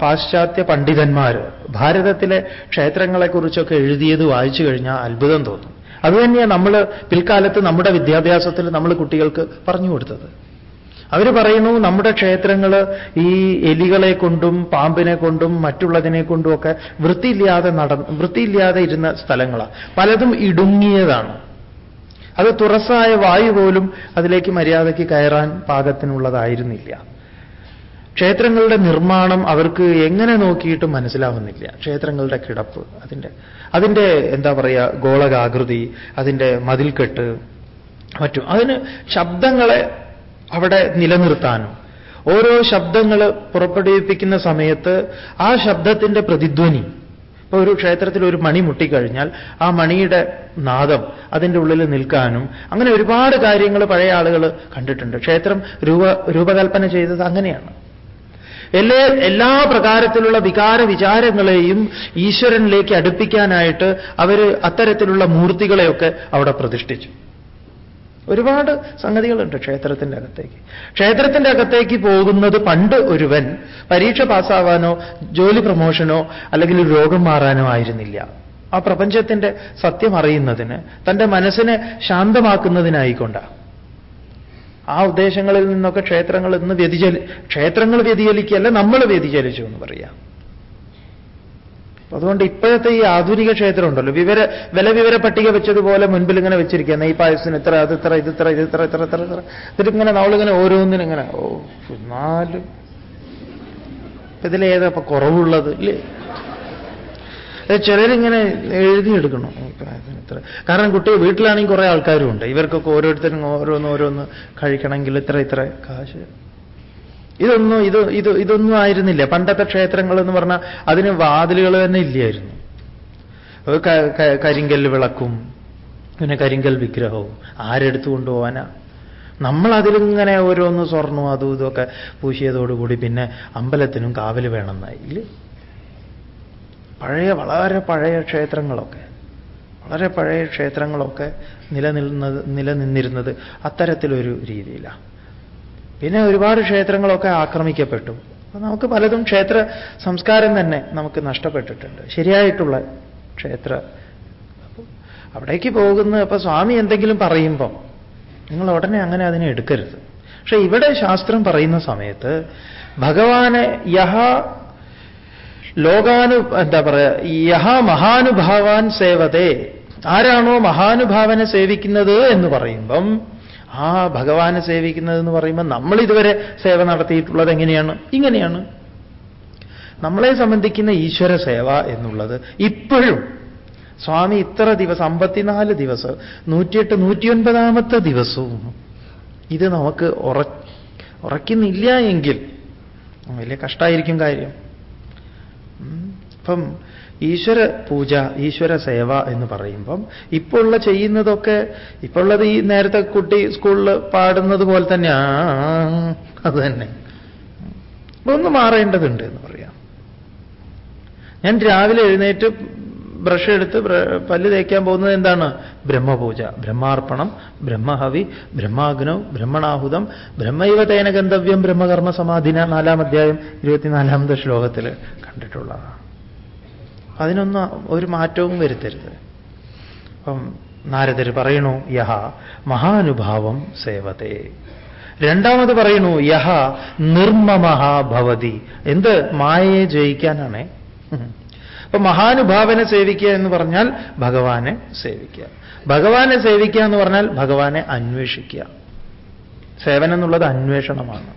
പാശ്ചാത്യ പണ്ഡിതന്മാർ ഭാരതത്തിലെ ക്ഷേത്രങ്ങളെക്കുറിച്ചൊക്കെ എഴുതിയത് വായിച്ചു കഴിഞ്ഞാൽ അത്ഭുതം തോന്നും. അതുതന്നെയാണ് നമ്മൾ പിൽക്കാലത്ത് നമ്മുടെ വിദ്യാഭ്യാസത്തിൽ നമ്മൾ കുട്ടികൾക്ക് പറഞ്ഞു കൊടുത്തത്. അവർ പറയുന്നു നമ്മുടെ ക്ഷേത്രങ്ങൾ ഈ എലികളെ കൊണ്ടും പാമ്പിനെ കൊണ്ടും മറ്റുള്ളതിനെ കൊണ്ടും ഒക്കെ വൃത്തിയില്ലാതെ നട വൃത്തിയില്ലാതെ ഇരുന്ന സ്ഥലങ്ങളാണ്. പലതും ഇടുങ്ങിയതാണ്. അത് തുറസായ വായു പോലും അതിലേക്ക് മര്യാദയ്ക്ക് കയറാൻ പാകത്തിനുള്ളതായിരുന്നില്ല. ക്ഷേത്രങ്ങളുടെ നിർമ്മാണം അവർക്ക് എങ്ങനെ നോക്കിയിട്ടും മനസ്സിലാവുന്നില്ല. ക്ഷേത്രങ്ങളുടെ കിടപ്പ് അതിന്റെ അതിന്റെ എന്താ പറയുക ഗോളകാകൃതി അതിന്റെ മതിൽക്കെട്ട് മറ്റും. അതിന് ശബ്ദങ്ങളെ അവിടെ നിലനിർത്താനും. ഓരോ ശബ്ദങ്ങൾ പുറപ്പെടുവിപ്പിക്കുന്ന സമയത്ത് ആ ശബ്ദത്തിന്റെ പ്രതിധ്വനി. ഇപ്പൊ ഒരു ക്ഷേത്രത്തിൽ ഒരു മണി മുട്ടിക്കഴിഞ്ഞാൽ ആ മണിയുടെ നാദം അതിന്റെ ഉള്ളിൽ നിൽക്കാനും അങ്ങനെ ഒരുപാട് കാര്യങ്ങൾ പഴയ ആളുകൾ കണ്ടിട്ടുണ്ട്. ക്ഷേത്രം രൂപ രൂപകൽപ്പന ചെയ്തത് അങ്ങനെയാണ്. എല്ലാ എല്ലാ പ്രകാരത്തിലുള്ള വികാര വിചാരങ്ങളെയും ഈശ്വരനിലേക്ക് അടുപ്പിക്കാനായിട്ട് അവർ അത്തരത്തിലുള്ള മൂർത്തികളെയൊക്കെ അവിടെ പ്രതിഷ്ഠിച്ചു. ഒരുപാട് സംഗതികളുണ്ട് ക്ഷേത്രത്തിന്റെ അകത്തേക്ക്. ക്ഷേത്രത്തിന്റെ അകത്തേക്ക് പോകുന്നത് പണ്ട് ഒരുവൻ പരീക്ഷ പാസ്സാവാനോ ജോലി പ്രമോഷനോ അല്ലെങ്കിൽ രോഗം മാറാനോ ആയിരുന്നില്ല. ആ പ്രപഞ്ചത്തിന്റെ സത്യം അറിയുന്നതിന് തന്റെ മനസ്സിനെ ശാന്തമാക്കുന്നതിനായിക്കൊണ്ടാണ്. ആ ഉദ്ദേശങ്ങളിൽ നിന്നൊക്കെ ക്ഷേത്രങ്ങൾ ഇന്ന് വ്യതിചലി ക്ഷേത്രങ്ങൾ വ്യതിചലിക്കുകയല്ല നമ്മൾ വ്യതിചലിച്ചു എന്ന് പറയാം. അതുകൊണ്ട് ഇപ്പോഴത്തെ ഈ ആധുനിക ക്ഷേത്രം ഉണ്ടല്ലോ വിവര വില വിവര പട്ടിക വെച്ചതുപോലെ മുൻപിൽ ഇങ്ങനെ വെച്ചിരിക്കുക നെയ് പായസത്തിന് ഇത്ര അത് ഇത്ര ഇത് ഇത്ര ഇത് ഇത്ര ഇത്ര ഇത്ര ഇത്ര. ഇതിങ്ങനെ നമ്മളിങ്ങനെ ഓരോന്നിനും ഇങ്ങനെ ഓ നാല്. ഇതിലേതാ കുറവുള്ളത്? ഇല്ലേ? ചിലരിങ്ങനെ എഴുതിയെടുക്കണം. ഇത്ര. കാരണം കുട്ടി വീട്ടിലാണെങ്കിൽ കുറെ ആൾക്കാരും ഉണ്ട് ഇവർക്കൊക്കെ ഓരോരുത്തരും ഓരോന്ന് ഓരോന്ന് കഴിക്കണമെങ്കിൽ ഇത്ര ഇത്ര കാശ്. ഇതൊന്നും ഇത് ഇത് ഇതൊന്നും ആയിരുന്നില്ല. പണ്ടത്തെ ക്ഷേത്രങ്ങൾ എന്ന് പറഞ്ഞാൽ അതിന് വാതിലുകൾ തന്നെ ഇല്ലായിരുന്നു. കരിങ്കൽ വിളക്കും. പിന്നെ കരിങ്കൽ വിഗ്രഹവും. ആരെടുത്തു കൊണ്ടുപോകാനാ നമ്മളതിലിങ്ങനെ ഓരോന്ന് സ്വർണവും അതും ഇതൊക്കെ പൂശിയതോടുകൂടി പിന്നെ അമ്പലത്തിനും കാവൽ വേണമെന്നായി ഇല്ലേ. പഴയ വളരെ പഴയ ക്ഷേത്രങ്ങളൊക്കെ വളരെ പഴയ ക്ഷേത്രങ്ങളൊക്കെ നിലനിൽന്നത് നിലനിന്നിരുന്നത് അത്തരത്തിലൊരു രീതിയിലാണ് പിന്നെ ഒരുപാട് ക്ഷേത്രങ്ങളൊക്കെ ആക്രമിക്കപ്പെട്ടു. അപ്പൊ നമുക്ക് പലതും ക്ഷേത്ര സംസ്കാരം തന്നെ നമുക്ക് നഷ്ടപ്പെട്ടിട്ടുണ്ട്. ശരിയായിട്ടുള്ള ക്ഷേത്ര. അവിടേക്ക് പോകുന്ന അപ്പൊ സ്വാമി എന്തെങ്കിലും പറയുമ്പം നിങ്ങൾ ഉടനെ അങ്ങനെ അതിനെ എടുക്കരുത്. പക്ഷെ ഇവിടെ ശാസ്ത്രം പറയുന്ന സമയത്ത് ഭഗവാനെ യഹ ലോകാനു എന്താ പറയുക യഹ മഹാനുഭാവാൻ സേവതേ ആരാണോ മഹാനുഭാവനെ സേവിക്കുന്നത് എന്ന് പറയുമ്പം ആ ഭഗവാനെ സേവിക്കുന്നത് എന്ന് പറയുമ്പോൾ നമ്മൾ ഇതുവരെ സേവ നടത്തിയിട്ടുള്ളത് എങ്ങനെയാണ്? ഇങ്ങനെയാണ്. നമ്മളെ സംബന്ധിക്കുന്ന ഈശ്വര സേവ എന്നുള്ളത് ഇപ്പോഴും സ്വാമി ഇത്ര ദിവസം അമ്പത്തിനാല് ദിവസം നൂറ്റിയെട്ട് നൂറ്റിയൊൻപതാമത്തെ ദിവസവും ഇത് നമുക്ക് ഉറ ഉറയ്ക്കുന്നില്ല എങ്കിൽ വലിയ കഷ്ടമായിരിക്കും കാര്യം. അപ്പം ഈശ്വര പൂജ ഈശ്വര സേവ എന്ന് പറയുമ്പം ഇപ്പോൾ ഉള്ള ചെയ്യുന്നതൊക്കെ ഇപ്പോൾ ഉള്ളത് ഈ നേരത്തെ കുട്ടി സ്കൂളിൽ പാടുന്നത് പോലെ തന്നെ ആ അത് തന്നെ. ഒന്ന് മാറേണ്ടതുണ്ട് എന്ന് പറയാം. ഞാൻ രാവിലെ എഴുന്നേറ്റ് ബ്രഷ് എടുത്ത് പല്ല് തേക്കാൻ പോകുന്നത് എന്താണ്? ബ്രഹ്മപൂജ. ബ്രഹ്മാർപ്പണം ബ്രഹ്മഹവി ബ്രഹ്മാഗ്നവ് ബ്രഹ്മണാഹുതം ബ്രഹ്മൈവ തേന ഗന്ധവ്യം ബ്രഹ്മകർമ്മ സമാധിന നാലാം അധ്യായം ഇരുപത്തിനാലാമത്തെ ശ്ലോകത്തിൽ കണ്ടിട്ടുള്ളതാണ്. അതിനൊന്നും ഒരു മാറ്റവും വരുത്തരുത്. അപ്പം നാരദർ പറയണു യഹ മഹാനുഭാവം സേവത്തെ രണ്ടാമത് പറയണു യഹ നിർമ്മമഹ ഭവതി. എന്ത്? മായയെ ജയിക്കാനാണേ. അപ്പൊ മഹാനുഭാവനെ സേവിക്കുക എന്ന് പറഞ്ഞാൽ ഭഗവാനെ സേവിക്കുക. ഭഗവാനെ സേവിക്കുക എന്ന് പറഞ്ഞാൽ ഭഗവാനെ അന്വേഷിക്കുക. സേവനം എന്നുള്ളത് അന്വേഷണമാണ്.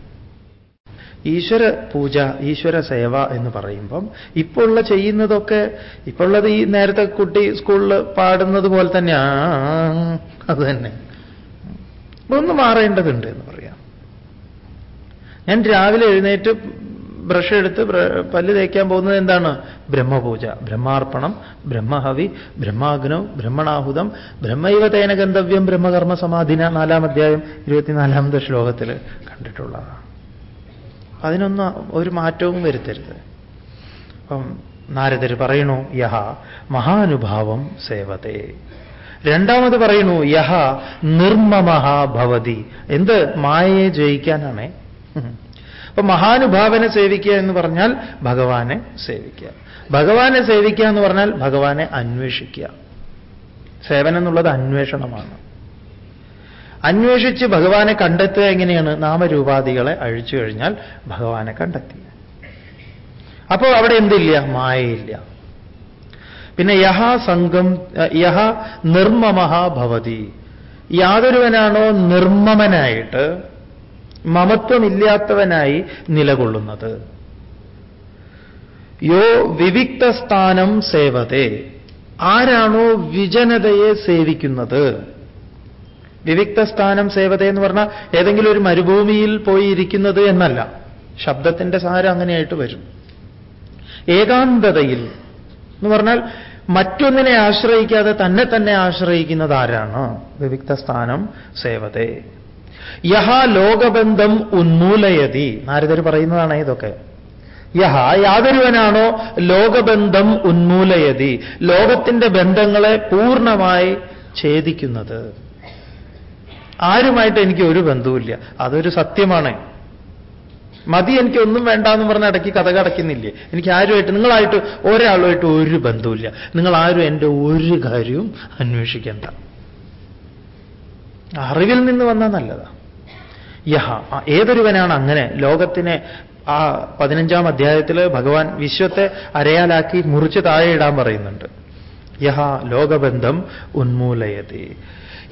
ഈശ്വര പൂജ ഈശ്വര സേവ എന്ന് പറയുമ്പം ഇപ്പോൾ ഉള്ള ചെയ്യുന്നതൊക്കെ ഇപ്പോൾ ഉള്ളത് ഈ നേരത്തെ കുട്ടി സ്കൂളിൽ പാടുന്നത് പോലെ തന്നെ അത് തന്നെ. ഒന്ന് മാറേണ്ടതുണ്ട് എന്ന് പറയാം. ഞാൻ രാവിലെ എഴുന്നേറ്റ് ബ്രഷ് എടുത്ത് പല്ല് തേക്കാൻ പോകുന്നത് എന്താണ്? ബ്രഹ്മപൂജ. ബ്രഹ്മാർപ്പണം ബ്രഹ്മഹവി ബ്രഹ്മാഗ്നവ് ബ്രഹ്മണാഹുതം ബ്രഹ്മൈവ തേന ഗന്ധവ്യം ബ്രഹ്മകർമ്മ സമാധിന നാലാം അധ്യായം ഇരുപത്തിനാലാമത്തെ ശ്ലോകത്തിൽ കണ്ടിട്ടുള്ളതാണ്. അതിനൊന്നും ഒരു മാറ്റവും വരുത്തരുത്. അപ്പം നാരദർ പറയണു യഹ മഹാനുഭാവം സേവതേ. രണ്ടാമത് പറയണു യഹ നിർമ്മമഹ ഭവതി. എന്ത്? മായയെ ജയിക്കാനാണേ. അപ്പൊ മഹാനുഭാവനെ സേവിക്കുക എന്ന് പറഞ്ഞാൽ ഭഗവാനെ സേവിക്കുക. ഭഗവാനെ സേവിക്കുക എന്ന് പറഞ്ഞാൽ ഭഗവാനെ അന്വേഷിക്കുക. സേവനം എന്നുള്ളത് അന്വേഷണമാണ്. അന്വേഷിച്ച് ഭഗവാനെ കണ്ടെത്തുക എങ്ങനെയാണ്? നാമരൂപാധികളെ അഴിച്ചു കഴിഞ്ഞാൽ ഭഗവാനെ കണ്ടെത്തി. അപ്പോൾ അവിടെ എന്തില്ല? മായയില്ല. പിന്നെ യഹ സംഘം യഹ നിർമ്മമഹ ഭവതി. യാതൊരുവനാണോ നിർമ്മമനായിട്ട് മമത്വമില്ലാത്തവനായി നിലകൊള്ളുന്നത്. യോ വിവിക്തസ്ഥാനം സേവതേ ആരാണോ വിജനതയെ സേവിക്കുന്നത്? വിവിക്ത സ്ഥാനം സേവത എന്ന് പറഞ്ഞാൽ ഏതെങ്കിലും ഒരു മരുഭൂമിയിൽ പോയി ഇരിക്കുന്നത് എന്നല്ല. ശബ്ദത്തിന്റെ സാരം അങ്ങനെയായിട്ട് വരും. ഏകാന്തതയിൽ എന്ന് പറഞ്ഞാൽ മറ്റൊന്നിനെ ആശ്രയിക്കാതെ തന്നെ തന്നെ ആശ്രയിക്കുന്നത് ആരാണ്? വിവിക്ത സ്ഥാനം സേവതേ. യഹ ലോകബന്ധം ഉന്മൂലയതി. നാരദർ പറയുന്നതാണ് ഇതൊക്കെ. യഹ യാതൊരുവനാണോ ലോകബന്ധം ഉന്മൂലയതി? ലോകത്തിന്റെ ബന്ധങ്ങളെ പൂർണമായി ഛേദിക്കുന്നത്. ആരുമായിട്ട് എനിക്ക് ഒരു ബന്ധവുമില്ല. അതൊരു സത്യമാണ്. മതി എനിക്ക് ഒന്നും വേണ്ട എന്ന് പറഞ്ഞ ഇടയ്ക്ക് കഥ കടക്കുന്നില്ലേ എനിക്ക് ആരുമായിട്ട് നിങ്ങളായിട്ട് ഒരാളുമായിട്ട് ഒരു ബന്ധവുമില്ല. നിങ്ങൾ ആരും എന്റെ ഒരു കാര്യവും അന്വേഷിക്കേണ്ട. അറിവിൽ നിന്ന് വന്ന നല്ലതാണ് യഹ ഏതൊരുവനാണ് അങ്ങനെ ലോകത്തിനെ ആ പതിനഞ്ചാം അധ്യായത്തിൽ ഭഗവാൻ വിശ്വത്തെ അരയാലാക്കി മുറിച്ച് താഴെ ഇടാൻ പറയുന്നുണ്ട്. യഹ ലോകബന്ധം ഉന്മൂലയതി.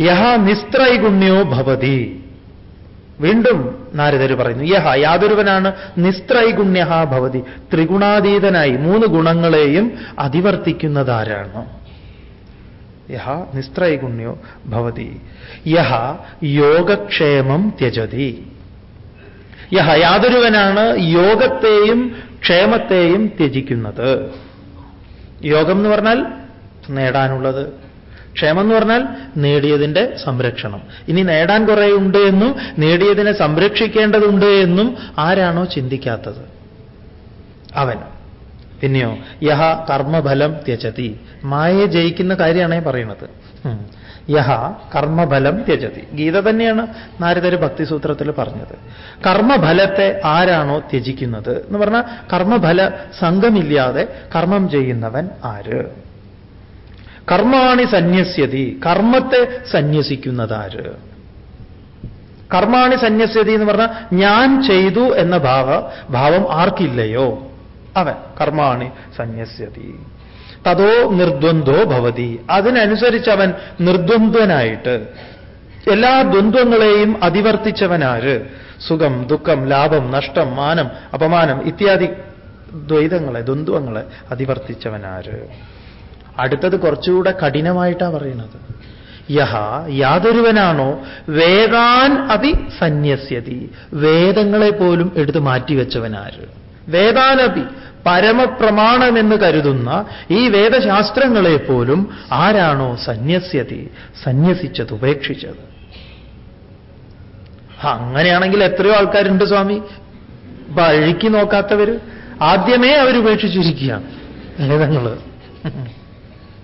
യഹ നിസ്ത്രൈഗുണ്യോ ഭവതി. വീണ്ടും നാരദർ പറയുന്നു യഹ യാതൊരുവനാണ് നിസ്ത്രൈഗുണ്യ ഭവതി. ത്രിഗുണാതീതനായി മൂന്ന് ഗുണങ്ങളെയും അതിവർത്തിക്കുന്നതാരാണ്? യഹ നിസ്ത്രൈഗുണ്യോ ഭവതി. യഹ യോഗക്ഷേമം ത്യജതി. യഹ യാതൊരുവനാണ് യോഗത്തെയും ക്ഷേമത്തെയും ത്യജിക്കുന്നത്. യോഗം എന്ന് പറഞ്ഞാൽ നേടാനുള്ളത്. ക്ഷേമം എന്ന് പറഞ്ഞാൽ നേടിയതിന്റെ സംരക്ഷണം. ഇനി നേടാൻ കുറേ ഉണ്ട് എന്നും നേടിയതിനെ സംരക്ഷിക്കേണ്ടതുണ്ട് എന്നും ആരാണോ ചിന്തിക്കാത്തത്? അവൻ. പിന്നെയോ യഹ കർമ്മഫലം ത്യജതി. മായയെ ജയിക്കുന്ന കാര്യമാണേ പറയുന്നത്. യഹ കർമ്മഫലം ത്യജതി. ഗീത തന്നെയാണ് നാരദര് ഭക്തിസൂത്രത്തിൽ പറഞ്ഞത്. കർമ്മഫലത്തെ ആരാണോ ത്യജിക്കുന്നത് എന്ന് പറഞ്ഞാൽ കർമ്മഫല സംഘമില്ലാതെ കർമ്മം ചെയ്യുന്നവൻ ആര്? കർമാണി സന്യസ്യതി. കർമ്മത്തെ സന്യസിക്കുന്നതാര് കർമാണി സന്യസ്യതി എന്ന് പറഞ്ഞാൽ ഞാൻ ചെയ്തു എന്ന ഭാവ ഭാവം ആർക്കില്ലയോ? അവൻ കർമാണി സന്യസ്യതി. തതോ നിർദ്വന്ദ്വോ ഭവതി. അതിനനുസരിച്ച് അവൻ നിർദ്വന്ദ്വനായിട്ട്. എല്ലാ ദ്വന്ദ്വങ്ങളെയും അതിവർത്തിച്ചവനാര്? സുഖം ദുഃഖം ലാഭം നഷ്ടം മാനം അപമാനം ഇത്യാദി ദ്വൈതങ്ങളെ ദ്വന്ദ്വങ്ങളെ അതിവർത്തിച്ചവനാര്? അടുത്തത് കുറച്ചുകൂടെ കഠിനമായിട്ടാണ് പറയുന്നത്. യഹ യാതൊരുവനാണോ? വേദാൻ അതി സന്യസ്യതി വേദങ്ങളെ പോലും എടുത്ത് മാറ്റിവെച്ചവനാര്? വേദാനപി പരമപ്രമാണമെന്ന് കരുതുന്ന ഈ വേദശാസ്ത്രങ്ങളെ പോലും ആരാണോ സന്യസ്യതി സന്യസിച്ചത് ഉപേക്ഷിച്ചത്? അങ്ങനെയാണെങ്കിൽ എത്രയോ ആൾക്കാരുണ്ട് സ്വാമി. വഴിക്ക് നോക്കാത്തവർ ആദ്യമേ അവരുപേക്ഷിച്ചിരിക്കുകയാണ് വേദങ്ങൾ.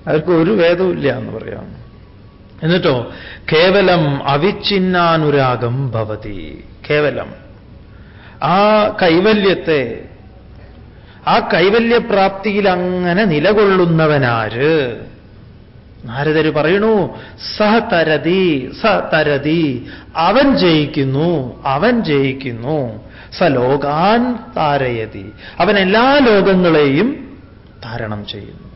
അവർക്ക് ഒരു വേദവും ഇല്ല എന്ന് പറയാം. എന്നിട്ടോ കേവലം അവിഛിന്നാനുരാഗം ഭവതി. കേവലം. ആ കൈവല്യത്തെ ആ കൈവല്യപ്രാപ്തിയിൽ അങ്ങനെ നിലകൊള്ളുന്നവനാര്? നാരദര് പറയണു സഹ തരതി സ തരതി അവൻ ജയിക്കുന്നു അവൻ ജയിക്കുന്നു സ ലോകാൻ താരയതി അവൻ എല്ലാ ലോകങ്ങളെയും താരണം ചെയ്യുന്നു.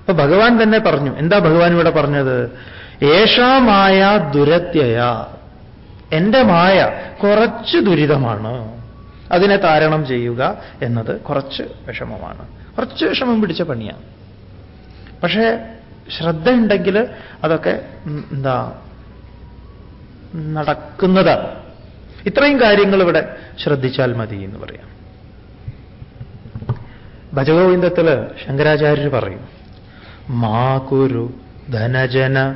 അപ്പൊ ഭഗവാൻ തന്നെ പറഞ്ഞു എന്താ ഭഗവാൻ ഇവിടെ പറഞ്ഞത്? ഏഷാമായ ദുരത്യയ എന്റെ മായ കുറച്ച് ദുരിതമാണ്. അതിനെ താരണം ചെയ്യുക എന്നത് കുറച്ച് വിഷമമാണ്. കുറച്ച് വിഷമം പിടിച്ച പണിയാണ്. പക്ഷേ ശ്രദ്ധയുണ്ടെങ്കിൽ അതൊക്കെ എന്താ നടക്കുന്നതാണ് ഇത്രയും കാര്യങ്ങൾ ഇവിടെ ശ്രദ്ധിച്ചാൽ മതി എന്ന് പറയാം. ഭജഗോവിന്ദത്തിൽ ശങ്കരാചാര്യർ പറയും മാ കുരു ധനജന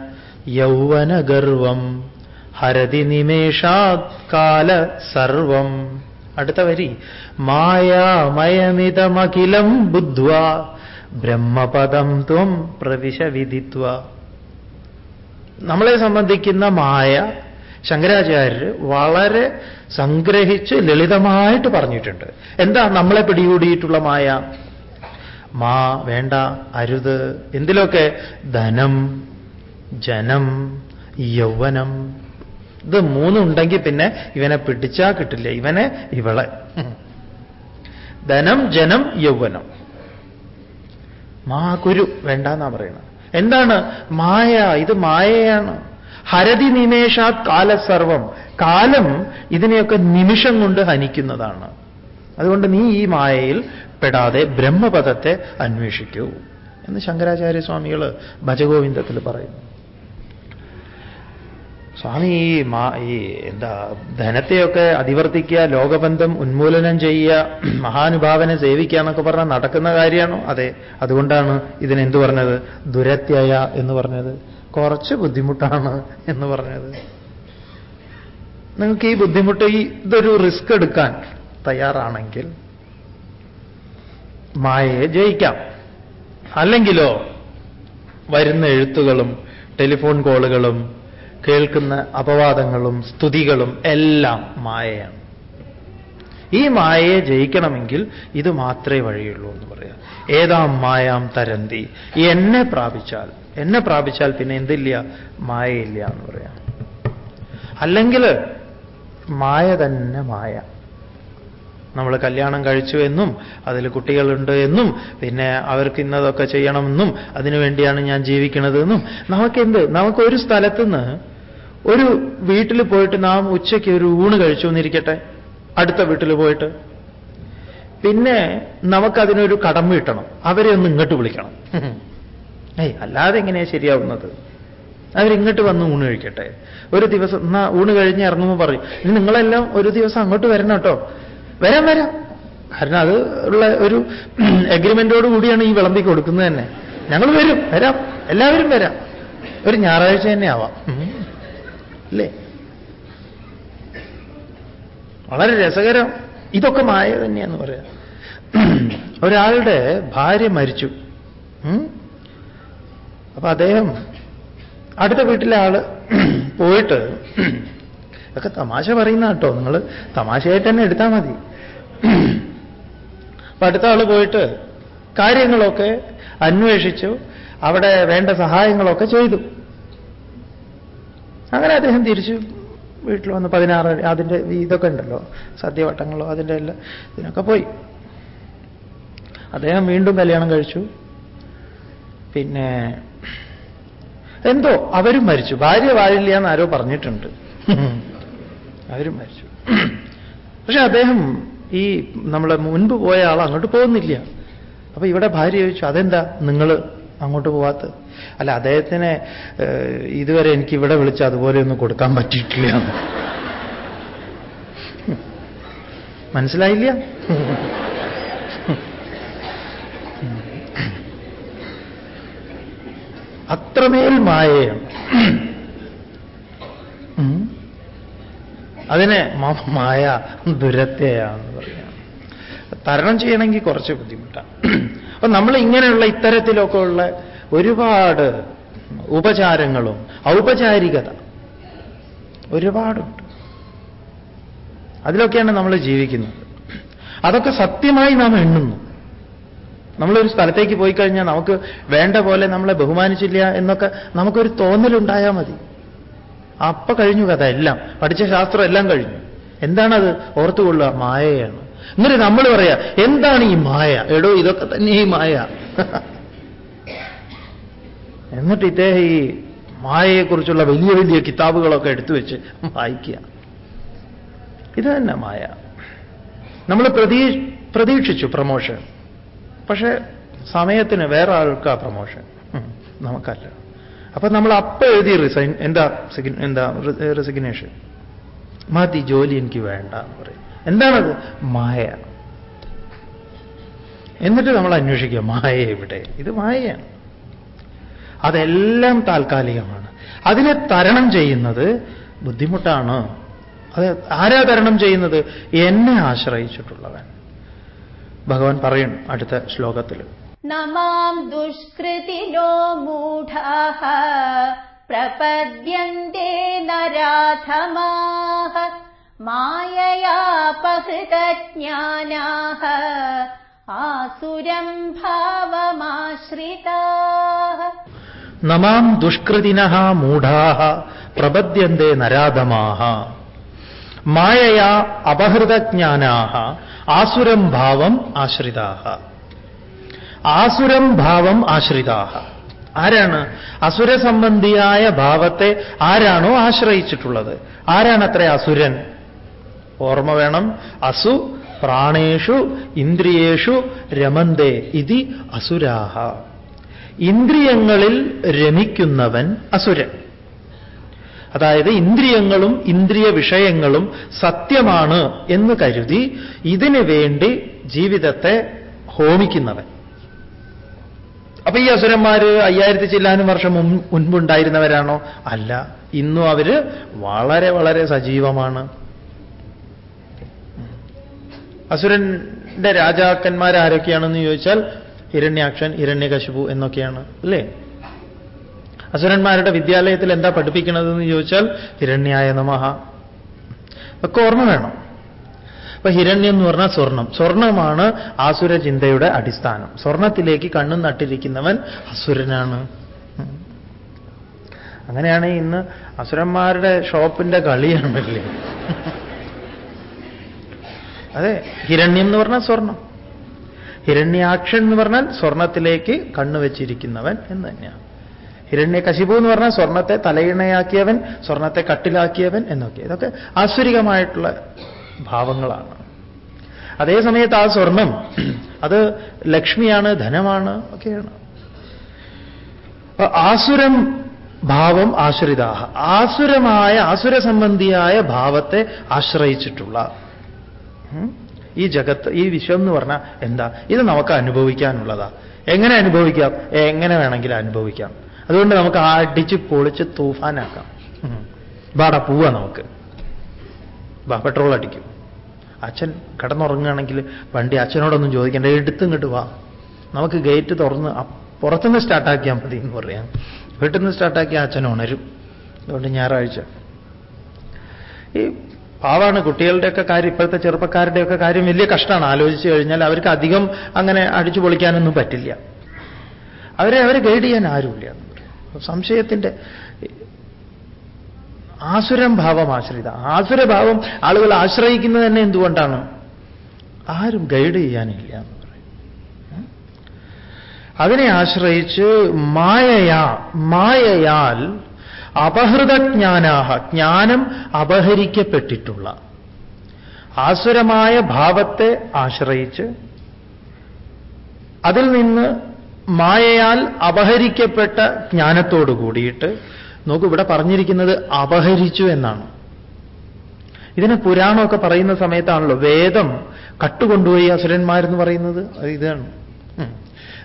യൗവനഗർവം ഹരതി നിമേഷാത് കാല സർവം. അടുത്ത വരി. മായാമയമിതമഖിലം ബുദ്ധ്വ ബ്രഹ്മപദം ത്വം പ്രവിശ വിധിത്വ നമ്മളെ സംബന്ധിക്കുന്ന മായ ശങ്കരാചാര്യർ വളരെ സംഗ്രഹിച്ച് ലളിതമായിട്ട് പറഞ്ഞിട്ടുണ്ട്. എന്താ നമ്മളെ പിടികൂടിയിട്ടുള്ള മായ? മാ വേണ്ട അരുത്. എന്തിലൊക്കെ? ധനം ജനം യൗവനം. ഇത് മൂന്നുണ്ടെങ്കിൽ പിന്നെ ഇവനെ പിടിച്ചാ കിട്ടില്ല. ഇവനെ ഇവളെ. ധനം ജനം യൗവനം. മാ കുരു വേണ്ടെന്നാ പറയുന്നത്. എന്താണ്? മായ ഇത് മായയാണ്. ഹരതി നിമേഷാത് കാലസർവം. കാലം ഇതിനെയൊക്കെ നിമിഷം കൊണ്ട് ഹനിക്കുന്നതാണ്. അതുകൊണ്ട് നീ ഈ മായയിൽ പെടാതെ ബ്രഹ്മപദത്തെ അന്വേഷിക്കൂ എന്ന് ശങ്കരാചാര്യ സ്വാമികൾ ഭജഗോവിന്ദത്തിൽ പറയുന്നു. സ്വാമി ഈ മാ ഈ എന്താ ധനത്തെയൊക്കെ അതിവർത്തിക്കുക ലോകബന്ധം ഉന്മൂലനം ചെയ്യുക മഹാനുഭാവനെ സേവിക്കുക എന്നൊക്കെ പറഞ്ഞാൽ നടക്കുന്ന കാര്യമാണോ? അതെ. അതുകൊണ്ടാണ് ഇതിനെന്ത് പറഞ്ഞത്? ദുരത്യയ എന്ന് പറഞ്ഞത്. കുറച്ച് ബുദ്ധിമുട്ടാണ് എന്ന് പറഞ്ഞത്. നിങ്ങൾക്ക് ഈ ബുദ്ധിമുട്ട് ഈ ഇതൊരു റിസ്ക് എടുക്കാൻ തയ്യാറാണെങ്കിൽ മായയെ ജയിക്കാം. അല്ലെങ്കിലോ വരുന്ന എഴുത്തുകളും ടെലിഫോൺ കോളുകളും കേൾക്കുന്ന അപവാദങ്ങളും സ്തുതികളും എല്ലാം മായയാണ്. ഈ മായയെ ജയിക്കണമെങ്കിൽ ഇത് മാത്രമേ വഴിയുള്ളൂ എന്ന് പറയാം. ഏതാം മായാം തരന്തി. എന്നെ പ്രാപിച്ചാൽ എന്നെ പ്രാപിച്ചാൽ പിന്നെ എന്തില്ല? മായയില്ല എന്ന് പറയാം. അല്ലെങ്കിൽ മായ തന്നെ മായ. നമ്മൾ കല്യാണം കഴിച്ചു എന്നും അതിൽ കുട്ടികളുണ്ട് എന്നും പിന്നെ അവർക്ക് ഇന്നതൊക്കെ ചെയ്യണമെന്നും അതിനുവേണ്ടിയാണ് ഞാൻ ജീവിക്കുന്നത് എന്നും നമുക്കെന്ത്? നമുക്കൊരു സ്ഥലത്തുനിന്ന് ഒരു വീട്ടിൽ പോയിട്ട് നാം ഉച്ചയ്ക്ക് ഒരു ഊണ് കഴിച്ചു എന്നിരിക്കട്ടെ. അടുത്ത വീട്ടിൽ പോയിട്ട്. പിന്നെ നമുക്കതിനൊരു കടം വീട്ടണം. അവരെ ഒന്ന് ഇങ്ങോട്ട് വിളിക്കണം. ഏയ് അല്ലാതെ എങ്ങനെയാ ശരിയാവുന്നത്? അവരിങ്ങോട്ട് വന്ന് ഊണ് കഴിക്കട്ടെ. ഒരു ദിവസം എന്നാ ഊണ് കഴിഞ്ഞ് ഇറങ്ങുമ്പോൾ പറയും ഇനി നിങ്ങളെല്ലാം ഒരു ദിവസം അങ്ങോട്ട് വരണം കേട്ടോ. വരാം വരാം. കാരണം അത് ഉള്ള ഒരു എഗ്രിമെന്റോട് കൂടിയാണ് ഈ വിളമ്പി കൊടുക്കുന്നത് തന്നെ. ഞങ്ങൾ വരും വരാം. എല്ലാവരും വരാം. ഒരു ഞായറാഴ്ച തന്നെ ആവാം. അല്ലേ വളരെ രസകരം. ഇതൊക്കെ മായ തന്നെയാന്ന് പറയാം. ഒരാളുടെ ഭാര്യ മരിച്ചു? അപ്പൊ അദ്ദേഹം അടുത്ത വീട്ടിലെ ആൾ പോയിട്ട് ഒക്കെ തമാശ പറയുന്ന കേട്ടോ. നിങ്ങൾ തമാശയായിട്ട് തന്നെ എടുത്താൽ മതി. അപ്പൊ അടുത്ത ആൾ പോയിട്ട് കാര്യങ്ങളൊക്കെ അന്വേഷിച്ചു. അവിടെ വേണ്ട സഹായങ്ങളൊക്കെ ചെയ്തു. അങ്ങനെ അദ്ദേഹം തിരിച്ചു വീട്ടിൽ വന്ന് പതിനാറ് അതിന്റെ ഇതൊക്കെ ഉണ്ടല്ലോ സദ്യവട്ടങ്ങളോ അതിന്റെ എല്ലാം ഇതിനൊക്കെ പോയി. അദ്ദേഹം വീണ്ടും കല്യാണം കഴിച്ചു. പിന്നെ എന്തോ അവരും മരിച്ചു. ഭാര്യ വാഴില്ല എന്ന് ആരോ പറഞ്ഞിട്ടുണ്ട്. അവരും മരിച്ചു. പക്ഷെ അദ്ദേഹം ഈ നമ്മളെ മുൻപ് പോയ ആൾ അങ്ങോട്ട് പോകുന്നില്ല. അപ്പൊ ഇവിടെ ഭാര്യ ചോദിച്ചു അതെന്താ നിങ്ങൾ അങ്ങോട്ട് പോവാത്ത അല്ല അദ്ദേഹത്തിനെ ഇതുവരെ എനിക്ക് ഇവിടെ വിളിച്ച് അതുപോലെ ഒന്നും കൊടുക്കാൻ പറ്റിയിട്ടില്ല. മനസ്സിലായില്ല? അത്രമേൽ മായയാണ്. അതിനെ മായ ദുരത്തെയാണ് തരണം ചെയ്യണമെങ്കിൽ കുറച്ച് ബുദ്ധിമുട്ടാണ്. അപ്പൊ നമ്മൾ ഇങ്ങനെയുള്ള ഇത്തരത്തിലൊക്കെ ഉള്ള ഒരുപാട് ഉപചാരങ്ങളും ഔപചാരികത ഒരുപാടുണ്ട്. അതിലൊക്കെയാണ് നമ്മൾ ജീവിക്കുന്നത്. അതൊക്കെ സത്യമായി നാം എണ്ണുന്നു. നമ്മളൊരു സ്ഥലത്തേക്ക് പോയി കഴിഞ്ഞാൽ നമുക്ക് വേണ്ട പോലെ നമ്മളെ ബഹുമാനിച്ചില്ല എന്നൊക്കെ നമുക്കൊരു തോന്നലുണ്ടായാൽ മതി. അപ്പൊ കഴിഞ്ഞു കഥ എല്ലാം. പഠിച്ച ശാസ്ത്രം എല്ലാം കഴിഞ്ഞു. എന്താണത്? ഓർത്തുകൊള്ളുക മായയാണ്. എന്നിട്ട് നമ്മൾ പറയാ എന്താണ് ഈ മായ? എടോ ഇതൊക്കെ തന്നെ ഈ മായ. എന്നിട്ട് ഇദ്ദേഹം ഈ മായയെക്കുറിച്ചുള്ള വലിയ വലിയ കിതാബുകളൊക്കെ എടുത്തു വെച്ച് വായിക്കുക. ഇത് തന്നെ മായ. നമ്മൾ പ്രതീ പ്രതീക്ഷിച്ചു പ്രമോഷൻ. പക്ഷേ സമയത്തിന് വേറെ ആൾക്കാ പ്രമോഷൻ. നമുക്കല്ല. അപ്പൊ നമ്മൾ അപ്പ എഴുതി റിസൈൻ എന്താ എന്താ റെസിഗ്നേഷൻ മതി ജോലി എനിക്ക് വേണ്ട എന്ന് പറയും. എന്താണത് മായ. എന്നിട്ട് നമ്മൾ അന്വേഷിക്കുക മായ എവിടെ? ഇത് മായയാണ് അതെല്ലാം താൽക്കാലികമാണ്. അതിനെ തരണം ചെയ്യുന്നത് ബുദ്ധിമുട്ടാണ്. അത് ആരാ തരണം ചെയ്യുന്നത്? എന്നെ ആശ്രയിച്ചിട്ടുള്ളവൻ. ഭഗവാൻ പറയുന്നു അടുത്ത ശ്ലോകത്തിൽ. നമാം ദുഷ്കൃതിനോ മൂഢാഹ പ്രപദ്യന്തേ നരാധമാഹ മായയാപഹൃതജ്ഞാനാഹ ആസുരം ഭാവമാശ്രിതാഹ. നമാം ദുഷ്കൃതിന മൂഢാഹ പ്രപദ്യന്തേ നരാധമാഹ മായയാ അപഹൃതജ്ഞാനാഹ ആസുരം ഭാവം ആശ്രിതാഹ ആസുരം ഭാവം ആശ്രിതാഹ ആരാണ് അസുര സംബന്ധിയായ ഭാവത്തെ ആരാണോ ആശ്രയിച്ചിട്ടുള്ളത്? ആരാണത്ര അസുരൻ? ഓർമ്മ വേണം. അസു പ്രാണേഷു ഇന്ദ്രിയേഷു രമന്തേ ഇതി അസുരാഹ ഇന്ദ്രിയങ്ങളിൽ രമിക്കുന്നവൻ അസുരൻ. അതായത് ഇന്ദ്രിയങ്ങളും ഇന്ദ്രിയ വിഷയങ്ങളും സത്യമാണ് എന്ന് കരുതി ഇതിനു വേണ്ടി ജീവിതത്തെ ഹോമിക്കുന്നവൻ. അപ്പൊ ഈ അസുരന്മാര് അയ്യായിരത്തി ചില്ലാനും വർഷം മുൻ- മുൻപുണ്ടായിരുന്നവരാണോ? അല്ല. ഇന്നും അവർ വളരെ വളരെ സജീവമാണ്. അസുരന്റെ രാജാക്കന്മാരാരൊക്കെയാണെന്ന് ചോദിച്ചാൽ ഹിരണ്യാക്ഷൻ ഹിരണ്യകശിപു എന്നൊക്കെയാണ് അല്ലേ? അസുരന്മാരുടെ വിദ്യാലയത്തിൽ എന്താ പഠിപ്പിക്കുന്നത് എന്ന് ചോദിച്ചാൽ ഹിരണ്യായ നമഹ. ഒക്കെ ഓർമ്മ വേണം. അപ്പൊ ഹിരണ്യം എന്ന് പറഞ്ഞാൽ സ്വർണം. സ്വർണമാണ് ആസുര ചിന്തയുടെ അടിസ്ഥാനം. സ്വർണത്തിലേക്ക് കണ്ണും നട്ടിരിക്കുന്നവൻ അസുരനാണ്. അങ്ങനെയാണ് ഇന്ന് അസുരന്മാരുടെ ഷോപ്പിന്റെ കളിയാണല്ലേ? അതെ ഹിരണ്യം എന്ന് പറഞ്ഞാൽ സ്വർണം. ഹിരണ്യാക്ഷൻ എന്ന് പറഞ്ഞാൽ സ്വർണത്തിലേക്ക് കണ്ണു വെച്ചിരിക്കുന്നവൻ എന്ന് തന്നെയാണ്. ഹിരണ്യകശിപു എന്ന് പറഞ്ഞാൽ സ്വർണത്തെ തലയിണയാക്കിയവൻ സ്വർണത്തെ കട്ടിലാക്കിയവൻ എന്നൊക്കെ. ഇതൊക്കെ ആസ്വരികമായിട്ടുള്ള ഭാവങ്ങളാണ്. അതേ സമയത്ത് ആ സ്വർണം അത് ലക്ഷ്മിയാണ് ധനമാണ് ഒക്കെയാണ്. ആസുരം ഭാവം ആശ്രിതാഹ ആസുരമായ ആസുര സംബന്ധിയായ ഭാവത്തെ ആശ്രയിച്ചിട്ടുള്ള ഈ ജഗത്ത് ഈ വിശ്വം എന്ന് പറഞ്ഞാൽ എന്താ? ഇത് നമുക്ക് അനുഭവിക്കാനുള്ളതാ. എങ്ങനെ അനുഭവിക്കാം? എങ്ങനെ വേണമെങ്കിലും അനുഭവിക്കാം. അതുകൊണ്ട് നമുക്ക് അടിച്ച് പൊളിച്ച് തൂഫാനാക്കാം. ബാടാ പോവാ നമുക്ക്. ബാ പെട്രോൾ അടിക്കും. അച്ഛൻ കിടന്നുറങ്ങുകയാണെങ്കിൽ വണ്ടി അച്ഛനോടൊന്നും ചോദിക്കേണ്ട. എടുത്തിങ്ങോട്ട് വാ. നമുക്ക് ഗേറ്റ് തുറന്ന് പുറത്തുനിന്ന് സ്റ്റാർട്ടാക്കിയാൽ മതി എന്ന് പറയാം. വീട്ടിൽ നിന്ന് സ്റ്റാർട്ടാക്കിയ അച്ഛൻ ഉണരും. അതുകൊണ്ട് ഞായറാഴ്ച. ഈ പാവാണ് കുട്ടികളുടെയൊക്കെ കാര്യം ഇപ്പോഴത്തെ ചെറുപ്പക്കാരുടെയൊക്കെ കാര്യം വലിയ കഷ്ടമാണ് ആലോചിച്ച് കഴിഞ്ഞാൽ അവർക്ക് അധികം അങ്ങനെ അടിച്ചു പൊളിക്കാനൊന്നും പറ്റില്ല. അവരെ അവരെ ഗൈഡ് ചെയ്യാൻ ആരുമില്ല സംശയത്തിന്റെ ആസുരം ഭാവം ആശ്രിത. ആസുരഭാവം ആളുകൾ ആശ്രയിക്കുന്നത് തന്നെ എന്തുകൊണ്ടാണ്? ആരും ഗൈഡ് ചെയ്യാനില്ല എന്ന് പറയും. അതിനെ ആശ്രയിച്ച് മായയാ മായയാൽ അപഹൃതജ്ഞാനാഹ ജ്ഞാനം അപഹരിക്കപ്പെട്ടിട്ടുള്ള. ആസുരമായ ഭാവത്തെ ആശ്രയിച്ച് അതിൽ നിന്ന് മായയാൽ അപഹരിക്കപ്പെട്ട ജ്ഞാനത്തോട് കൂടിയിട്ട് നോക്കൂ ഇവിടെ പറഞ്ഞിരിക്കുന്നത് അപഹരിച്ചു എന്നാണ്. ഇതിനെ പുരാണമൊക്കെ പറയുന്ന സമയത്താണല്ലോ വേദം കട്ടുകൊണ്ടുപോയി അസുരന്മാരെന്ന് പറയുന്നത്. ഇതാണ്.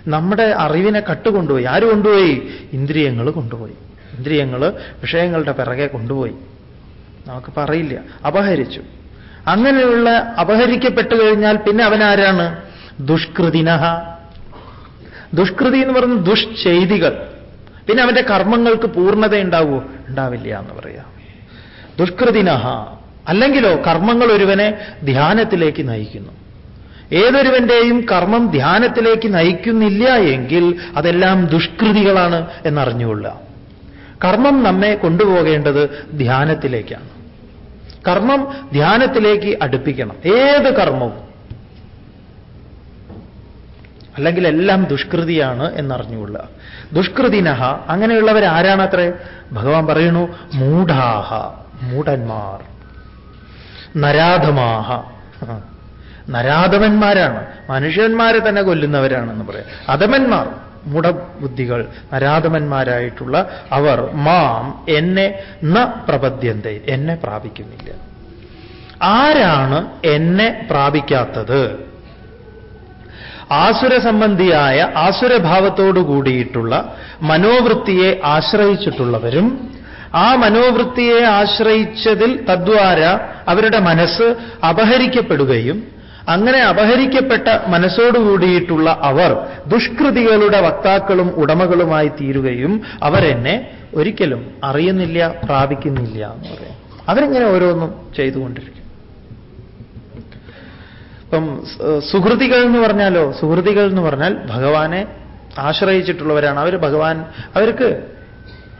നമ്മുടെ അറിവിനെ കട്ടുകൊണ്ടുപോയി. ആര് കൊണ്ടുപോയി? ഇന്ദ്രിയങ്ങൾ കൊണ്ടുപോയി. ഇന്ദ്രിയങ്ങൾ വിഷയങ്ങളുടെ പിറകെ കൊണ്ടുപോയി. നമുക്ക് പറയില്ല. അപഹരിച്ചു. അങ്ങനെയുള്ള അപഹരിക്കപ്പെട്ടു കഴിഞ്ഞാൽ പിന്നെ അവൻ ആരാണ് ദുഷ്കൃതിനഹ. ദുഷ്കൃതി എന്ന് പറയുന്ന ദുഷ്ചെയ്തികൾ. പിന്നെ അവന്റെ കർമ്മങ്ങൾക്ക് പൂർണത ഉണ്ടാവുമോ ഉണ്ടാവില്ല എന്ന് പറയാം. ദുഷ്കൃതിനഹ. അല്ലെങ്കിലോ കർമ്മങ്ങൾ ഒരുവനെ ധ്യാനത്തിലേക്ക് നയിക്കുന്നു. ഏതൊരുവന്റെയും കർമ്മം ധ്യാനത്തിലേക്ക് നയിക്കുന്നില്ല എങ്കിൽ അതെല്ലാം ദുഷ്കൃതികളാണ് എന്നറിഞ്ഞുകൊള്ളുക. കർമ്മം നമ്മെ കൊണ്ടുപോകേണ്ടത് ധ്യാനത്തിലേക്കാണ്. കർമ്മം ധ്യാനത്തിലേക്ക് അടുപ്പിക്കണം. ഏത് കർമ്മവും. അല്ലെങ്കിൽ എല്ലാം ദുഷ്കൃതിയാണ് എന്നറിഞ്ഞുകൊള്ളുക. ദുഷ്കൃതിനഹ അങ്ങനെയുള്ളവരാരാണത്രേ ഭഗവാൻ പറയുന്നു മൂഢാഹ മൂഢന്മാർ. നരാധമാഹ. നരാധമന്മാരാണ്. മനുഷ്യന്മാരെ തന്നെ കൊല്ലുന്നവരാണെന്ന് പറയാം. അധമന്മാർ. മൂഢബുദ്ധികൾ നരാധമന്മാരായിട്ടുള്ള അവർ മാം എന്നെ ന പ്രപദ്യന്തെ എന്നെ പ്രാപിക്കുന്നില്ല. ആരാണ് എന്നെ പ്രാപിക്കാത്തത്? ആസുര സംബന്ധിയായ ആസുരഭാവത്തോടു കൂടിയിട്ടുള്ള മനോവൃത്തിയെ ആശ്രയിച്ചിട്ടുള്ളവരും ആ മനോവൃത്തിയെ ആശ്രയിച്ചതിൽ തദ്വാര അവരുടെ മനസ്സ് അപഹരിക്കപ്പെടുകയും അങ്ങനെ അപഹരിക്കപ്പെട്ട മനസ്സോടുകൂടിയിട്ടുള്ള അവർ ദുഷ്കൃതികളുടെ വക്താക്കളും ഉടമകളുമായി തീരുകയും അവരെന്നെ ഒരിക്കലും അറിയുന്നില്ല പ്രാപിക്കുന്നില്ല എന്ന് പറയാം. അവരിങ്ങനെ ഓരോന്നും ചെയ്തുകൊണ്ടിരിക്കും. ഇപ്പം സുഹൃതികൾ എന്ന് പറഞ്ഞാലോ സുഹൃതികൾ എന്ന് പറഞ്ഞാൽ ഭഗവാനെ ആശ്രയിച്ചിട്ടുള്ളവരാണ്. അവർ ഭഗവാൻ അവർക്ക്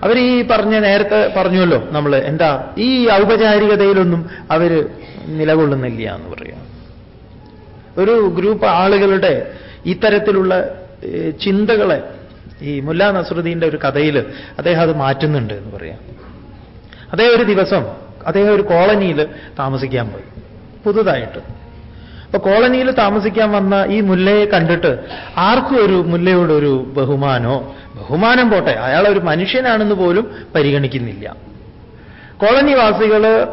അവർ ഈ പറഞ്ഞ നേരത്തെ പറഞ്ഞുവല്ലോ നമ്മൾ എന്താ ഈ ഔപചാരികതയിലൊന്നും അവർ നിലകൊള്ളുന്നില്ല എന്ന് പറയാം. ഒരു ഗ്രൂപ്പ് ആളുകളുടെ ഇത്തരത്തിലുള്ള ചിന്തകളെ ഈ മുല്ല നസറുദ്ദീന്റെ ഒരു കഥയിൽ അദ്ദേഹം അത് മാറ്റുന്നുണ്ട് എന്ന് പറയാം. അദ്ദേഹം ഒരു ദിവസം അദ്ദേഹം ഒരു കോളനിയിൽ താമസിക്കാൻ പോയി. പുതുതായിട്ട്. അപ്പൊ കോളനിയിൽ താമസിക്കാൻ വന്ന ഈ മുല്ലയെ കണ്ടിട്ട് ആർക്കും ഒരു മുല്ലയോടൊരു ബഹുമാനോ ബഹുമാനം പോട്ടെ അയാൾ ഒരു മനുഷ്യനാണെന്ന് പോലും പരിഗണിക്കുന്നില്ല. കോളനിവാസികൾ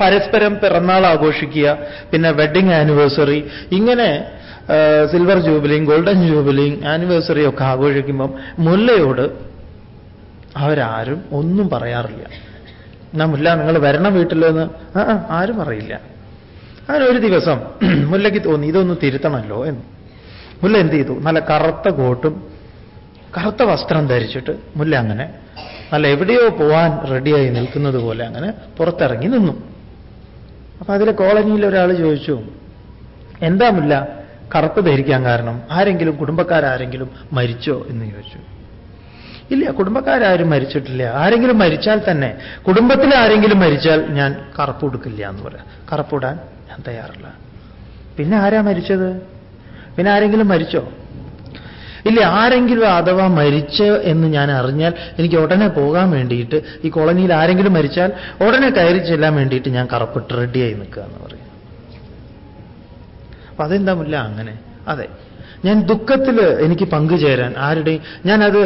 പരസ്പരം പിറന്നാൾ ആഘോഷിക്കുക പിന്നെ വെഡിങ് ആനിവേഴ്സറി ഇങ്ങനെ സിൽവർ ജൂബിലിയും ഗോൾഡൻ ജൂബിലിയും ആനിവേഴ്സറി ഒക്കെ ആഘോഷിക്കുമ്പം മുല്ലയോട് അവരാരും ഒന്നും പറയാറില്ല. എന്നാ മുല്ല നിങ്ങൾ വരണം വീട്ടിലെന്ന് ആ ആരും പറയില്ല. അങ്ങനെ ഒരു ദിവസം മുല്ലയ്ക്ക് തോന്നി ഇതൊന്ന് തിരുത്തണമല്ലോ എന്ന്. മുല്ല എന്ത് ചെയ്തു? നല്ല കറുത്ത കോട്ടും കറുത്ത വസ്ത്രം ധരിച്ചിട്ട് മുല്ല അങ്ങനെ നല്ല എവിടെയോ പോവാൻ റെഡിയായി നിൽക്കുന്നത് പോലെ അങ്ങനെ പുറത്തിറങ്ങി നിന്നു. അപ്പൊ അതിലെ കോളനിയിൽ ഒരാൾ ചോദിച്ചു എന്താ മുല്ല കറുപ്പ് ധരിക്കാൻ കാരണം ആരെങ്കിലും കുടുംബക്കാരാരെങ്കിലും മരിച്ചോ എന്ന് ചോദിച്ചു. ഇല്ല കുടുംബക്കാരും മരിച്ചിട്ടില്ല. ആരെങ്കിലും മരിച്ചാൽ തന്നെ കുടുംബത്തിൽ ആരെങ്കിലും മരിച്ചാൽ ഞാൻ കറുപ്പ് കൊടുക്കില്ല എന്ന് പറയാം. കറുപ്പിടാൻ ഞാൻ തയ്യാറില്ല. പിന്നെ ആരാ മരിച്ചത്? പിന്നെ ആരെങ്കിലും മരിച്ചോ? ഇല്ല ആരെങ്കിലും അഥവാ മരിച്ച് എന്ന് ഞാൻ അറിഞ്ഞാൽ എനിക്ക് ഉടനെ പോകാൻ വേണ്ടിയിട്ട് ഈ കോളനിയിൽ ആരെങ്കിലും മരിച്ചാൽ ഉടനെ കയറി ചെല്ലാൻ വേണ്ടിയിട്ട് ഞാൻ കറപ്പിട്ട് റെഡിയായി നിൽക്കുക എന്ന് പറയും. അപ്പൊ അതെന്താ മുല്ല അങ്ങനെ? അതെ. ഞാൻ ദുഃഖത്തിൽ എനിക്ക് പങ്കുചേരാൻ ആരുടെയും ഞാനത്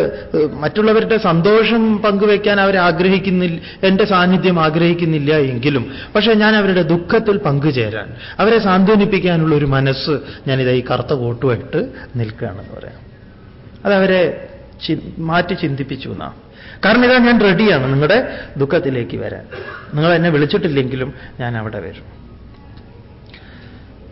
മറ്റുള്ളവരുടെ സന്തോഷം പങ്കുവെക്കാൻ അവർ ആഗ്രഹിക്കുന്നില്ല എന്റെ സാന്നിധ്യം ആഗ്രഹിക്കുന്നില്ല എങ്കിലും പക്ഷേ ഞാൻ അവരുടെ ദുഃഖത്തിൽ പങ്കുചേരാൻ അവരെ സാന്ത്വനിപ്പിക്കാനുള്ള ഒരു മനസ്സ് ഞാനിതായി കറുത്ത കോട്ടുമായിട്ട് നിൽക്കുകയാണെന്ന് പറയാം. അതവരെ മാറ്റി ചിന്തിപ്പിച്ചു എന്നാ. കാരണം ഇതാ ഞാൻ റെഡിയാണ്. നിങ്ങളുടെ ദുഃഖത്തിലേക്ക് വരാൻ. നിങ്ങൾ എന്നെ വിളിച്ചിട്ടില്ലെങ്കിലും ഞാൻ അവിടെ വരും.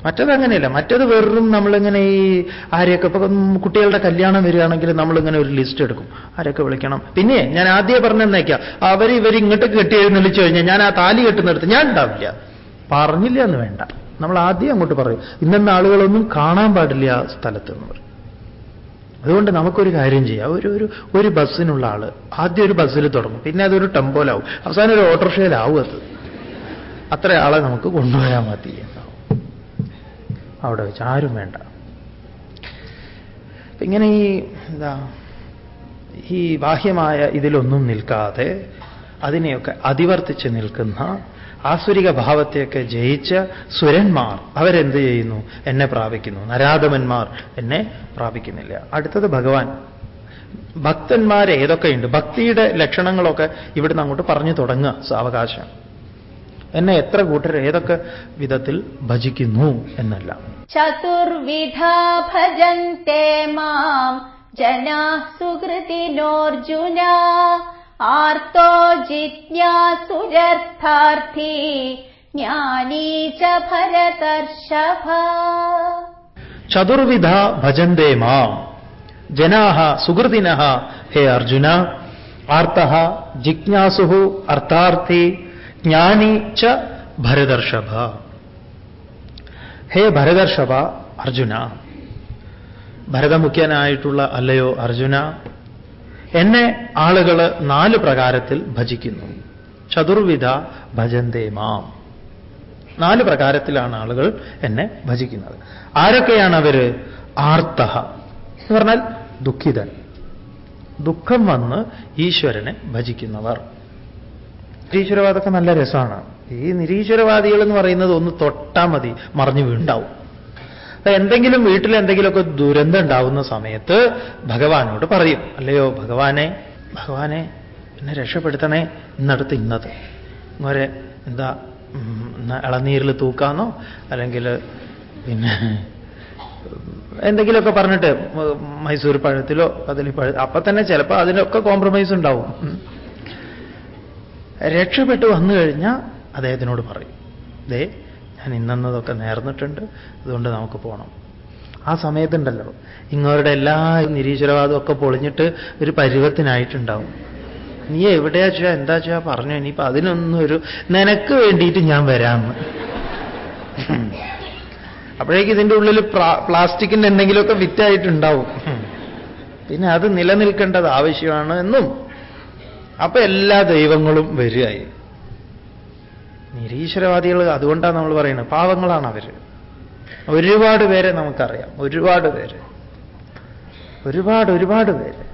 മറ്റത് അങ്ങനെയല്ല. മറ്റത് വെറും നമ്മളിങ്ങനെ ഈ ആരെയൊക്കെ ഇപ്പൊ കുട്ടികളുടെ കല്യാണം വരികയാണെങ്കിൽ നമ്മളിങ്ങനെ ഒരു ലിസ്റ്റ് എടുക്കും. ആരെയൊക്കെ വിളിക്കണം? പിന്നെ ഞാൻ ആദ്യം പറഞ്ഞെന്നേക്കാം. അവർ ഇവർ ഇങ്ങോട്ട് കെട്ടി എഴുന്നള്ളിച്ചു കഴിഞ്ഞാൽ ഞാൻ ആ താലി കെട്ടുന്നിടത്ത് ഞാൻ ഉണ്ടാവില്ല. പറഞ്ഞില്ല എന്ന് വേണ്ട. നമ്മൾ ആദ്യം അങ്ങോട്ട് പറയും. ഇന്നെന്ന ആളുകളൊന്നും കാണാൻ പാടില്ല ആ സ്ഥലത്ത് എന്ന് പറയും. അതുകൊണ്ട് നമുക്കൊരു കാര്യം ചെയ്യാം. ഒരു ഒരു ഒരു ബസ്സിനുള്ള ആൾ. ആദ്യം ഒരു ബസ്സിൽ തുടങ്ങും. പിന്നെ അതൊരു ടെമ്പോലാവും. അവസാനം ഒരു ഓട്ടോറിക്ഷയിലാവും അത്. അത്ര ആളെ നമുക്ക് കൊണ്ടുപോയാൽ മതി എന്നാവും. അവിടെ വെച്ച് ആരും വേണ്ട. ഇങ്ങനെ ഈ എന്താ ഈ ബാഹ്യമായ ഇതിലൊന്നും നിൽക്കാതെ അതിനെയൊക്കെ അതിവർത്തിച്ച് നിൽക്കുന്ന ആസുരിക ഭാവത്തെയൊക്കെ ജയിച്ച സുരന്മാർ അവരെന്ത് ചെയ്യുന്നു? എന്നെ പ്രാപിക്കുന്നു. നരാധമന്മാർ എന്നെ പ്രാപിക്കുന്നില്ല. അടുത്തത് ഭഗവാൻ. ഭക്തന്മാർ ഏതൊക്കെയുണ്ട്? ഭക്തിയുടെ ലക്ഷണങ്ങളൊക്കെ ഇവിടുന്ന് അങ്ങോട്ട് പറഞ്ഞു തുടങ്ങുക സാവകാശം. എന്നെ എത്ര കൂട്ടർ ഏതൊക്കെ വിധത്തിൽ ഭജിക്കുന്നു എന്നല്ല. ചതുർവിധ ഭജന്തേ മാം. ജനാ സുഹൃതിനോർജുന ആർത്തോ ജിജ്ഞാസുരർത്ഥാർത്ഥി ജ്ഞാനീ ച ഭരതർഷഭ. ചതുർവിധ ഭജന്തേ മാം. ജനാഹ സുഹൃതിനഹ ഹേ അർജുന. ആർത്ത ജിജ്ഞാസു അർത്ഥാർത്ഥി ജ്ഞാനി ച ഭരതർഷഭ. ഹേ ഭരതർഷഭ അർജുന. ഭരതമുഖ്യനായിട്ടുള്ള അല്ലയോ അർജുന എന്നെ ആളുകൾ നാല് പ്രകാരത്തിൽ ഭജിക്കുന്നു. ചതുർവിധ ഭജന്തേ മാം. നാല് പ്രകാരത്തിലാണ് ആളുകൾ എന്നെ ഭജിക്കുന്നത്. ആരൊക്കെയാണ് അവർ? ആർത്തഹ. എന്ന് പറഞ്ഞാൽ ദുഃഖിതൻ. ദുഃഖം വന്ന് ഈശ്വരനെ ഭജിക്കുന്നവർ. നിരീശ്വരവാദമൊക്കെ നല്ല രസമാണ്. ഈ നിരീശ്വരവാദികൾ എന്ന് പറയുന്നത് ഒന്ന് തൊട്ടാ മതി മറിഞ്ഞു വീണ്ടാവും എന്തെങ്കിലും വീട്ടിൽ എന്തെങ്കിലുമൊക്കെ ദുരന്തം ഉണ്ടാവുന്ന സമയത്ത് ഭഗവാനോട് പറയും അല്ലയോ ഭഗവാനെ ഭഗവാനെ എന്നെ രക്ഷപ്പെടുത്തണേ ഇന്നടുത്ത് ഇന്നത്. വരെ എന്താ ഇളനീരിൽ തൂക്കാന്നോ? അല്ലെങ്കിൽ പിന്നെ എന്തെങ്കിലുമൊക്കെ പറഞ്ഞിട്ട് മൈസൂർ പഴത്തിലോ കദളിപ്പഴ അപ്പൊ തന്നെ ചിലപ്പോ അതിനൊക്കെ കോംപ്രമൈസ് ഉണ്ടാവും. രക്ഷപ്പെട്ട് രക്ഷപ്പെട്ടു വന്നു കഴിഞ്ഞാൽ അദ്ദേഹത്തിനോട് പറയും ദേ ഞാൻ ഇന്നതൊക്കെ നേർന്നിട്ടുണ്ട്. അതുകൊണ്ട് നമുക്ക് പോകണം ആ സമയത്തുണ്ടല്ലോ. ഇങ്ങവരുടെ എല്ലാ നിരീശ്വരവാദവും ഒക്കെ പൊളിഞ്ഞിട്ട് ഒരു പരുവത്തിനായിട്ടുണ്ടാവും. നീ എവിടെയാ ചെയ്യാ എന്താ ചെയ്യാ പറഞ്ഞു? ഇനിയിപ്പോ അതിനൊന്നും ഒരു നിനക്ക് വേണ്ടിയിട്ട് ഞാൻ വരാമെന്ന് അപ്പോഴേക്ക് ഇതിന്റെ ഉള്ളിൽ പ്ലാസ്റ്റിക്കിന്റെ എന്തെങ്കിലുമൊക്കെ വിറ്റായിട്ടുണ്ടാവും. പിന്നെ അത് നിലനിൽക്കേണ്ടത് ആവശ്യമാണ് എന്നും. അപ്പൊ എല്ലാ ദൈവങ്ങളും വരികയായി. നിരീശ്വരവാദികൾ അതുകൊണ്ടാണ് നമ്മൾ പറയുന്നത്. പാവങ്ങളാണ് അവർ ഒരുപാട് പേരെ നമുക്കറിയാം. ഒരുപാട് പേര്. ഒരുപാട് ഒരുപാട് പേര്.